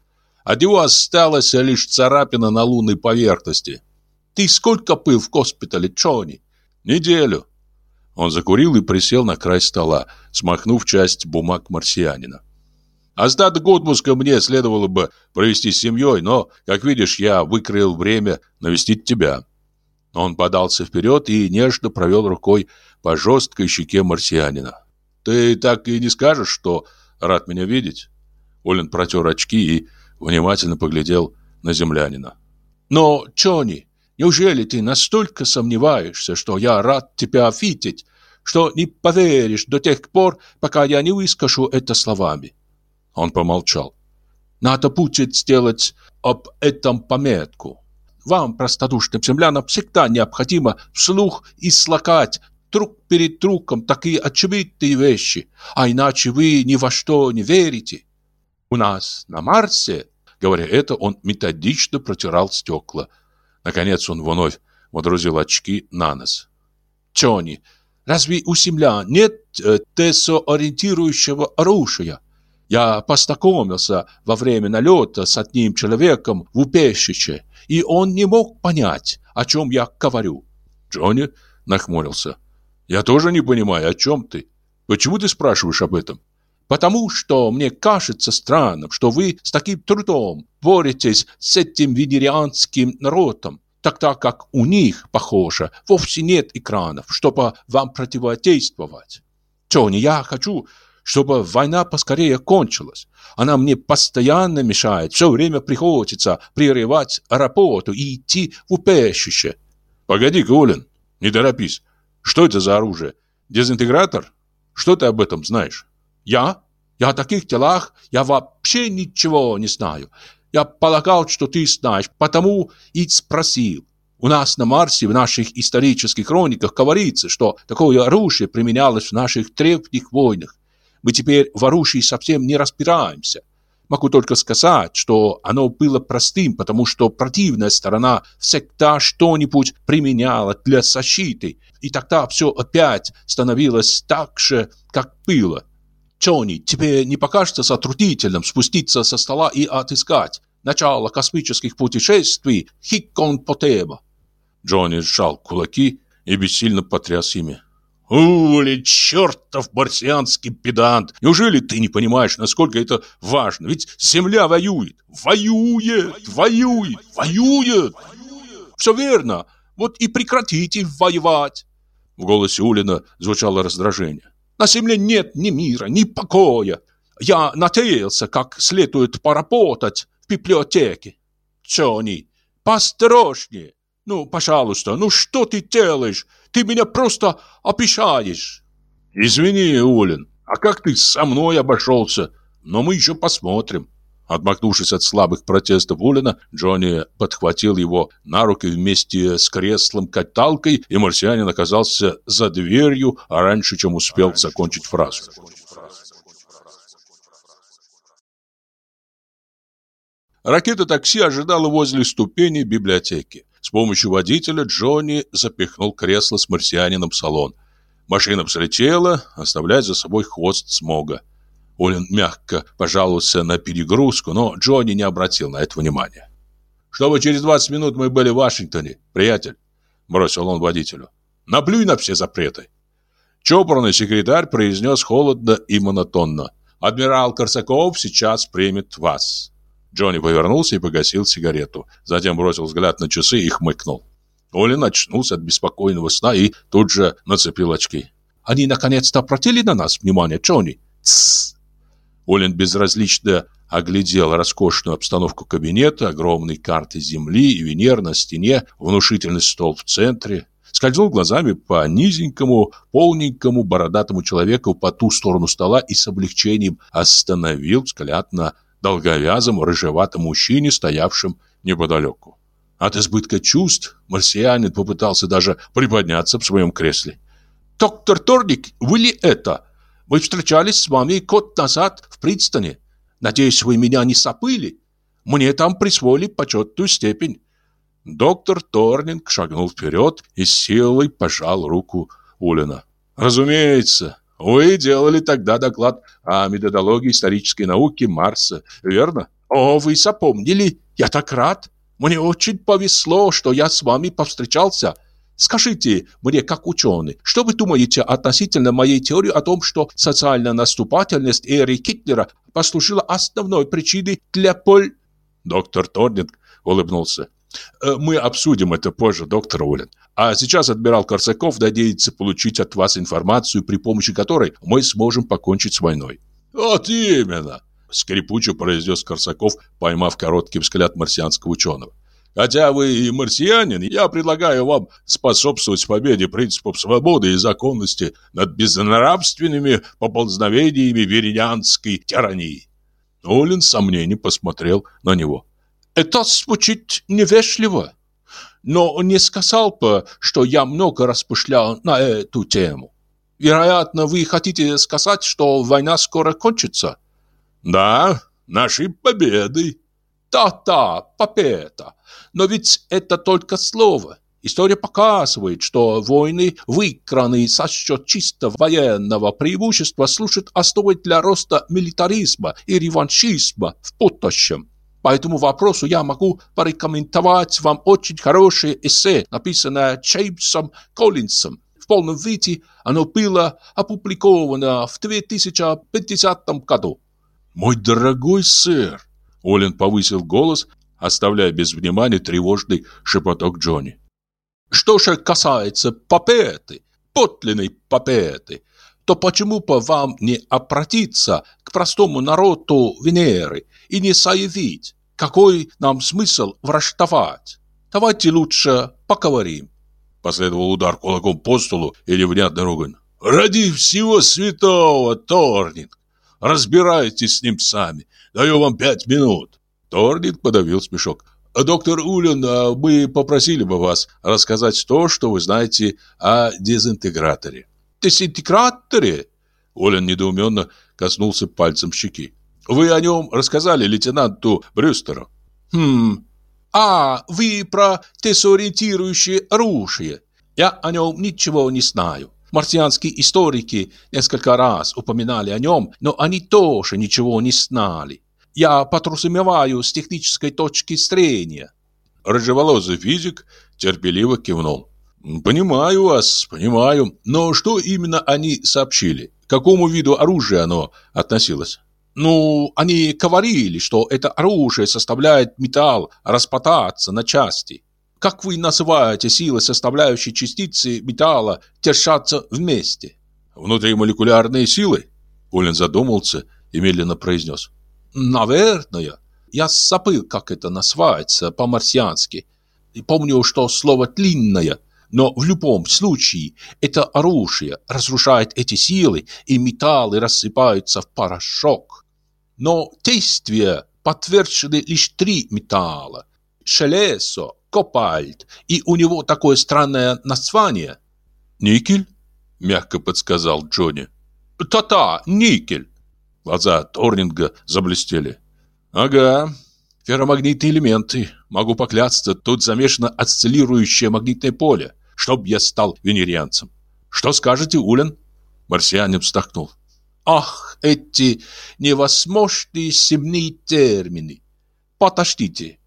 От него осталась лишь царапина на лунной поверхности. Ты сколько был в госпитале, Джонни? Неделю. Он закурил и присел на край стола, смахнув часть бумаг марсианина. Остаток отпуска мне следовало бы провести с семьей, но, как видишь, я выкроил время навестить тебя. Он подался вперед и нежно провел рукой по жесткой щеке марсианина. Ты так и не скажешь, что рад меня видеть? Олин протер очки и внимательно поглядел на землянина. Но, Чони, Неужели ты настолько сомневаешься, что я рад тебя видеть, что не поверишь до тех пор, пока я не выскажу это словами?» Он помолчал. «Надо будет сделать об этом пометку. Вам, простодушным землянам, всегда необходимо вслух излагать друг перед другом такие очевидные вещи, а иначе вы ни во что не верите. У нас на Марсе, говоря это, он методично протирал стекла – Наконец он вновь водрузил очки на нос. «Джонни, разве у землян нет э, тессоориентирующего оружия? Я познакомился во время налета с одним человеком в убежище, и он не мог понять, о чем я говорю». Джонни нахмурился. «Я тоже не понимаю, о чем ты. Почему ты спрашиваешь об этом?» Потому что мне кажется странным, что вы с таким трудом боретесь с этим венерианским народом, тогда как у них, похоже, вовсе нет экранов, чтобы вам противодействовать. Тони, я хочу, чтобы война поскорее кончилась. Она мне постоянно мешает, все время приходится прерывать работу и идти в убежище. Погоди, Голин, не торопись. Что это за оружие? Дезинтегратор? Что ты об этом знаешь? Я? Я о таких делах я вообще ничего не знаю. Я полагал, что ты знаешь, потому и спросил. У нас на Марсе в наших исторических хрониках говорится, что такое оружие применялось в наших древних войнах. Мы теперь в оружии совсем не разбираемся. Могу только сказать, что оно было простым, потому что противная сторона всегда что-нибудь применяла для защиты, и тогда все опять становилось так же, как было. Джонни, тебе не покажется затруднительным спуститься со стола и отыскать начало космических путешествий Хиккон-Потеба? Джонни сжал кулаки и бессильно потряс ими. «Ули, чертов марсианский педант! Неужели ты не понимаешь, насколько это важно? Ведь Земля воюет! Воюет! Воюет! Воюет! Все верно! Вот и прекратите воевать!» В голосе Улина звучало раздражение. На земле нет ни мира, ни покоя. Я надеялся как следует поработать в библиотеке. Джонни, поосторожнее. Ну, пожалуйста, ну что ты делаешь? Ты меня просто обещаешь. Извини, Улин, а как ты со мной обошелся? Но мы еще посмотрим. Отмахнувшись от слабых протестов Улина, Джонни подхватил его на руки вместе с креслом-каталкой, и марсианин оказался за дверью, а раньше, чем успел закончить фразу. Ракета-такси ожидала возле ступени библиотеки. С помощью водителя Джонни запихнул кресло с марсианином в салон. Машина взлетела, оставляя за собой хвост смога. Олин мягко пожаловался на перегрузку, но Джонни не обратил на это внимания. «Чтобы через 20 минут мы были в Вашингтоне, приятель. бросил он водителю. Наплюй на все запреты. Чопорный секретарь произнес холодно и монотонно. «Адмирал Корсаков сейчас примет вас». Джонни повернулся и погасил сигарету. Затем бросил взгляд на часы и хмыкнул. Олин очнулся от беспокойного сна и тут же нацепил очки. «Они наконец-то обратили на нас внимание, Джонни?» «Тссс!» Олин безразлично оглядел роскошную обстановку кабинета, огромные карты Земли и Венер на стене, внушительный стол в центре. Скользнул глазами по низенькому, полненькому, бородатому человеку по ту сторону стола и с облегчением остановил взгляд на долговязом, рыжеватом мужчине, стоявшем неподалеку. От избытка чувств марсианин попытался даже приподняться в своем кресле. «Доктор Торник, вы ли это? Мы встречались с вами год назад в Принстоне. Надеюсь, вы меня не сопыли? Мне там присвоили почетную степень». Доктор Торнинг шагнул вперед и силой пожал руку Улина. «Разумеется, вы делали тогда доклад о методологии исторической науки Марса, верно? О, вы запомнили? Я так рад. Мне очень повезло, что я с вами повстречался. Скажите мне, как ученый, что вы думаете относительно моей теории о том, что социальная наступательность эры Китлера послужила основной причиной для поль... Доктор Торнинг улыбнулся. «Э, мы обсудим это позже, доктор Улин. А сейчас адмирал Корсаков надеется получить от вас информацию, при помощи которой мы сможем покончить с войной. Вот именно, скрипуче произнес Корсаков, поймав короткий взгляд марсианского ученого. Хотя вы и марсианин, я предлагаю вам способствовать победе принципов свободы и законности над безнравственными поползновениями верианской тирании. Олин с сомнением посмотрел на него. Это звучит невежливо, но не сказал бы, что я много распышлял на эту тему. Вероятно, вы хотите сказать, что война скоро кончится? Да, нашей победой. Да-да, победа. Но ведь это только слово. История показывает, что войны, выигранные со счет чисто военного преимущества, служат основой для роста милитаризма и реваншизма в будущем. По этому вопросу я могу порекомендовать вам очень хорошее эссе, написанное Джеймсом Коллинсом. В полном виде оно было опубликовано в 2050 году. «Мой дорогой сэр!» Олин повысил голос, оставляя без внимания тревожный шепоток Джонни. «Что же касается папеты, подлинной папеты, то почему бы вам не обратиться к простому народу Венеры и не заявить, какой нам смысл враждовать? Давайте лучше поговорим. Последовал удар кулаком по столу и невнятный ругань. Ради всего святого, Торнинг! Разбирайтесь с ним сами. Даю вам пять минут. Торнинг подавил смешок. «Доктор Улин, а мы попросили бы вас рассказать то, что вы знаете о дезинтеграторе». «Дезинтеграторе?» Улин недоуменно коснулся пальцем щеки. Вы о нем рассказали лейтенанту Брюстеру. Хм. А, вы про тессоориентирующее оружие. Я о нем ничего не знаю. Марсианские историки несколько раз упоминали о нем, но они тоже ничего не знали. Я подразумеваю с технической точки зрения. Рыжеволосый физик терпеливо кивнул. «Понимаю вас, понимаю. Но что именно они сообщили? К какому виду оружия оно относилось?» Ну, они говорили, что это оружие составляет металл, распадаться на части. Как вы называете силы, составляющие частицы металла, держаться вместе? Внутримолекулярные силы? Олин задумался и медленно произнес. Наверное. Я забыл, как это называется по-марсиански. И помню, что слово «длинное», но в любом случае это оружие разрушает эти силы, и металлы рассыпаются в порошок. Но действия подтверждены лишь три металла. Железо, копальт, и у него такое странное название. «Никель?» – мягко подсказал Джонни. «Та-та, никель!» Глаза Торнинга заблестели. «Ага, ферромагнитные элементы. Могу поклясться, тут замешано осциллирующее магнитное поле, чтоб я стал венерианцем. Что скажете, Улен?» Марсианин вздохнул. Ах, эти невозможные семные термины. Подождите.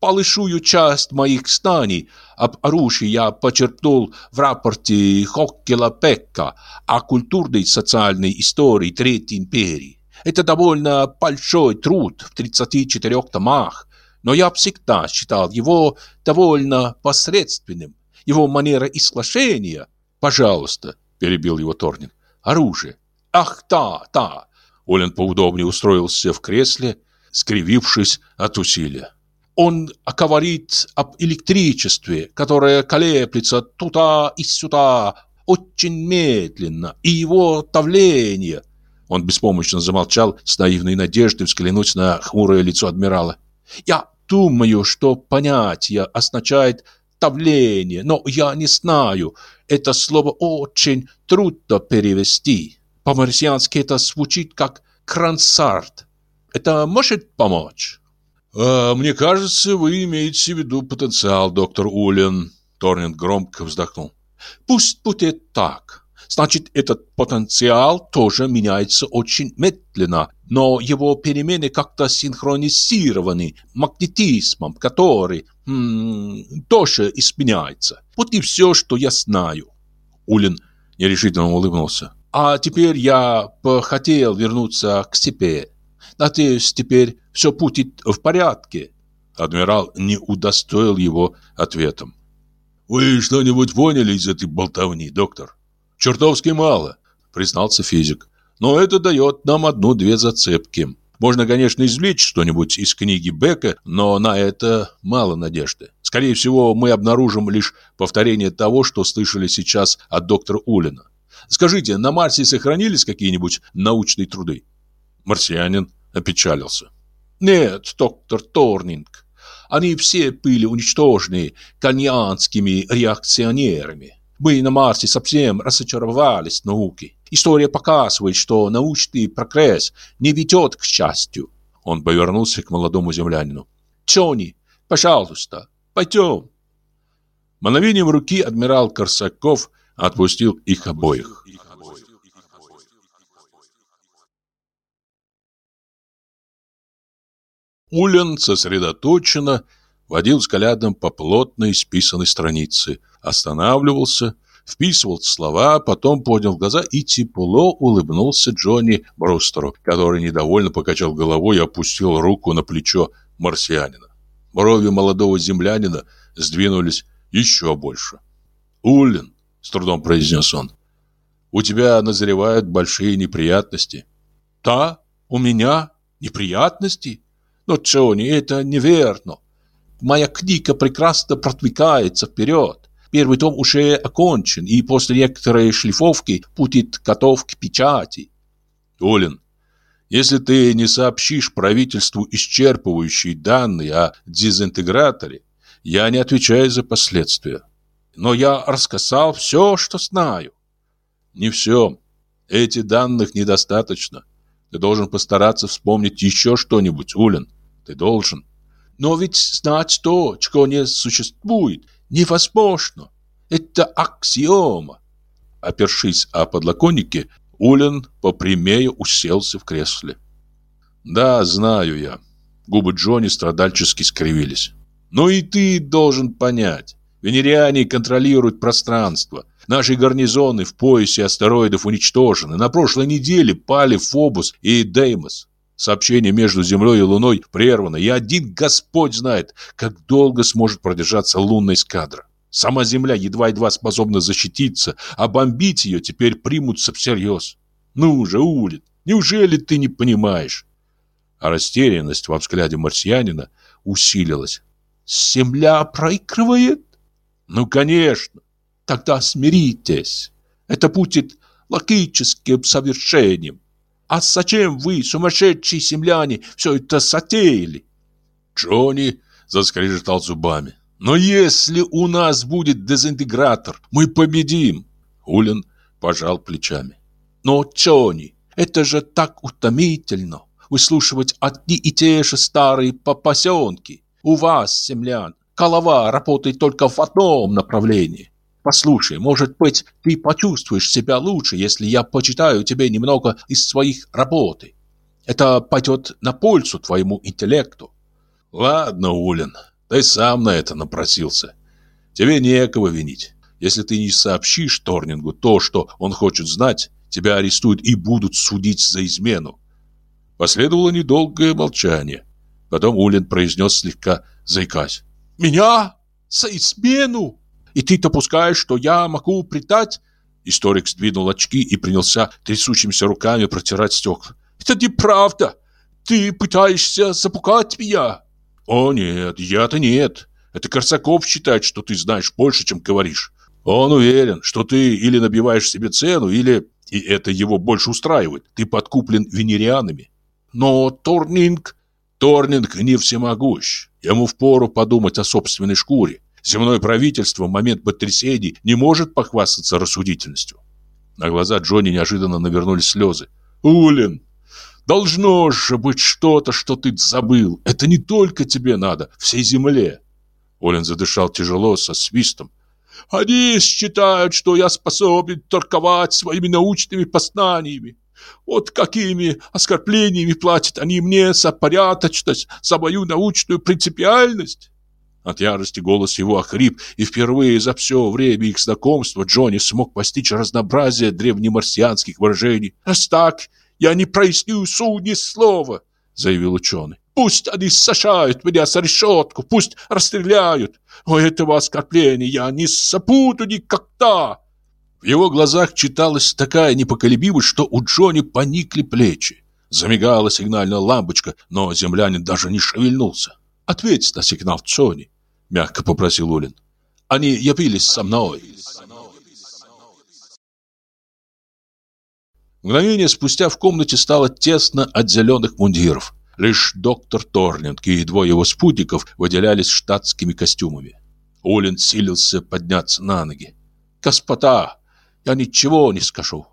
большую часть моих знаний об оружии я почерпнул в рапорте Хоккела Пекка о культурной и социальной истории Третьей империи. Это довольно большой труд в 34 томах, но я всегда считал его довольно посредственным. Его манера изглашения... Пожалуйста, перебил его Торнин. Оружие. Ах, да, да. Олен поудобнее устроился в кресле, скривившись от усилия. Он говорит об электричестве, которое колеблется туда и сюда очень медленно, и его давление. Он беспомощно замолчал с наивной надеждой взглянуть на хмурое лицо адмирала. Я думаю, что понятие означает давление, но я не знаю. Это слово очень трудно перевести. По-марсиански это звучит как крансарт. Это может помочь? А, мне кажется, вы имеете в виду потенциал, доктор Улин. Торнин громко вздохнул. Пусть будет так. Значит, этот потенциал тоже меняется очень медленно, но его перемены как-то синхронизированы магнетизмом, который м тоже изменяется. Вот и все, что я знаю. Улин нерешительно улыбнулся. А теперь я хотел вернуться к себе. Надеюсь, теперь все будет в порядке. Адмирал не удостоил его ответом. «Вы что-нибудь поняли из этой болтовни, доктор?» «Чертовски мало», — признался физик. «Но это дает нам одну-две зацепки. Можно, конечно, извлечь что-нибудь из книги Бека, но на это мало надежды. Скорее всего, мы обнаружим лишь повторение того, что слышали сейчас от доктора Улина. Скажите, на Марсе сохранились какие-нибудь научные труды?» Марсианин опечалился. «Нет, доктор Торнинг, они все были уничтожены каньянскими реакционерами. Мы на Марсе совсем разочаровались в науке. История показывает, что научный прогресс не ведет к счастью. Он повернулся к молодому землянину. Джонни, пожалуйста, пойдем. Мановением руки адмирал Корсаков отпустил их обоих. Улен сосредоточенно водил взглядом по плотной списанной странице – останавливался, вписывал слова, потом поднял глаза и тепло улыбнулся Джонни Брустеру, который недовольно покачал головой и опустил руку на плечо марсианина. Брови молодого землянина сдвинулись еще больше. «Уллин», — с трудом произнес он, — «у тебя назревают большие неприятности». «Да, у меня неприятности? Но, Джонни, это неверно. Моя книга прекрасно продвигается вперед. Первый том уже окончен, и после некоторой шлифовки будет готов к печати. Олин, если ты не сообщишь правительству исчерпывающие данные о дезинтеграторе, я не отвечаю за последствия. Но я рассказал все, что знаю. Не все. Этих данных недостаточно. Ты должен постараться вспомнить еще что-нибудь, Улин. Ты должен. Но ведь знать то, чего не существует, невозможно. Это аксиома. Опершись о подлоконнике, Улин попрямее уселся в кресле. Да, знаю я. Губы Джонни страдальчески скривились. Но и ты должен понять. Венериане контролируют пространство. Наши гарнизоны в поясе астероидов уничтожены. На прошлой неделе пали Фобус и Деймос. Сообщение между Землей и Луной прервано, и один Господь знает, как долго сможет продержаться лунная эскадра. Сама Земля едва-едва способна защититься, а бомбить ее теперь примутся всерьез. Ну же, Улит, неужели ты не понимаешь? А растерянность во взгляде марсианина усилилась. Земля проигрывает? Ну, конечно. Тогда смиритесь. Это будет логическим совершением. А зачем вы, сумасшедшие земляне, все это затеяли? Джонни заскрежетал зубами. Но если у нас будет дезинтегратор, мы победим. Улин пожал плечами. Но, Джонни, это же так утомительно. Выслушивать одни и те же старые попасенки. У вас, землян, голова работает только в одном направлении. Послушай, может быть, ты почувствуешь себя лучше, если я почитаю тебе немного из своих работы. Это пойдет на пользу твоему интеллекту. Ладно, Улин, Ты сам на это напросился. Тебе некого винить. Если ты не сообщишь Торнингу то, что он хочет знать, тебя арестуют и будут судить за измену. Последовало недолгое молчание. Потом Улин произнес слегка заикаясь. «Меня? За измену? И ты допускаешь, что я могу предать?» Историк сдвинул очки и принялся трясущимися руками протирать стекла. «Это неправда! Ты пытаешься запугать меня!» «О нет, я-то нет. Это Корсаков считает, что ты знаешь больше, чем говоришь. Он уверен, что ты или набиваешь себе цену, или, и это его больше устраивает, ты подкуплен венерианами. Но Торнинг... Торнинг не всемогущ. Ему впору подумать о собственной шкуре. Земное правительство в момент потрясений не может похвастаться рассудительностью. На глаза Джонни неожиданно навернулись слезы. «Улин, должно же быть что-то, что ты забыл. Это не только тебе надо, всей земле». Улин задышал тяжело, со свистом. Они считают, что я способен торговать своими научными познаниями. Вот какими оскорблениями платят они мне за порядочность, за мою научную принципиальность. От ярости голос его охрип, и впервые за все время их знакомства Джонни смог постичь разнообразие древнемарсианских выражений. «Раз так, я не проясню суть ни слова», — заявил ученый. «Пусть они сажают меня за решетку, пусть расстреляют. О, этого оскорбления я не забуду никогда!» В его глазах читалась такая непоколебимость, что у Джонни поникли плечи. Замигала сигнальная лампочка, но землянин даже не шевельнулся. «Ответь на сигнал, Джонни!» — мягко попросил Улин. «Они явились со мной!» Мгновение спустя в комнате стало тесно от зеленых мундиров. Лишь доктор Торнинг и двое его спутников выделялись штатскими костюмами. Улин силился подняться на ноги. «Господа, я ничего не скажу.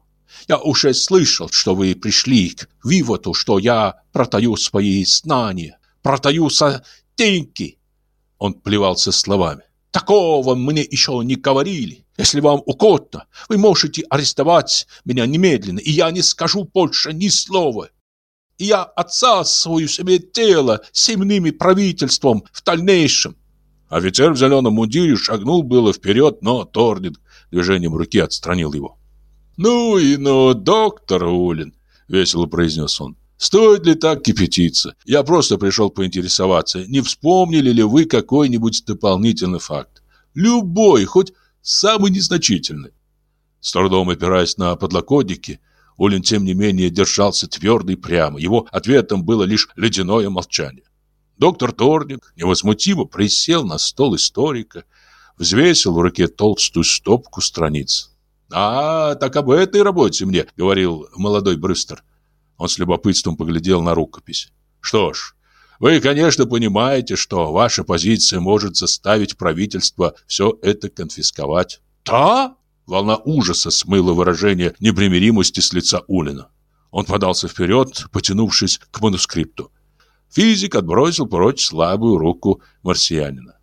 Я уже слышал, что вы пришли к выводу, что я протаю свои знания, протаю со деньги. Он плевался словами. Такого мне еще не говорили. Если вам угодно, вы можете арестовать меня немедленно, и я не скажу больше ни слова. И я отсасываю себе тело семенными правительством в дальнейшем. Офицер в зеленом мундире шагнул было вперед, но Торнинг движением руки отстранил его. «Ну и ну, доктор Улин», — весело произнес он. Стоит ли так кипятиться? Я просто пришел поинтересоваться, не вспомнили ли вы какой-нибудь дополнительный факт? Любой, хоть самый незначительный. С трудом опираясь на подлокотники, Улин, тем не менее, держался твердо и прямо. Его ответом было лишь ледяное молчание. Доктор Торник невозмутимо присел на стол историка, взвесил в руке толстую стопку страниц. «А, так об этой работе мне», — говорил молодой Брюстер. Он с любопытством поглядел на рукопись. Что ж, вы, конечно, понимаете, что ваша позиция может заставить правительство все это конфисковать. Да? Волна ужаса смыла выражение непримиримости с лица Улина. Он подался вперед, потянувшись к манускрипту. Физик отбросил прочь слабую руку марсианина.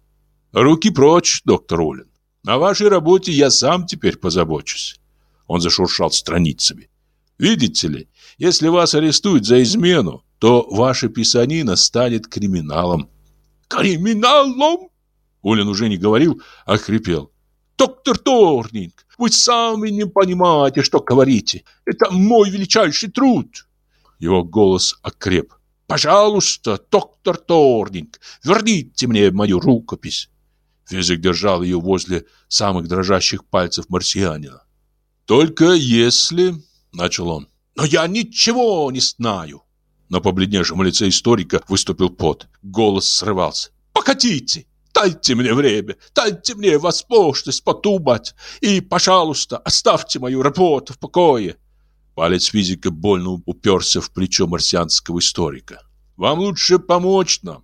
«Руки прочь, доктор Улин. На вашей работе я сам теперь позабочусь». Он зашуршал страницами. «Видите ли, если вас арестуют за измену, то ваша писанина станет криминалом. Криминалом? Улин уже не говорил, а хрипел. Доктор Торнинг, вы сами не понимаете, что говорите. Это мой величайший труд. Его голос окреп. Пожалуйста, доктор Торнинг, верните мне мою рукопись. Физик держал ее возле самых дрожащих пальцев марсианина. «Только если...» — начал он. Но я ничего не знаю. На побледневшем лице историка выступил пот. Голос срывался. Покатите! Дайте мне время, дайте мне возможность подумать. И, пожалуйста, оставьте мою работу в покое. Палец физика больно уперся в плечо марсианского историка. Вам лучше помочь нам.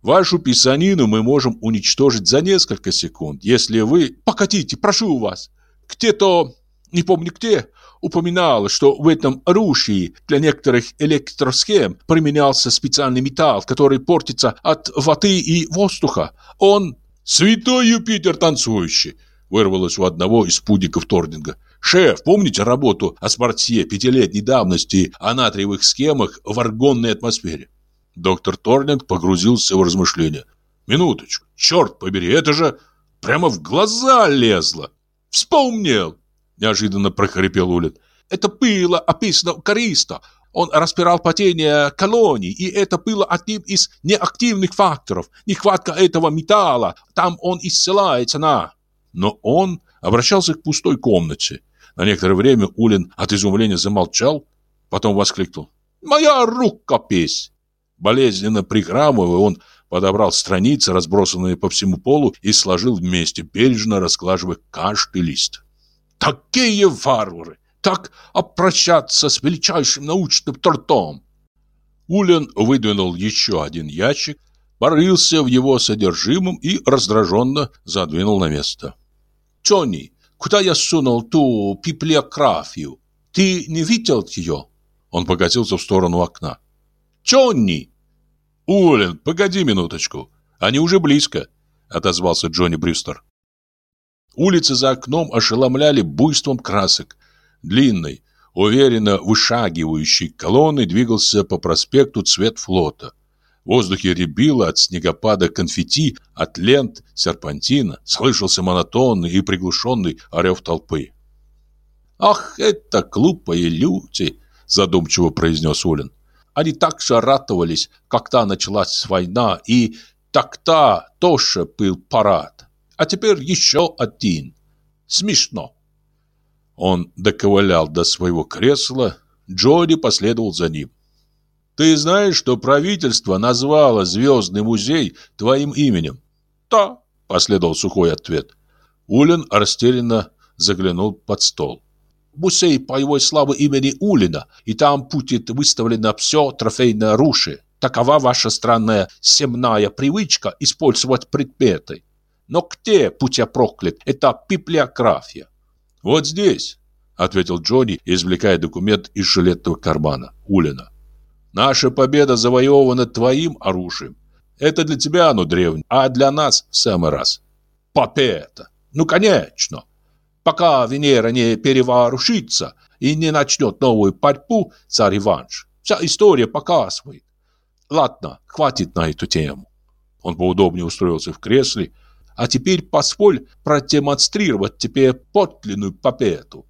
Вашу писанину мы можем уничтожить за несколько секунд, если вы... Покатите, прошу вас. Где-то, не помню где, упоминала, что в этом оружии для некоторых электросхем применялся специальный металл, который портится от воды и воздуха. Он... «Святой Юпитер танцующий!» вырвалось у одного из пудиков Торнинга. «Шеф, помните работу о Спартье пятилетней давности о натриевых схемах в аргонной атмосфере?» Доктор Торнинг погрузился в размышления. Минуточку, черт побери, это же прямо в глаза лезло. Вспомнил, неожиданно прохрипел Улин. Это было описано у Кариста. Он распирал падение колоний, и это было одним из неактивных факторов. Нехватка этого металла, там он и ссылается на... Но он обращался к пустой комнате. На некоторое время Улин от изумления замолчал, потом воскликнул. «Моя рукопись!» Болезненно прихрамывая, он подобрал страницы, разбросанные по всему полу, и сложил вместе, бережно расклаживая каждый лист. «Такие варвары! Так обращаться с величайшим научным трудом!» Улин выдвинул еще один ящик, порылся в его содержимом и раздраженно задвинул на место. «Джонни, куда я сунул ту библиографию? Ты не видел ее?» Он покатился в сторону окна. «Джонни!» «Улин, погоди минуточку. Они уже близко», — отозвался Джонни Брюстер. Улицы за окном ошеломляли буйством красок. Длинной, уверенно вышагивающей колонной двигался по проспекту цвет флота. В воздухе рябило от снегопада конфетти, от лент, серпантина. Слышался монотонный и приглушенный орев толпы. «Ах, это глупые люди!» задумчиво произнес Улин. Они так же ратовались, когда началась война, и тогда тоже был парад. А теперь еще один. Смешно. Он доковылял до своего кресла, Джоди последовал за ним. «Ты знаешь, что правительство назвало Звездный музей твоим именем?» «Да», — последовал сухой ответ. Улин растерянно заглянул под стол музей боевой славы имени Улина, и там будет выставлено все трофейное оружие. Такова ваша странная семная привычка использовать предметы. Но где, будь я проклят, это библиография? Вот здесь, ответил Джонни, извлекая документ из жилетного кармана Улина. Наша победа завоевана твоим оружием. Это для тебя оно древнее, а для нас в самый раз. Победа! Ну, конечно! пока Венера не перевооружится и не начнет новую борьбу за реванш. Вся история показывает. Ладно, хватит на эту тему. Он поудобнее устроился в кресле. А теперь позволь продемонстрировать тебе подлинную победу.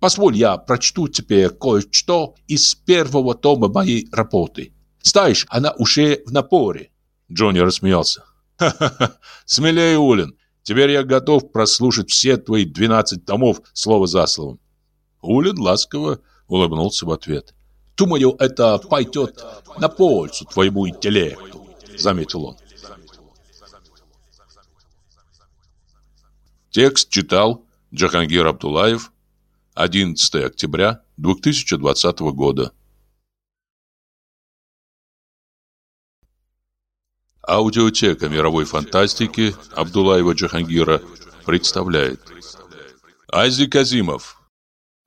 Позволь, я прочту тебе кое-что из первого тома моей работы. Знаешь, она уже в напоре. Джонни рассмеялся. «Ха-ха-ха, смелее, Улин. Теперь я готов прослушать все твои двенадцать томов слово за словом. Улин ласково улыбнулся в ответ. «Думаю, это пойдет на пользу твоему интеллекту», — заметил он. Текст читал Джахангир Абдулаев. 11 октября 2020 года. Аудиотека мировой фантастики Абдулаева Джахангира представляет Азик Азимов.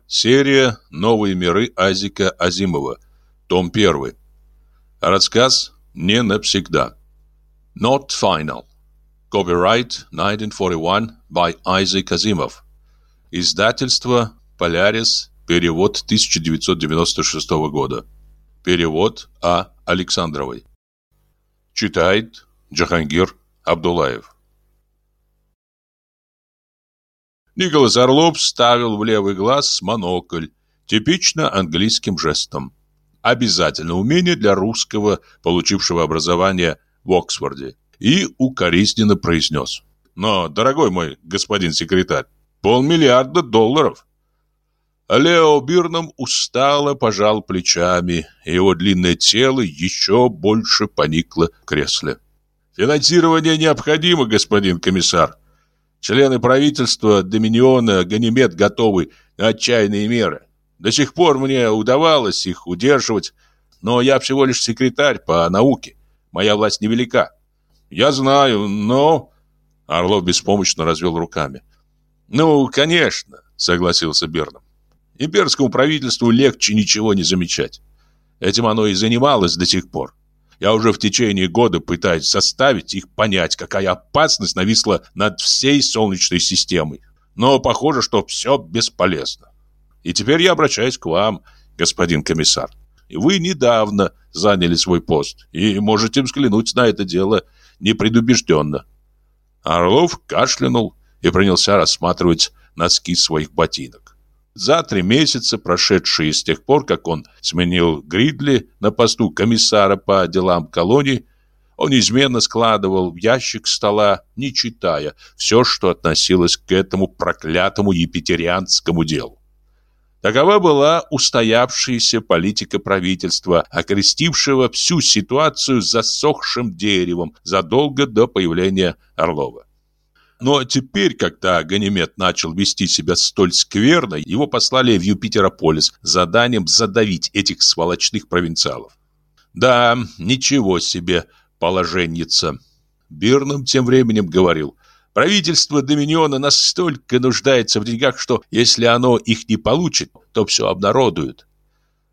Серия «Новые миры» Азика Азимова. Том 1 Рассказ «Не навсегда» Not Final Copyright 1941 by Isaac Asimov Издательство «Полярис» Перевод 1996 года Перевод А. Александровой Читает Джахангир Абдулаев. Николас Орлов ставил в левый глаз монокль, типично английским жестом. Обязательно умение для русского, получившего образование в Оксфорде. И укоризненно произнес. Но, дорогой мой господин секретарь, полмиллиарда долларов. Лео Бирном устало пожал плечами, его длинное тело еще больше поникло в кресле. «Финансирование необходимо, господин комиссар. Члены правительства Доминиона Ганимед готовы на отчаянные меры. До сих пор мне удавалось их удерживать, но я всего лишь секретарь по науке. Моя власть невелика. Я знаю, но...» Орлов беспомощно развел руками. «Ну, конечно», — согласился Берном. Имперскому правительству легче ничего не замечать. Этим оно и занималось до сих пор. Я уже в течение года пытаюсь заставить их понять, какая опасность нависла над всей Солнечной системой. Но похоже, что все бесполезно. И теперь я обращаюсь к вам, господин комиссар. Вы недавно заняли свой пост и можете взглянуть на это дело непредубежденно. Орлов кашлянул и принялся рассматривать носки своих ботинок. За три месяца, прошедшие с тех пор, как он сменил Гридли на посту комиссара по делам колонии, он неизменно складывал в ящик стола, не читая, все, что относилось к этому проклятому епитерианскому делу. Такова была устоявшаяся политика правительства, окрестившего всю ситуацию засохшим деревом задолго до появления Орлова. Но теперь, когда Ганимед начал вести себя столь скверно, его послали в Юпитерополис с заданием задавить этих сволочных провинциалов. Да, ничего себе положенница. Бирном тем временем говорил, правительство Доминиона настолько нуждается в деньгах, что если оно их не получит, то все обнародует.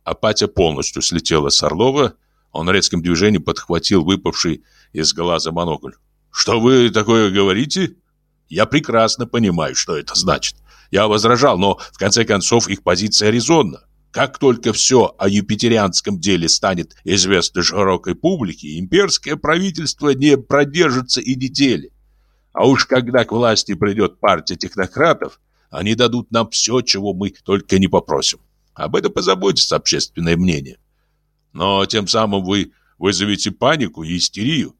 Апатия полностью слетела с Орлова, он резким движением подхватил выпавший из глаза монокль. «Что вы такое говорите?» Я прекрасно понимаю, что это значит. Я возражал, но в конце концов их позиция резонна. Как только все о юпитерианском деле станет известно широкой публике, имперское правительство не продержится и недели. А уж когда к власти придет партия технократов, они дадут нам все, чего мы только не попросим. Об этом позаботится общественное мнение. Но тем самым вы вызовете панику и истерию.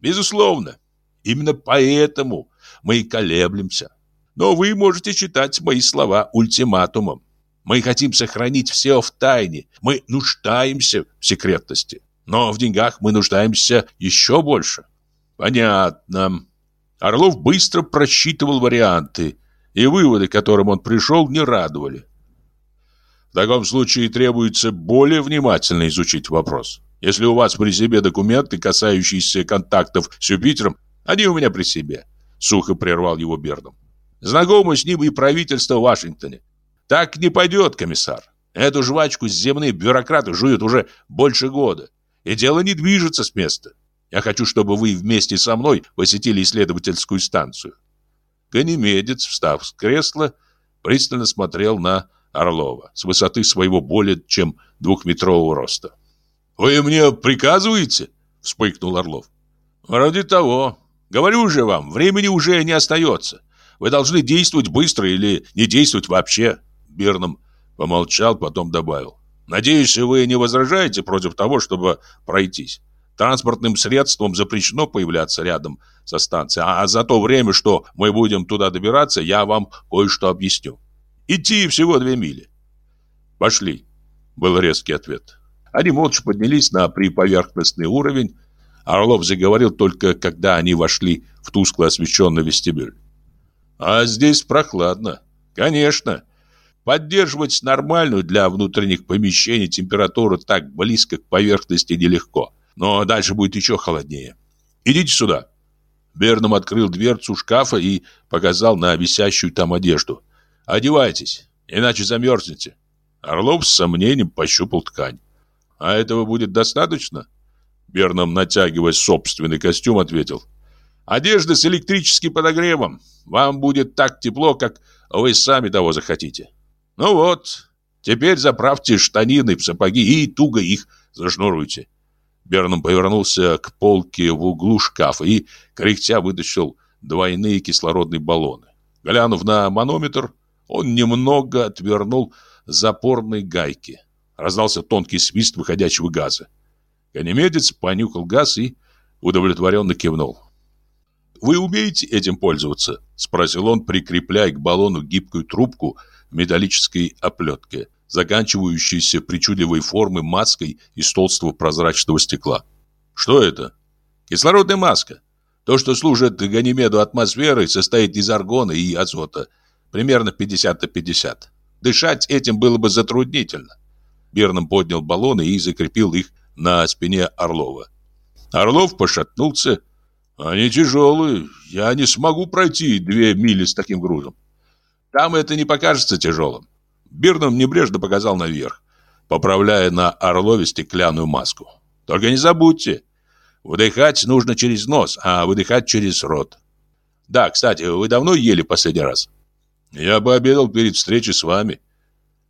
Безусловно. Именно поэтому мы и колеблемся. Но вы можете считать мои слова ультиматумом. Мы хотим сохранить все в тайне. Мы нуждаемся в секретности. Но в деньгах мы нуждаемся еще больше. Понятно. Орлов быстро просчитывал варианты, и выводы, к которым он пришел, не радовали. В таком случае требуется более внимательно изучить вопрос. Если у вас при себе документы, касающиеся контактов с Юпитером, они у меня при себе. Сухо прервал его Берном. Знакомы с ним и правительство в Вашингтоне. Так не пойдет, комиссар. Эту жвачку земные бюрократы жуют уже больше года. И дело не движется с места. Я хочу, чтобы вы вместе со мной посетили исследовательскую станцию. Ганимедец, встав с кресла, пристально смотрел на Орлова с высоты своего более чем двухметрового роста. «Вы мне приказываете?» — вспыхнул Орлов. «Вроде того. Говорю же вам, времени уже не остается. Вы должны действовать быстро или не действовать вообще. Бирном помолчал, потом добавил. Надеюсь, вы не возражаете против того, чтобы пройтись. Транспортным средством запрещено появляться рядом со станцией, а за то время, что мы будем туда добираться, я вам кое-что объясню. Идти всего две мили. Пошли, был резкий ответ. Они молча поднялись на приповерхностный уровень, Орлов заговорил только, когда они вошли в тускло освещенный вестибюль. «А здесь прохладно. Конечно. Поддерживать нормальную для внутренних помещений температуру так близко к поверхности нелегко. Но дальше будет еще холоднее. Идите сюда». Берном открыл дверцу шкафа и показал на висящую там одежду. «Одевайтесь, иначе замерзнете». Орлов с сомнением пощупал ткань. «А этого будет достаточно?» Берном, натягивая собственный костюм, ответил. «Одежда с электрическим подогревом. Вам будет так тепло, как вы сами того захотите. Ну вот, теперь заправьте штанины в сапоги и туго их зашнуруйте». Берном повернулся к полке в углу шкафа и, кряхтя, вытащил двойные кислородные баллоны. Глянув на манометр, он немного отвернул запорные гайки. Раздался тонкий свист выходящего газа. Ганимедец понюхал газ и удовлетворенно кивнул. «Вы умеете этим пользоваться?» – спросил он, прикрепляя к баллону гибкую трубку металлической оплетке, заканчивающейся причудливой формы маской из толстого прозрачного стекла. «Что это?» «Кислородная маска. То, что служит Ганимеду атмосферой, состоит из аргона и азота. Примерно 50 на 50. Дышать этим было бы затруднительно». Берном поднял баллоны и закрепил их на спине Орлова. Орлов пошатнулся. «Они тяжелые. Я не смогу пройти две мили с таким грузом. Там это не покажется тяжелым». Бирном небрежно показал наверх, поправляя на Орлове стеклянную маску. «Только не забудьте, вдыхать нужно через нос, а выдыхать через рот. Да, кстати, вы давно ели последний раз?» «Я бы обедал перед встречей с вами».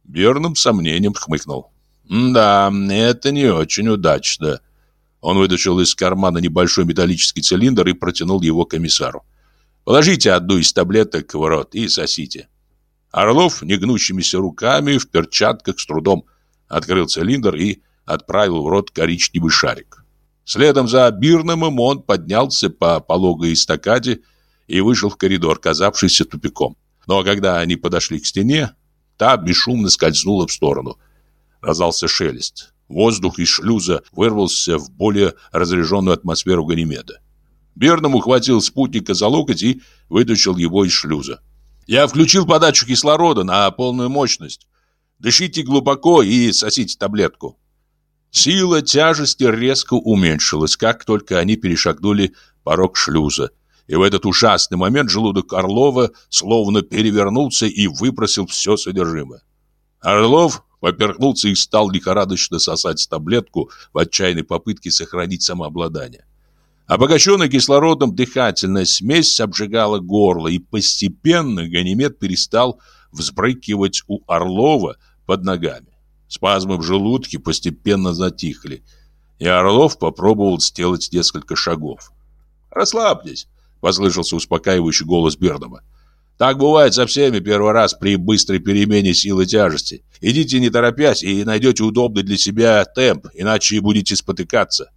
Берном с сомнением хмыкнул. «Да, это не очень удачно». Он вытащил из кармана небольшой металлический цилиндр и протянул его комиссару. «Положите одну из таблеток в рот и сосите». Орлов негнущимися руками в перчатках с трудом открыл цилиндр и отправил в рот коричневый шарик. Следом за Бирномом он поднялся по пологой эстакаде и вышел в коридор, казавшийся тупиком. Но когда они подошли к стене, та бесшумно скользнула в сторону. Раздался шелест. Воздух из шлюза вырвался в более разряженную атмосферу Ганимеда. Берном ухватил спутника за локоть и вытащил его из шлюза. «Я включил подачу кислорода на полную мощность. Дышите глубоко и сосите таблетку». Сила тяжести резко уменьшилась, как только они перешагнули порог шлюза. И в этот ужасный момент желудок Орлова словно перевернулся и выпросил все содержимое. Орлов поперхнулся и стал лихорадочно сосать таблетку в отчаянной попытке сохранить самообладание. Обогащенная кислородом дыхательная смесь обжигала горло, и постепенно Ганимед перестал взбрыкивать у Орлова под ногами. Спазмы в желудке постепенно затихли, и Орлов попробовал сделать несколько шагов. «Расслабьтесь», — послышался успокаивающий голос Бернова. «Так бывает со всеми первый раз при быстрой перемене силы тяжести. Идите не торопясь и найдете удобный для себя темп, иначе будете спотыкаться».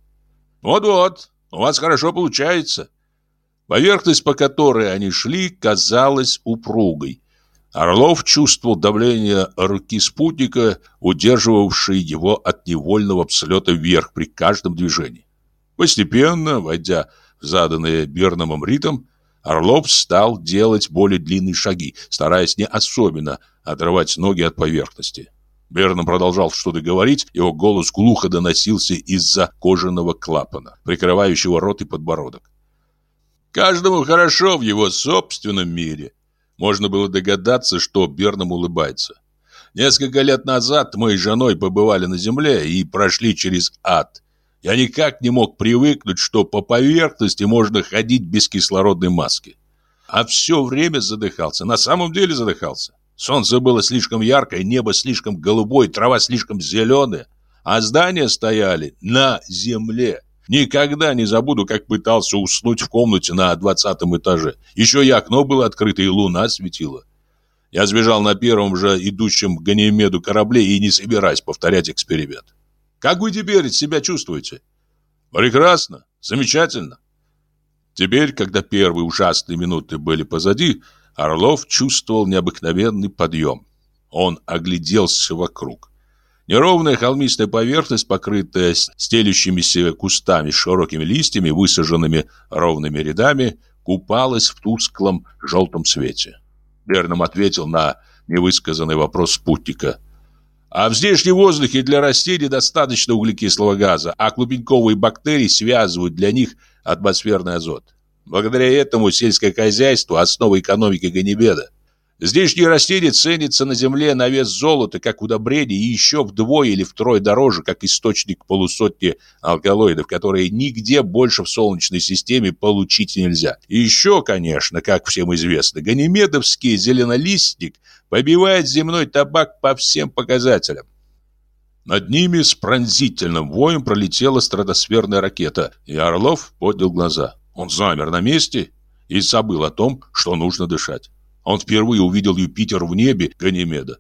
«Вот-вот, у вас хорошо получается». Поверхность, по которой они шли, казалась упругой. Орлов чувствовал давление руки спутника, удерживавшей его от невольного взлета вверх при каждом движении. Постепенно, войдя в заданный Берномом ритм, Орлов стал делать более длинные шаги, стараясь не особенно отрывать ноги от поверхности. Берном продолжал что-то говорить, его голос глухо доносился из-за кожаного клапана, прикрывающего рот и подбородок. «Каждому хорошо в его собственном мире», можно было догадаться, что Берном улыбается. Несколько лет назад мы с женой побывали на земле и прошли через ад. Я никак не мог привыкнуть, что по поверхности можно ходить без кислородной маски. А все время задыхался, на самом деле задыхался. Солнце было слишком яркое, небо слишком голубое, трава слишком зеленая, а здания стояли на земле. Никогда не забуду, как пытался уснуть в комнате на двадцатом этаже. Еще и окно было открыто, и луна светила. Я сбежал на первом же идущем к Ганимеду корабле и не собираюсь повторять эксперимент. Как вы теперь себя чувствуете? Прекрасно, замечательно. Теперь, когда первые ужасные минуты были позади, Орлов чувствовал необыкновенный подъем. Он огляделся вокруг. Неровная холмистая поверхность, покрытая стелющимися кустами с широкими листьями, высаженными ровными рядами, купалась в тусклом желтом свете. Берном ответил на невысказанный вопрос спутника. А в здешнем воздухе для растений достаточно углекислого газа, а клубеньковые бактерии связывают для них атмосферный азот. Благодаря этому сельское хозяйство – основа экономики Ганнибеда. Здешние растения ценятся на земле на вес золота, как удобрение, и еще вдвое или втрое дороже, как источник полусотни алкалоидов, которые нигде больше в Солнечной системе получить нельзя. И еще, конечно, как всем известно, ганимедовский зеленолистник побивает земной табак по всем показателям. Над ними с пронзительным воем пролетела стратосферная ракета, и Орлов поднял глаза. Он замер на месте и забыл о том, что нужно дышать. Он впервые увидел Юпитер в небе Ганимеда.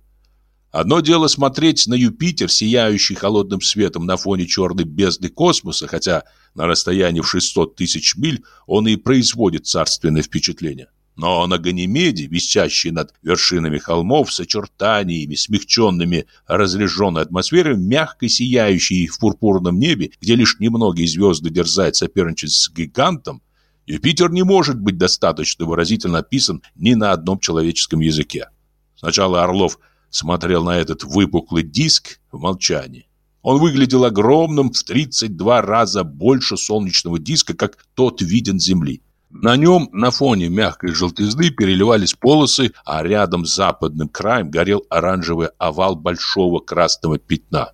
Одно дело смотреть на Юпитер, сияющий холодным светом на фоне черной бездны космоса, хотя на расстоянии в 600 тысяч миль он и производит царственное впечатление. Но на Ганимеде, висящий над вершинами холмов с очертаниями, смягченными разряженной атмосферой, мягко сияющий в пурпурном небе, где лишь немногие звезды дерзают соперничать с гигантом, Юпитер не может быть достаточно выразительно описан ни на одном человеческом языке. Сначала Орлов смотрел на этот выпуклый диск в молчании. Он выглядел огромным в 32 раза больше солнечного диска, как тот виден Земли. На нем на фоне мягкой желтизны переливались полосы, а рядом с западным краем горел оранжевый овал большого красного пятна.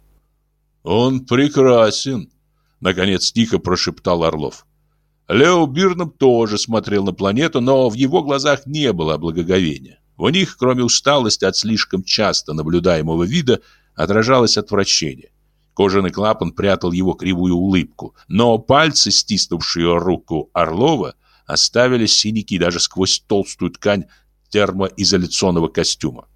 «Он прекрасен!» — наконец тихо прошептал Орлов. Лео Бирном тоже смотрел на планету, но в его глазах не было благоговения. В них, кроме усталости от слишком часто наблюдаемого вида, отражалось отвращение. Кожаный клапан прятал его кривую улыбку, но пальцы, стиснувшие руку Орлова, оставили синяки даже сквозь толстую ткань термоизоляционного костюма.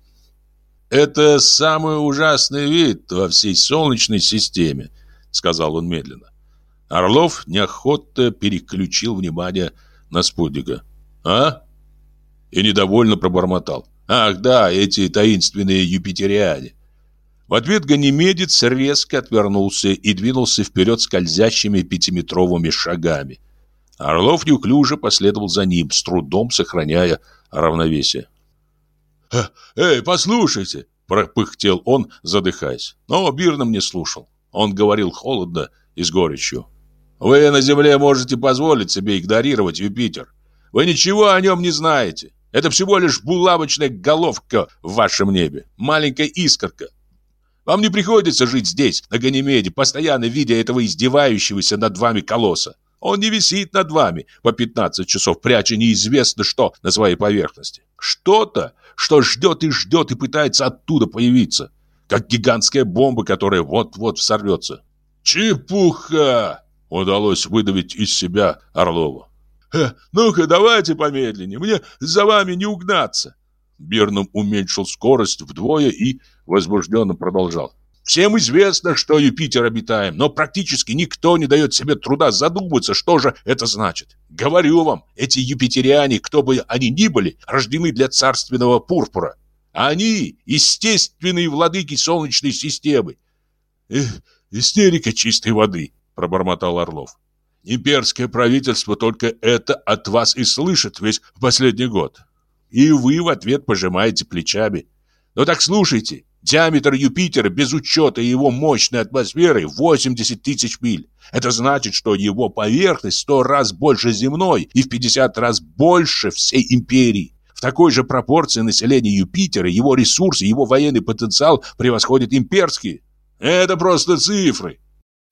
«Это самый ужасный вид во всей Солнечной системе», — сказал он медленно. Орлов неохотно переключил внимание на спутника. «А?» И недовольно пробормотал. «Ах да, эти таинственные юпитериане». В ответ ганимедец резко отвернулся и двинулся вперед скользящими пятиметровыми шагами. Орлов неуклюже последовал за ним, с трудом сохраняя равновесие. «Эй, послушайте!» – пропыхтел он, задыхаясь. Но Бирном не слушал. Он говорил холодно и с горечью. «Вы на Земле можете позволить себе игнорировать Юпитер. Вы ничего о нем не знаете. Это всего лишь булавочная головка в вашем небе, маленькая искорка. Вам не приходится жить здесь, на Ганимеде, постоянно видя этого издевающегося над вами колосса. Он не висит над вами по 15 часов, пряча неизвестно что на своей поверхности. Что-то, что ждет и ждет и пытается оттуда появиться. Как гигантская бомба, которая вот-вот взорвется. «Чепуха!» — удалось выдавить из себя Орлову. «Э, «Ну-ка, давайте помедленнее, мне за вами не угнаться!» Бирном уменьшил скорость вдвое и возбужденно продолжал. Всем известно, что Юпитер обитаем, но практически никто не дает себе труда задуматься, что же это значит. Говорю вам, эти юпитериане, кто бы они ни были, рождены для царственного пурпура. Они – естественные владыки Солнечной системы. Эх, истерика чистой воды, пробормотал Орлов. Имперское правительство только это от вас и слышит весь последний год. И вы в ответ пожимаете плечами. Ну так слушайте, Диаметр Юпитера без учета его мощной атмосферы 80 тысяч миль. Это значит, что его поверхность в 100 раз больше земной и в 50 раз больше всей империи. В такой же пропорции населения Юпитера, его ресурсы, его военный потенциал превосходят имперские. Это просто цифры.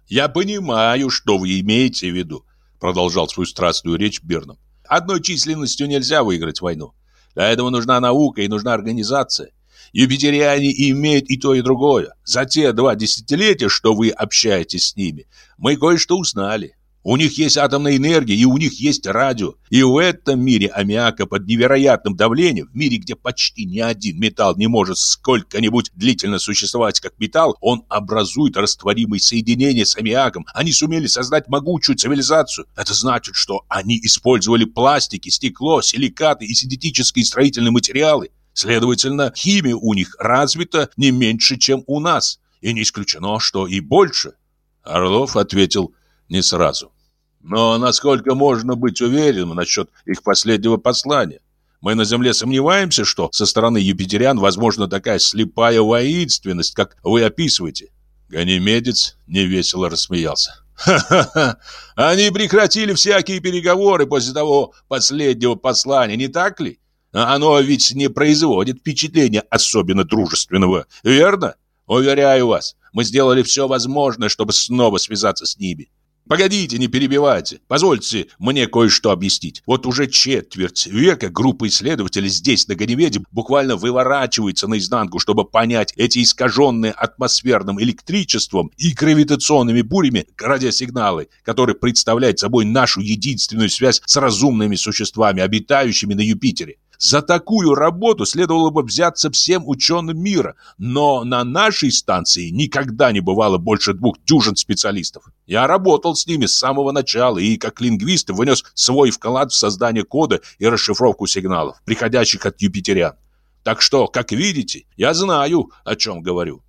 Я понимаю, что вы имеете в виду, продолжал свою страстную речь Берном. Одной численностью нельзя выиграть войну. Для этого нужна наука и нужна организация. Юпитериане имеют и то, и другое. За те два десятилетия, что вы общаетесь с ними, мы кое-что узнали. У них есть атомная энергия, и у них есть радио. И в этом мире аммиака под невероятным давлением, в мире, где почти ни один металл не может сколько-нибудь длительно существовать как металл, он образует растворимые соединения с аммиаком. Они сумели создать могучую цивилизацию. Это значит, что они использовали пластики, стекло, силикаты и синтетические строительные материалы. Следовательно, химия у них развита не меньше, чем у нас, и не исключено, что и больше. Орлов ответил не сразу. Но насколько можно быть уверенным насчет их последнего послания? Мы на Земле сомневаемся, что со стороны юпитерян возможна такая слепая воинственность, как вы описываете. Ганимедец невесело рассмеялся. «Ха-ха-ха! Они прекратили всякие переговоры после того последнего послания, не так ли? Оно ведь не производит впечатления особенно дружественного, верно? Уверяю вас, мы сделали все возможное, чтобы снова связаться с ними. Погодите, не перебивайте. Позвольте мне кое-что объяснить. Вот уже четверть века группа исследователей здесь, на Ганимеде, буквально выворачивается наизнанку, чтобы понять эти искаженные атмосферным электричеством и гравитационными бурями радиосигналы, которые представляют собой нашу единственную связь с разумными существами, обитающими на Юпитере. За такую работу следовало бы взяться всем ученым мира, но на нашей станции никогда не бывало больше двух дюжин специалистов. Я работал с ними с самого начала и как лингвист внес свой вклад в создание кода и расшифровку сигналов, приходящих от юпитерян. Так что, как видите, я знаю, о чем говорю.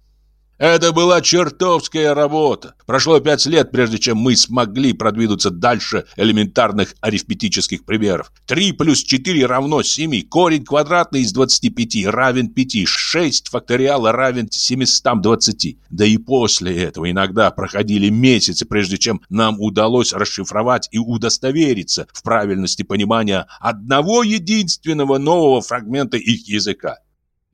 Это была чертовская работа. Прошло пять лет, прежде чем мы смогли продвинуться дальше элементарных арифметических примеров. 3 плюс 4 равно 7. Корень квадратный из 25 равен 5. 6 факториала равен 720. Да и после этого иногда проходили месяцы, прежде чем нам удалось расшифровать и удостовериться в правильности понимания одного единственного нового фрагмента их языка.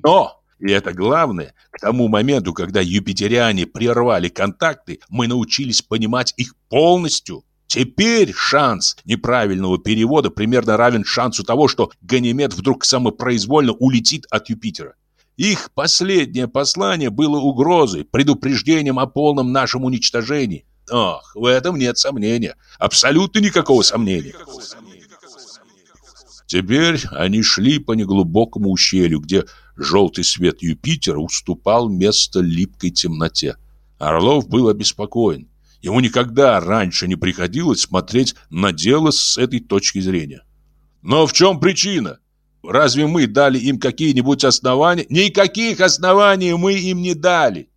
Но и это главное, к тому моменту, когда юпитериане прервали контакты, мы научились понимать их полностью. Теперь шанс неправильного перевода примерно равен шансу того, что Ганимед вдруг самопроизвольно улетит от Юпитера. Их последнее послание было угрозой, предупреждением о полном нашем уничтожении. Ох, в этом нет сомнения. Абсолютно никакого сомнения. Теперь они шли по неглубокому ущелью, где желтый свет Юпитера уступал место липкой темноте. Орлов был обеспокоен. Ему никогда раньше не приходилось смотреть на дело с этой точки зрения. Но в чем причина? Разве мы дали им какие-нибудь основания? Никаких оснований мы им не дали.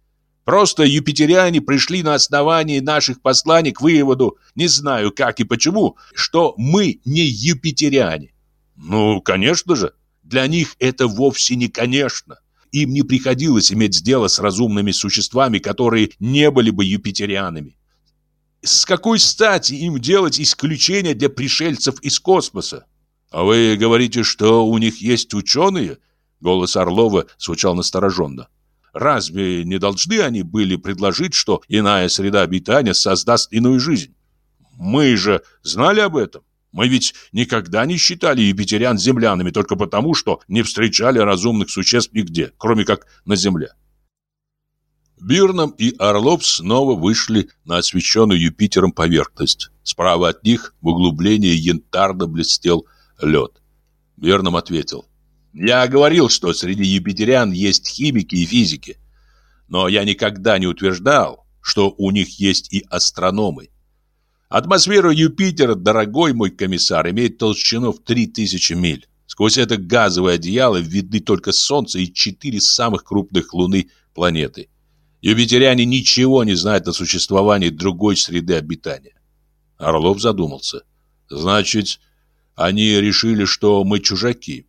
Просто юпитериане пришли на основании наших посланий к выводу, не знаю как и почему, что мы не юпитериане. Ну, конечно же, для них это вовсе не конечно. Им не приходилось иметь дело с разумными существами, которые не были бы юпитерианами. С какой стати им делать исключение для пришельцев из космоса? А вы говорите, что у них есть ученые? Голос Орлова звучал настороженно. Разве не должны они были предложить, что иная среда обитания создаст иную жизнь? Мы же знали об этом. Мы ведь никогда не считали египтян землянами только потому, что не встречали разумных существ нигде, кроме как на земле. Бирном и Орлов снова вышли на освещенную Юпитером поверхность. Справа от них в углублении янтарно блестел лед. Бирном ответил. Я говорил, что среди юпитерян есть химики и физики. Но я никогда не утверждал, что у них есть и астрономы. Атмосфера Юпитера, дорогой мой комиссар, имеет толщину в 3000 миль. Сквозь это газовое одеяло видны только Солнце и четыре самых крупных Луны планеты. Юпитеряне ничего не знают о существовании другой среды обитания. Орлов задумался. Значит, они решили, что мы чужаки.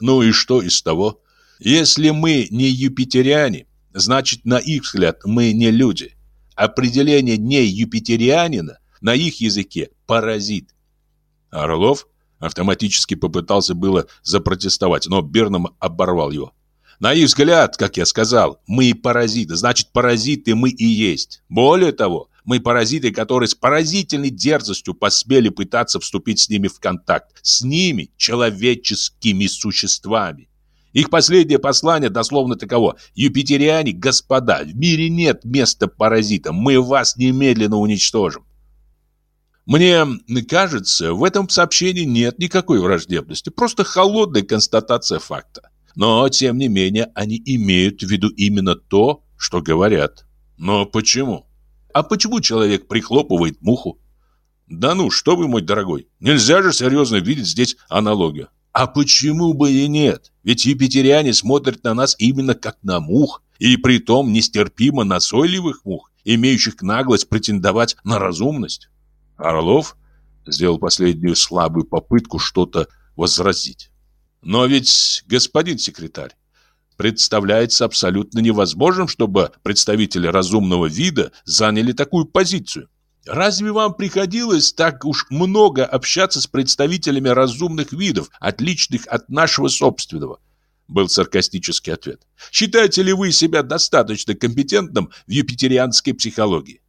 Ну и что из того? Если мы не юпитериане, значит, на их взгляд, мы не люди. Определение не юпитерианина на их языке паразит. Орлов автоматически попытался было запротестовать, но Берном оборвал его. На их взгляд, как я сказал, мы паразиты, значит, паразиты мы и есть. Более того, мы паразиты, которые с поразительной дерзостью посмели пытаться вступить с ними в контакт. С ними, человеческими существами. Их последнее послание дословно таково. Юпитериане, господа, в мире нет места паразитам. Мы вас немедленно уничтожим. Мне кажется, в этом сообщении нет никакой враждебности, просто холодная констатация факта. Но, тем не менее, они имеют в виду именно то, что говорят. Но почему? А почему человек прихлопывает муху? Да ну, что вы, мой дорогой, нельзя же серьезно видеть здесь аналогию. А почему бы и нет? Ведь епитериане смотрят на нас именно как на мух, и притом нестерпимо назойливых мух, имеющих наглость претендовать на разумность. Орлов сделал последнюю слабую попытку что-то возразить. Но ведь, господин секретарь, представляется абсолютно невозможным, чтобы представители разумного вида заняли такую позицию. Разве вам приходилось так уж много общаться с представителями разумных видов, отличных от нашего собственного? Был саркастический ответ. Считаете ли вы себя достаточно компетентным в юпитерианской психологии?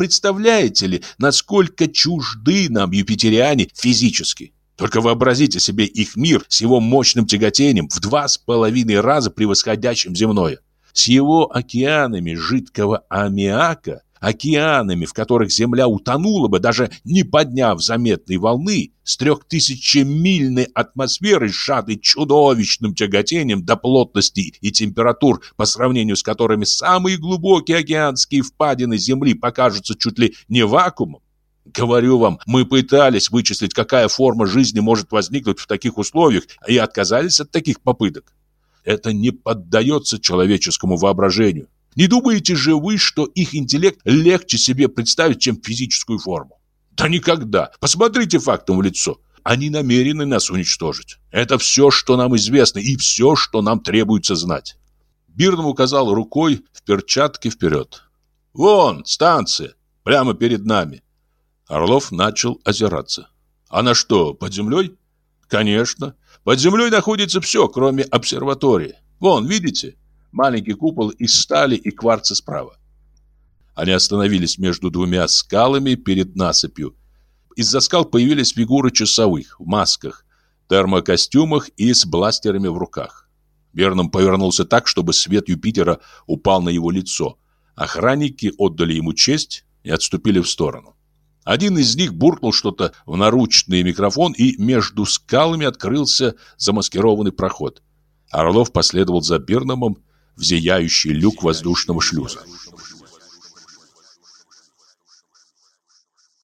Представляете ли, насколько чужды нам юпитериане физически? Только вообразите себе их мир с его мощным тяготением в два с половиной раза превосходящим земное. С его океанами жидкого аммиака, океанами, в которых Земля утонула бы, даже не подняв заметной волны, с трехтысячемильной атмосферой, сжатой чудовищным тяготением до плотности и температур, по сравнению с которыми самые глубокие океанские впадины Земли покажутся чуть ли не вакуумом. Говорю вам, мы пытались вычислить, какая форма жизни может возникнуть в таких условиях, и отказались от таких попыток. Это не поддается человеческому воображению. Не думаете же вы, что их интеллект легче себе представить, чем физическую форму? Да никогда. Посмотрите фактом в лицо. Они намерены нас уничтожить. Это все, что нам известно, и все, что нам требуется знать. Бирном указал рукой в перчатке вперед. Вон, станция, прямо перед нами. Орлов начал озираться. А на что, под землей? Конечно. Под землей находится все, кроме обсерватории. Вон, видите? Маленький купол из стали и кварца справа. Они остановились между двумя скалами перед насыпью. Из-за скал появились фигуры часовых в масках, термокостюмах и с бластерами в руках. Берном повернулся так, чтобы свет Юпитера упал на его лицо. Охранники отдали ему честь и отступили в сторону. Один из них буркнул что-то в наручный микрофон, и между скалами открылся замаскированный проход. Орлов последовал за Берномом в зияющий люк воздушного шлюза.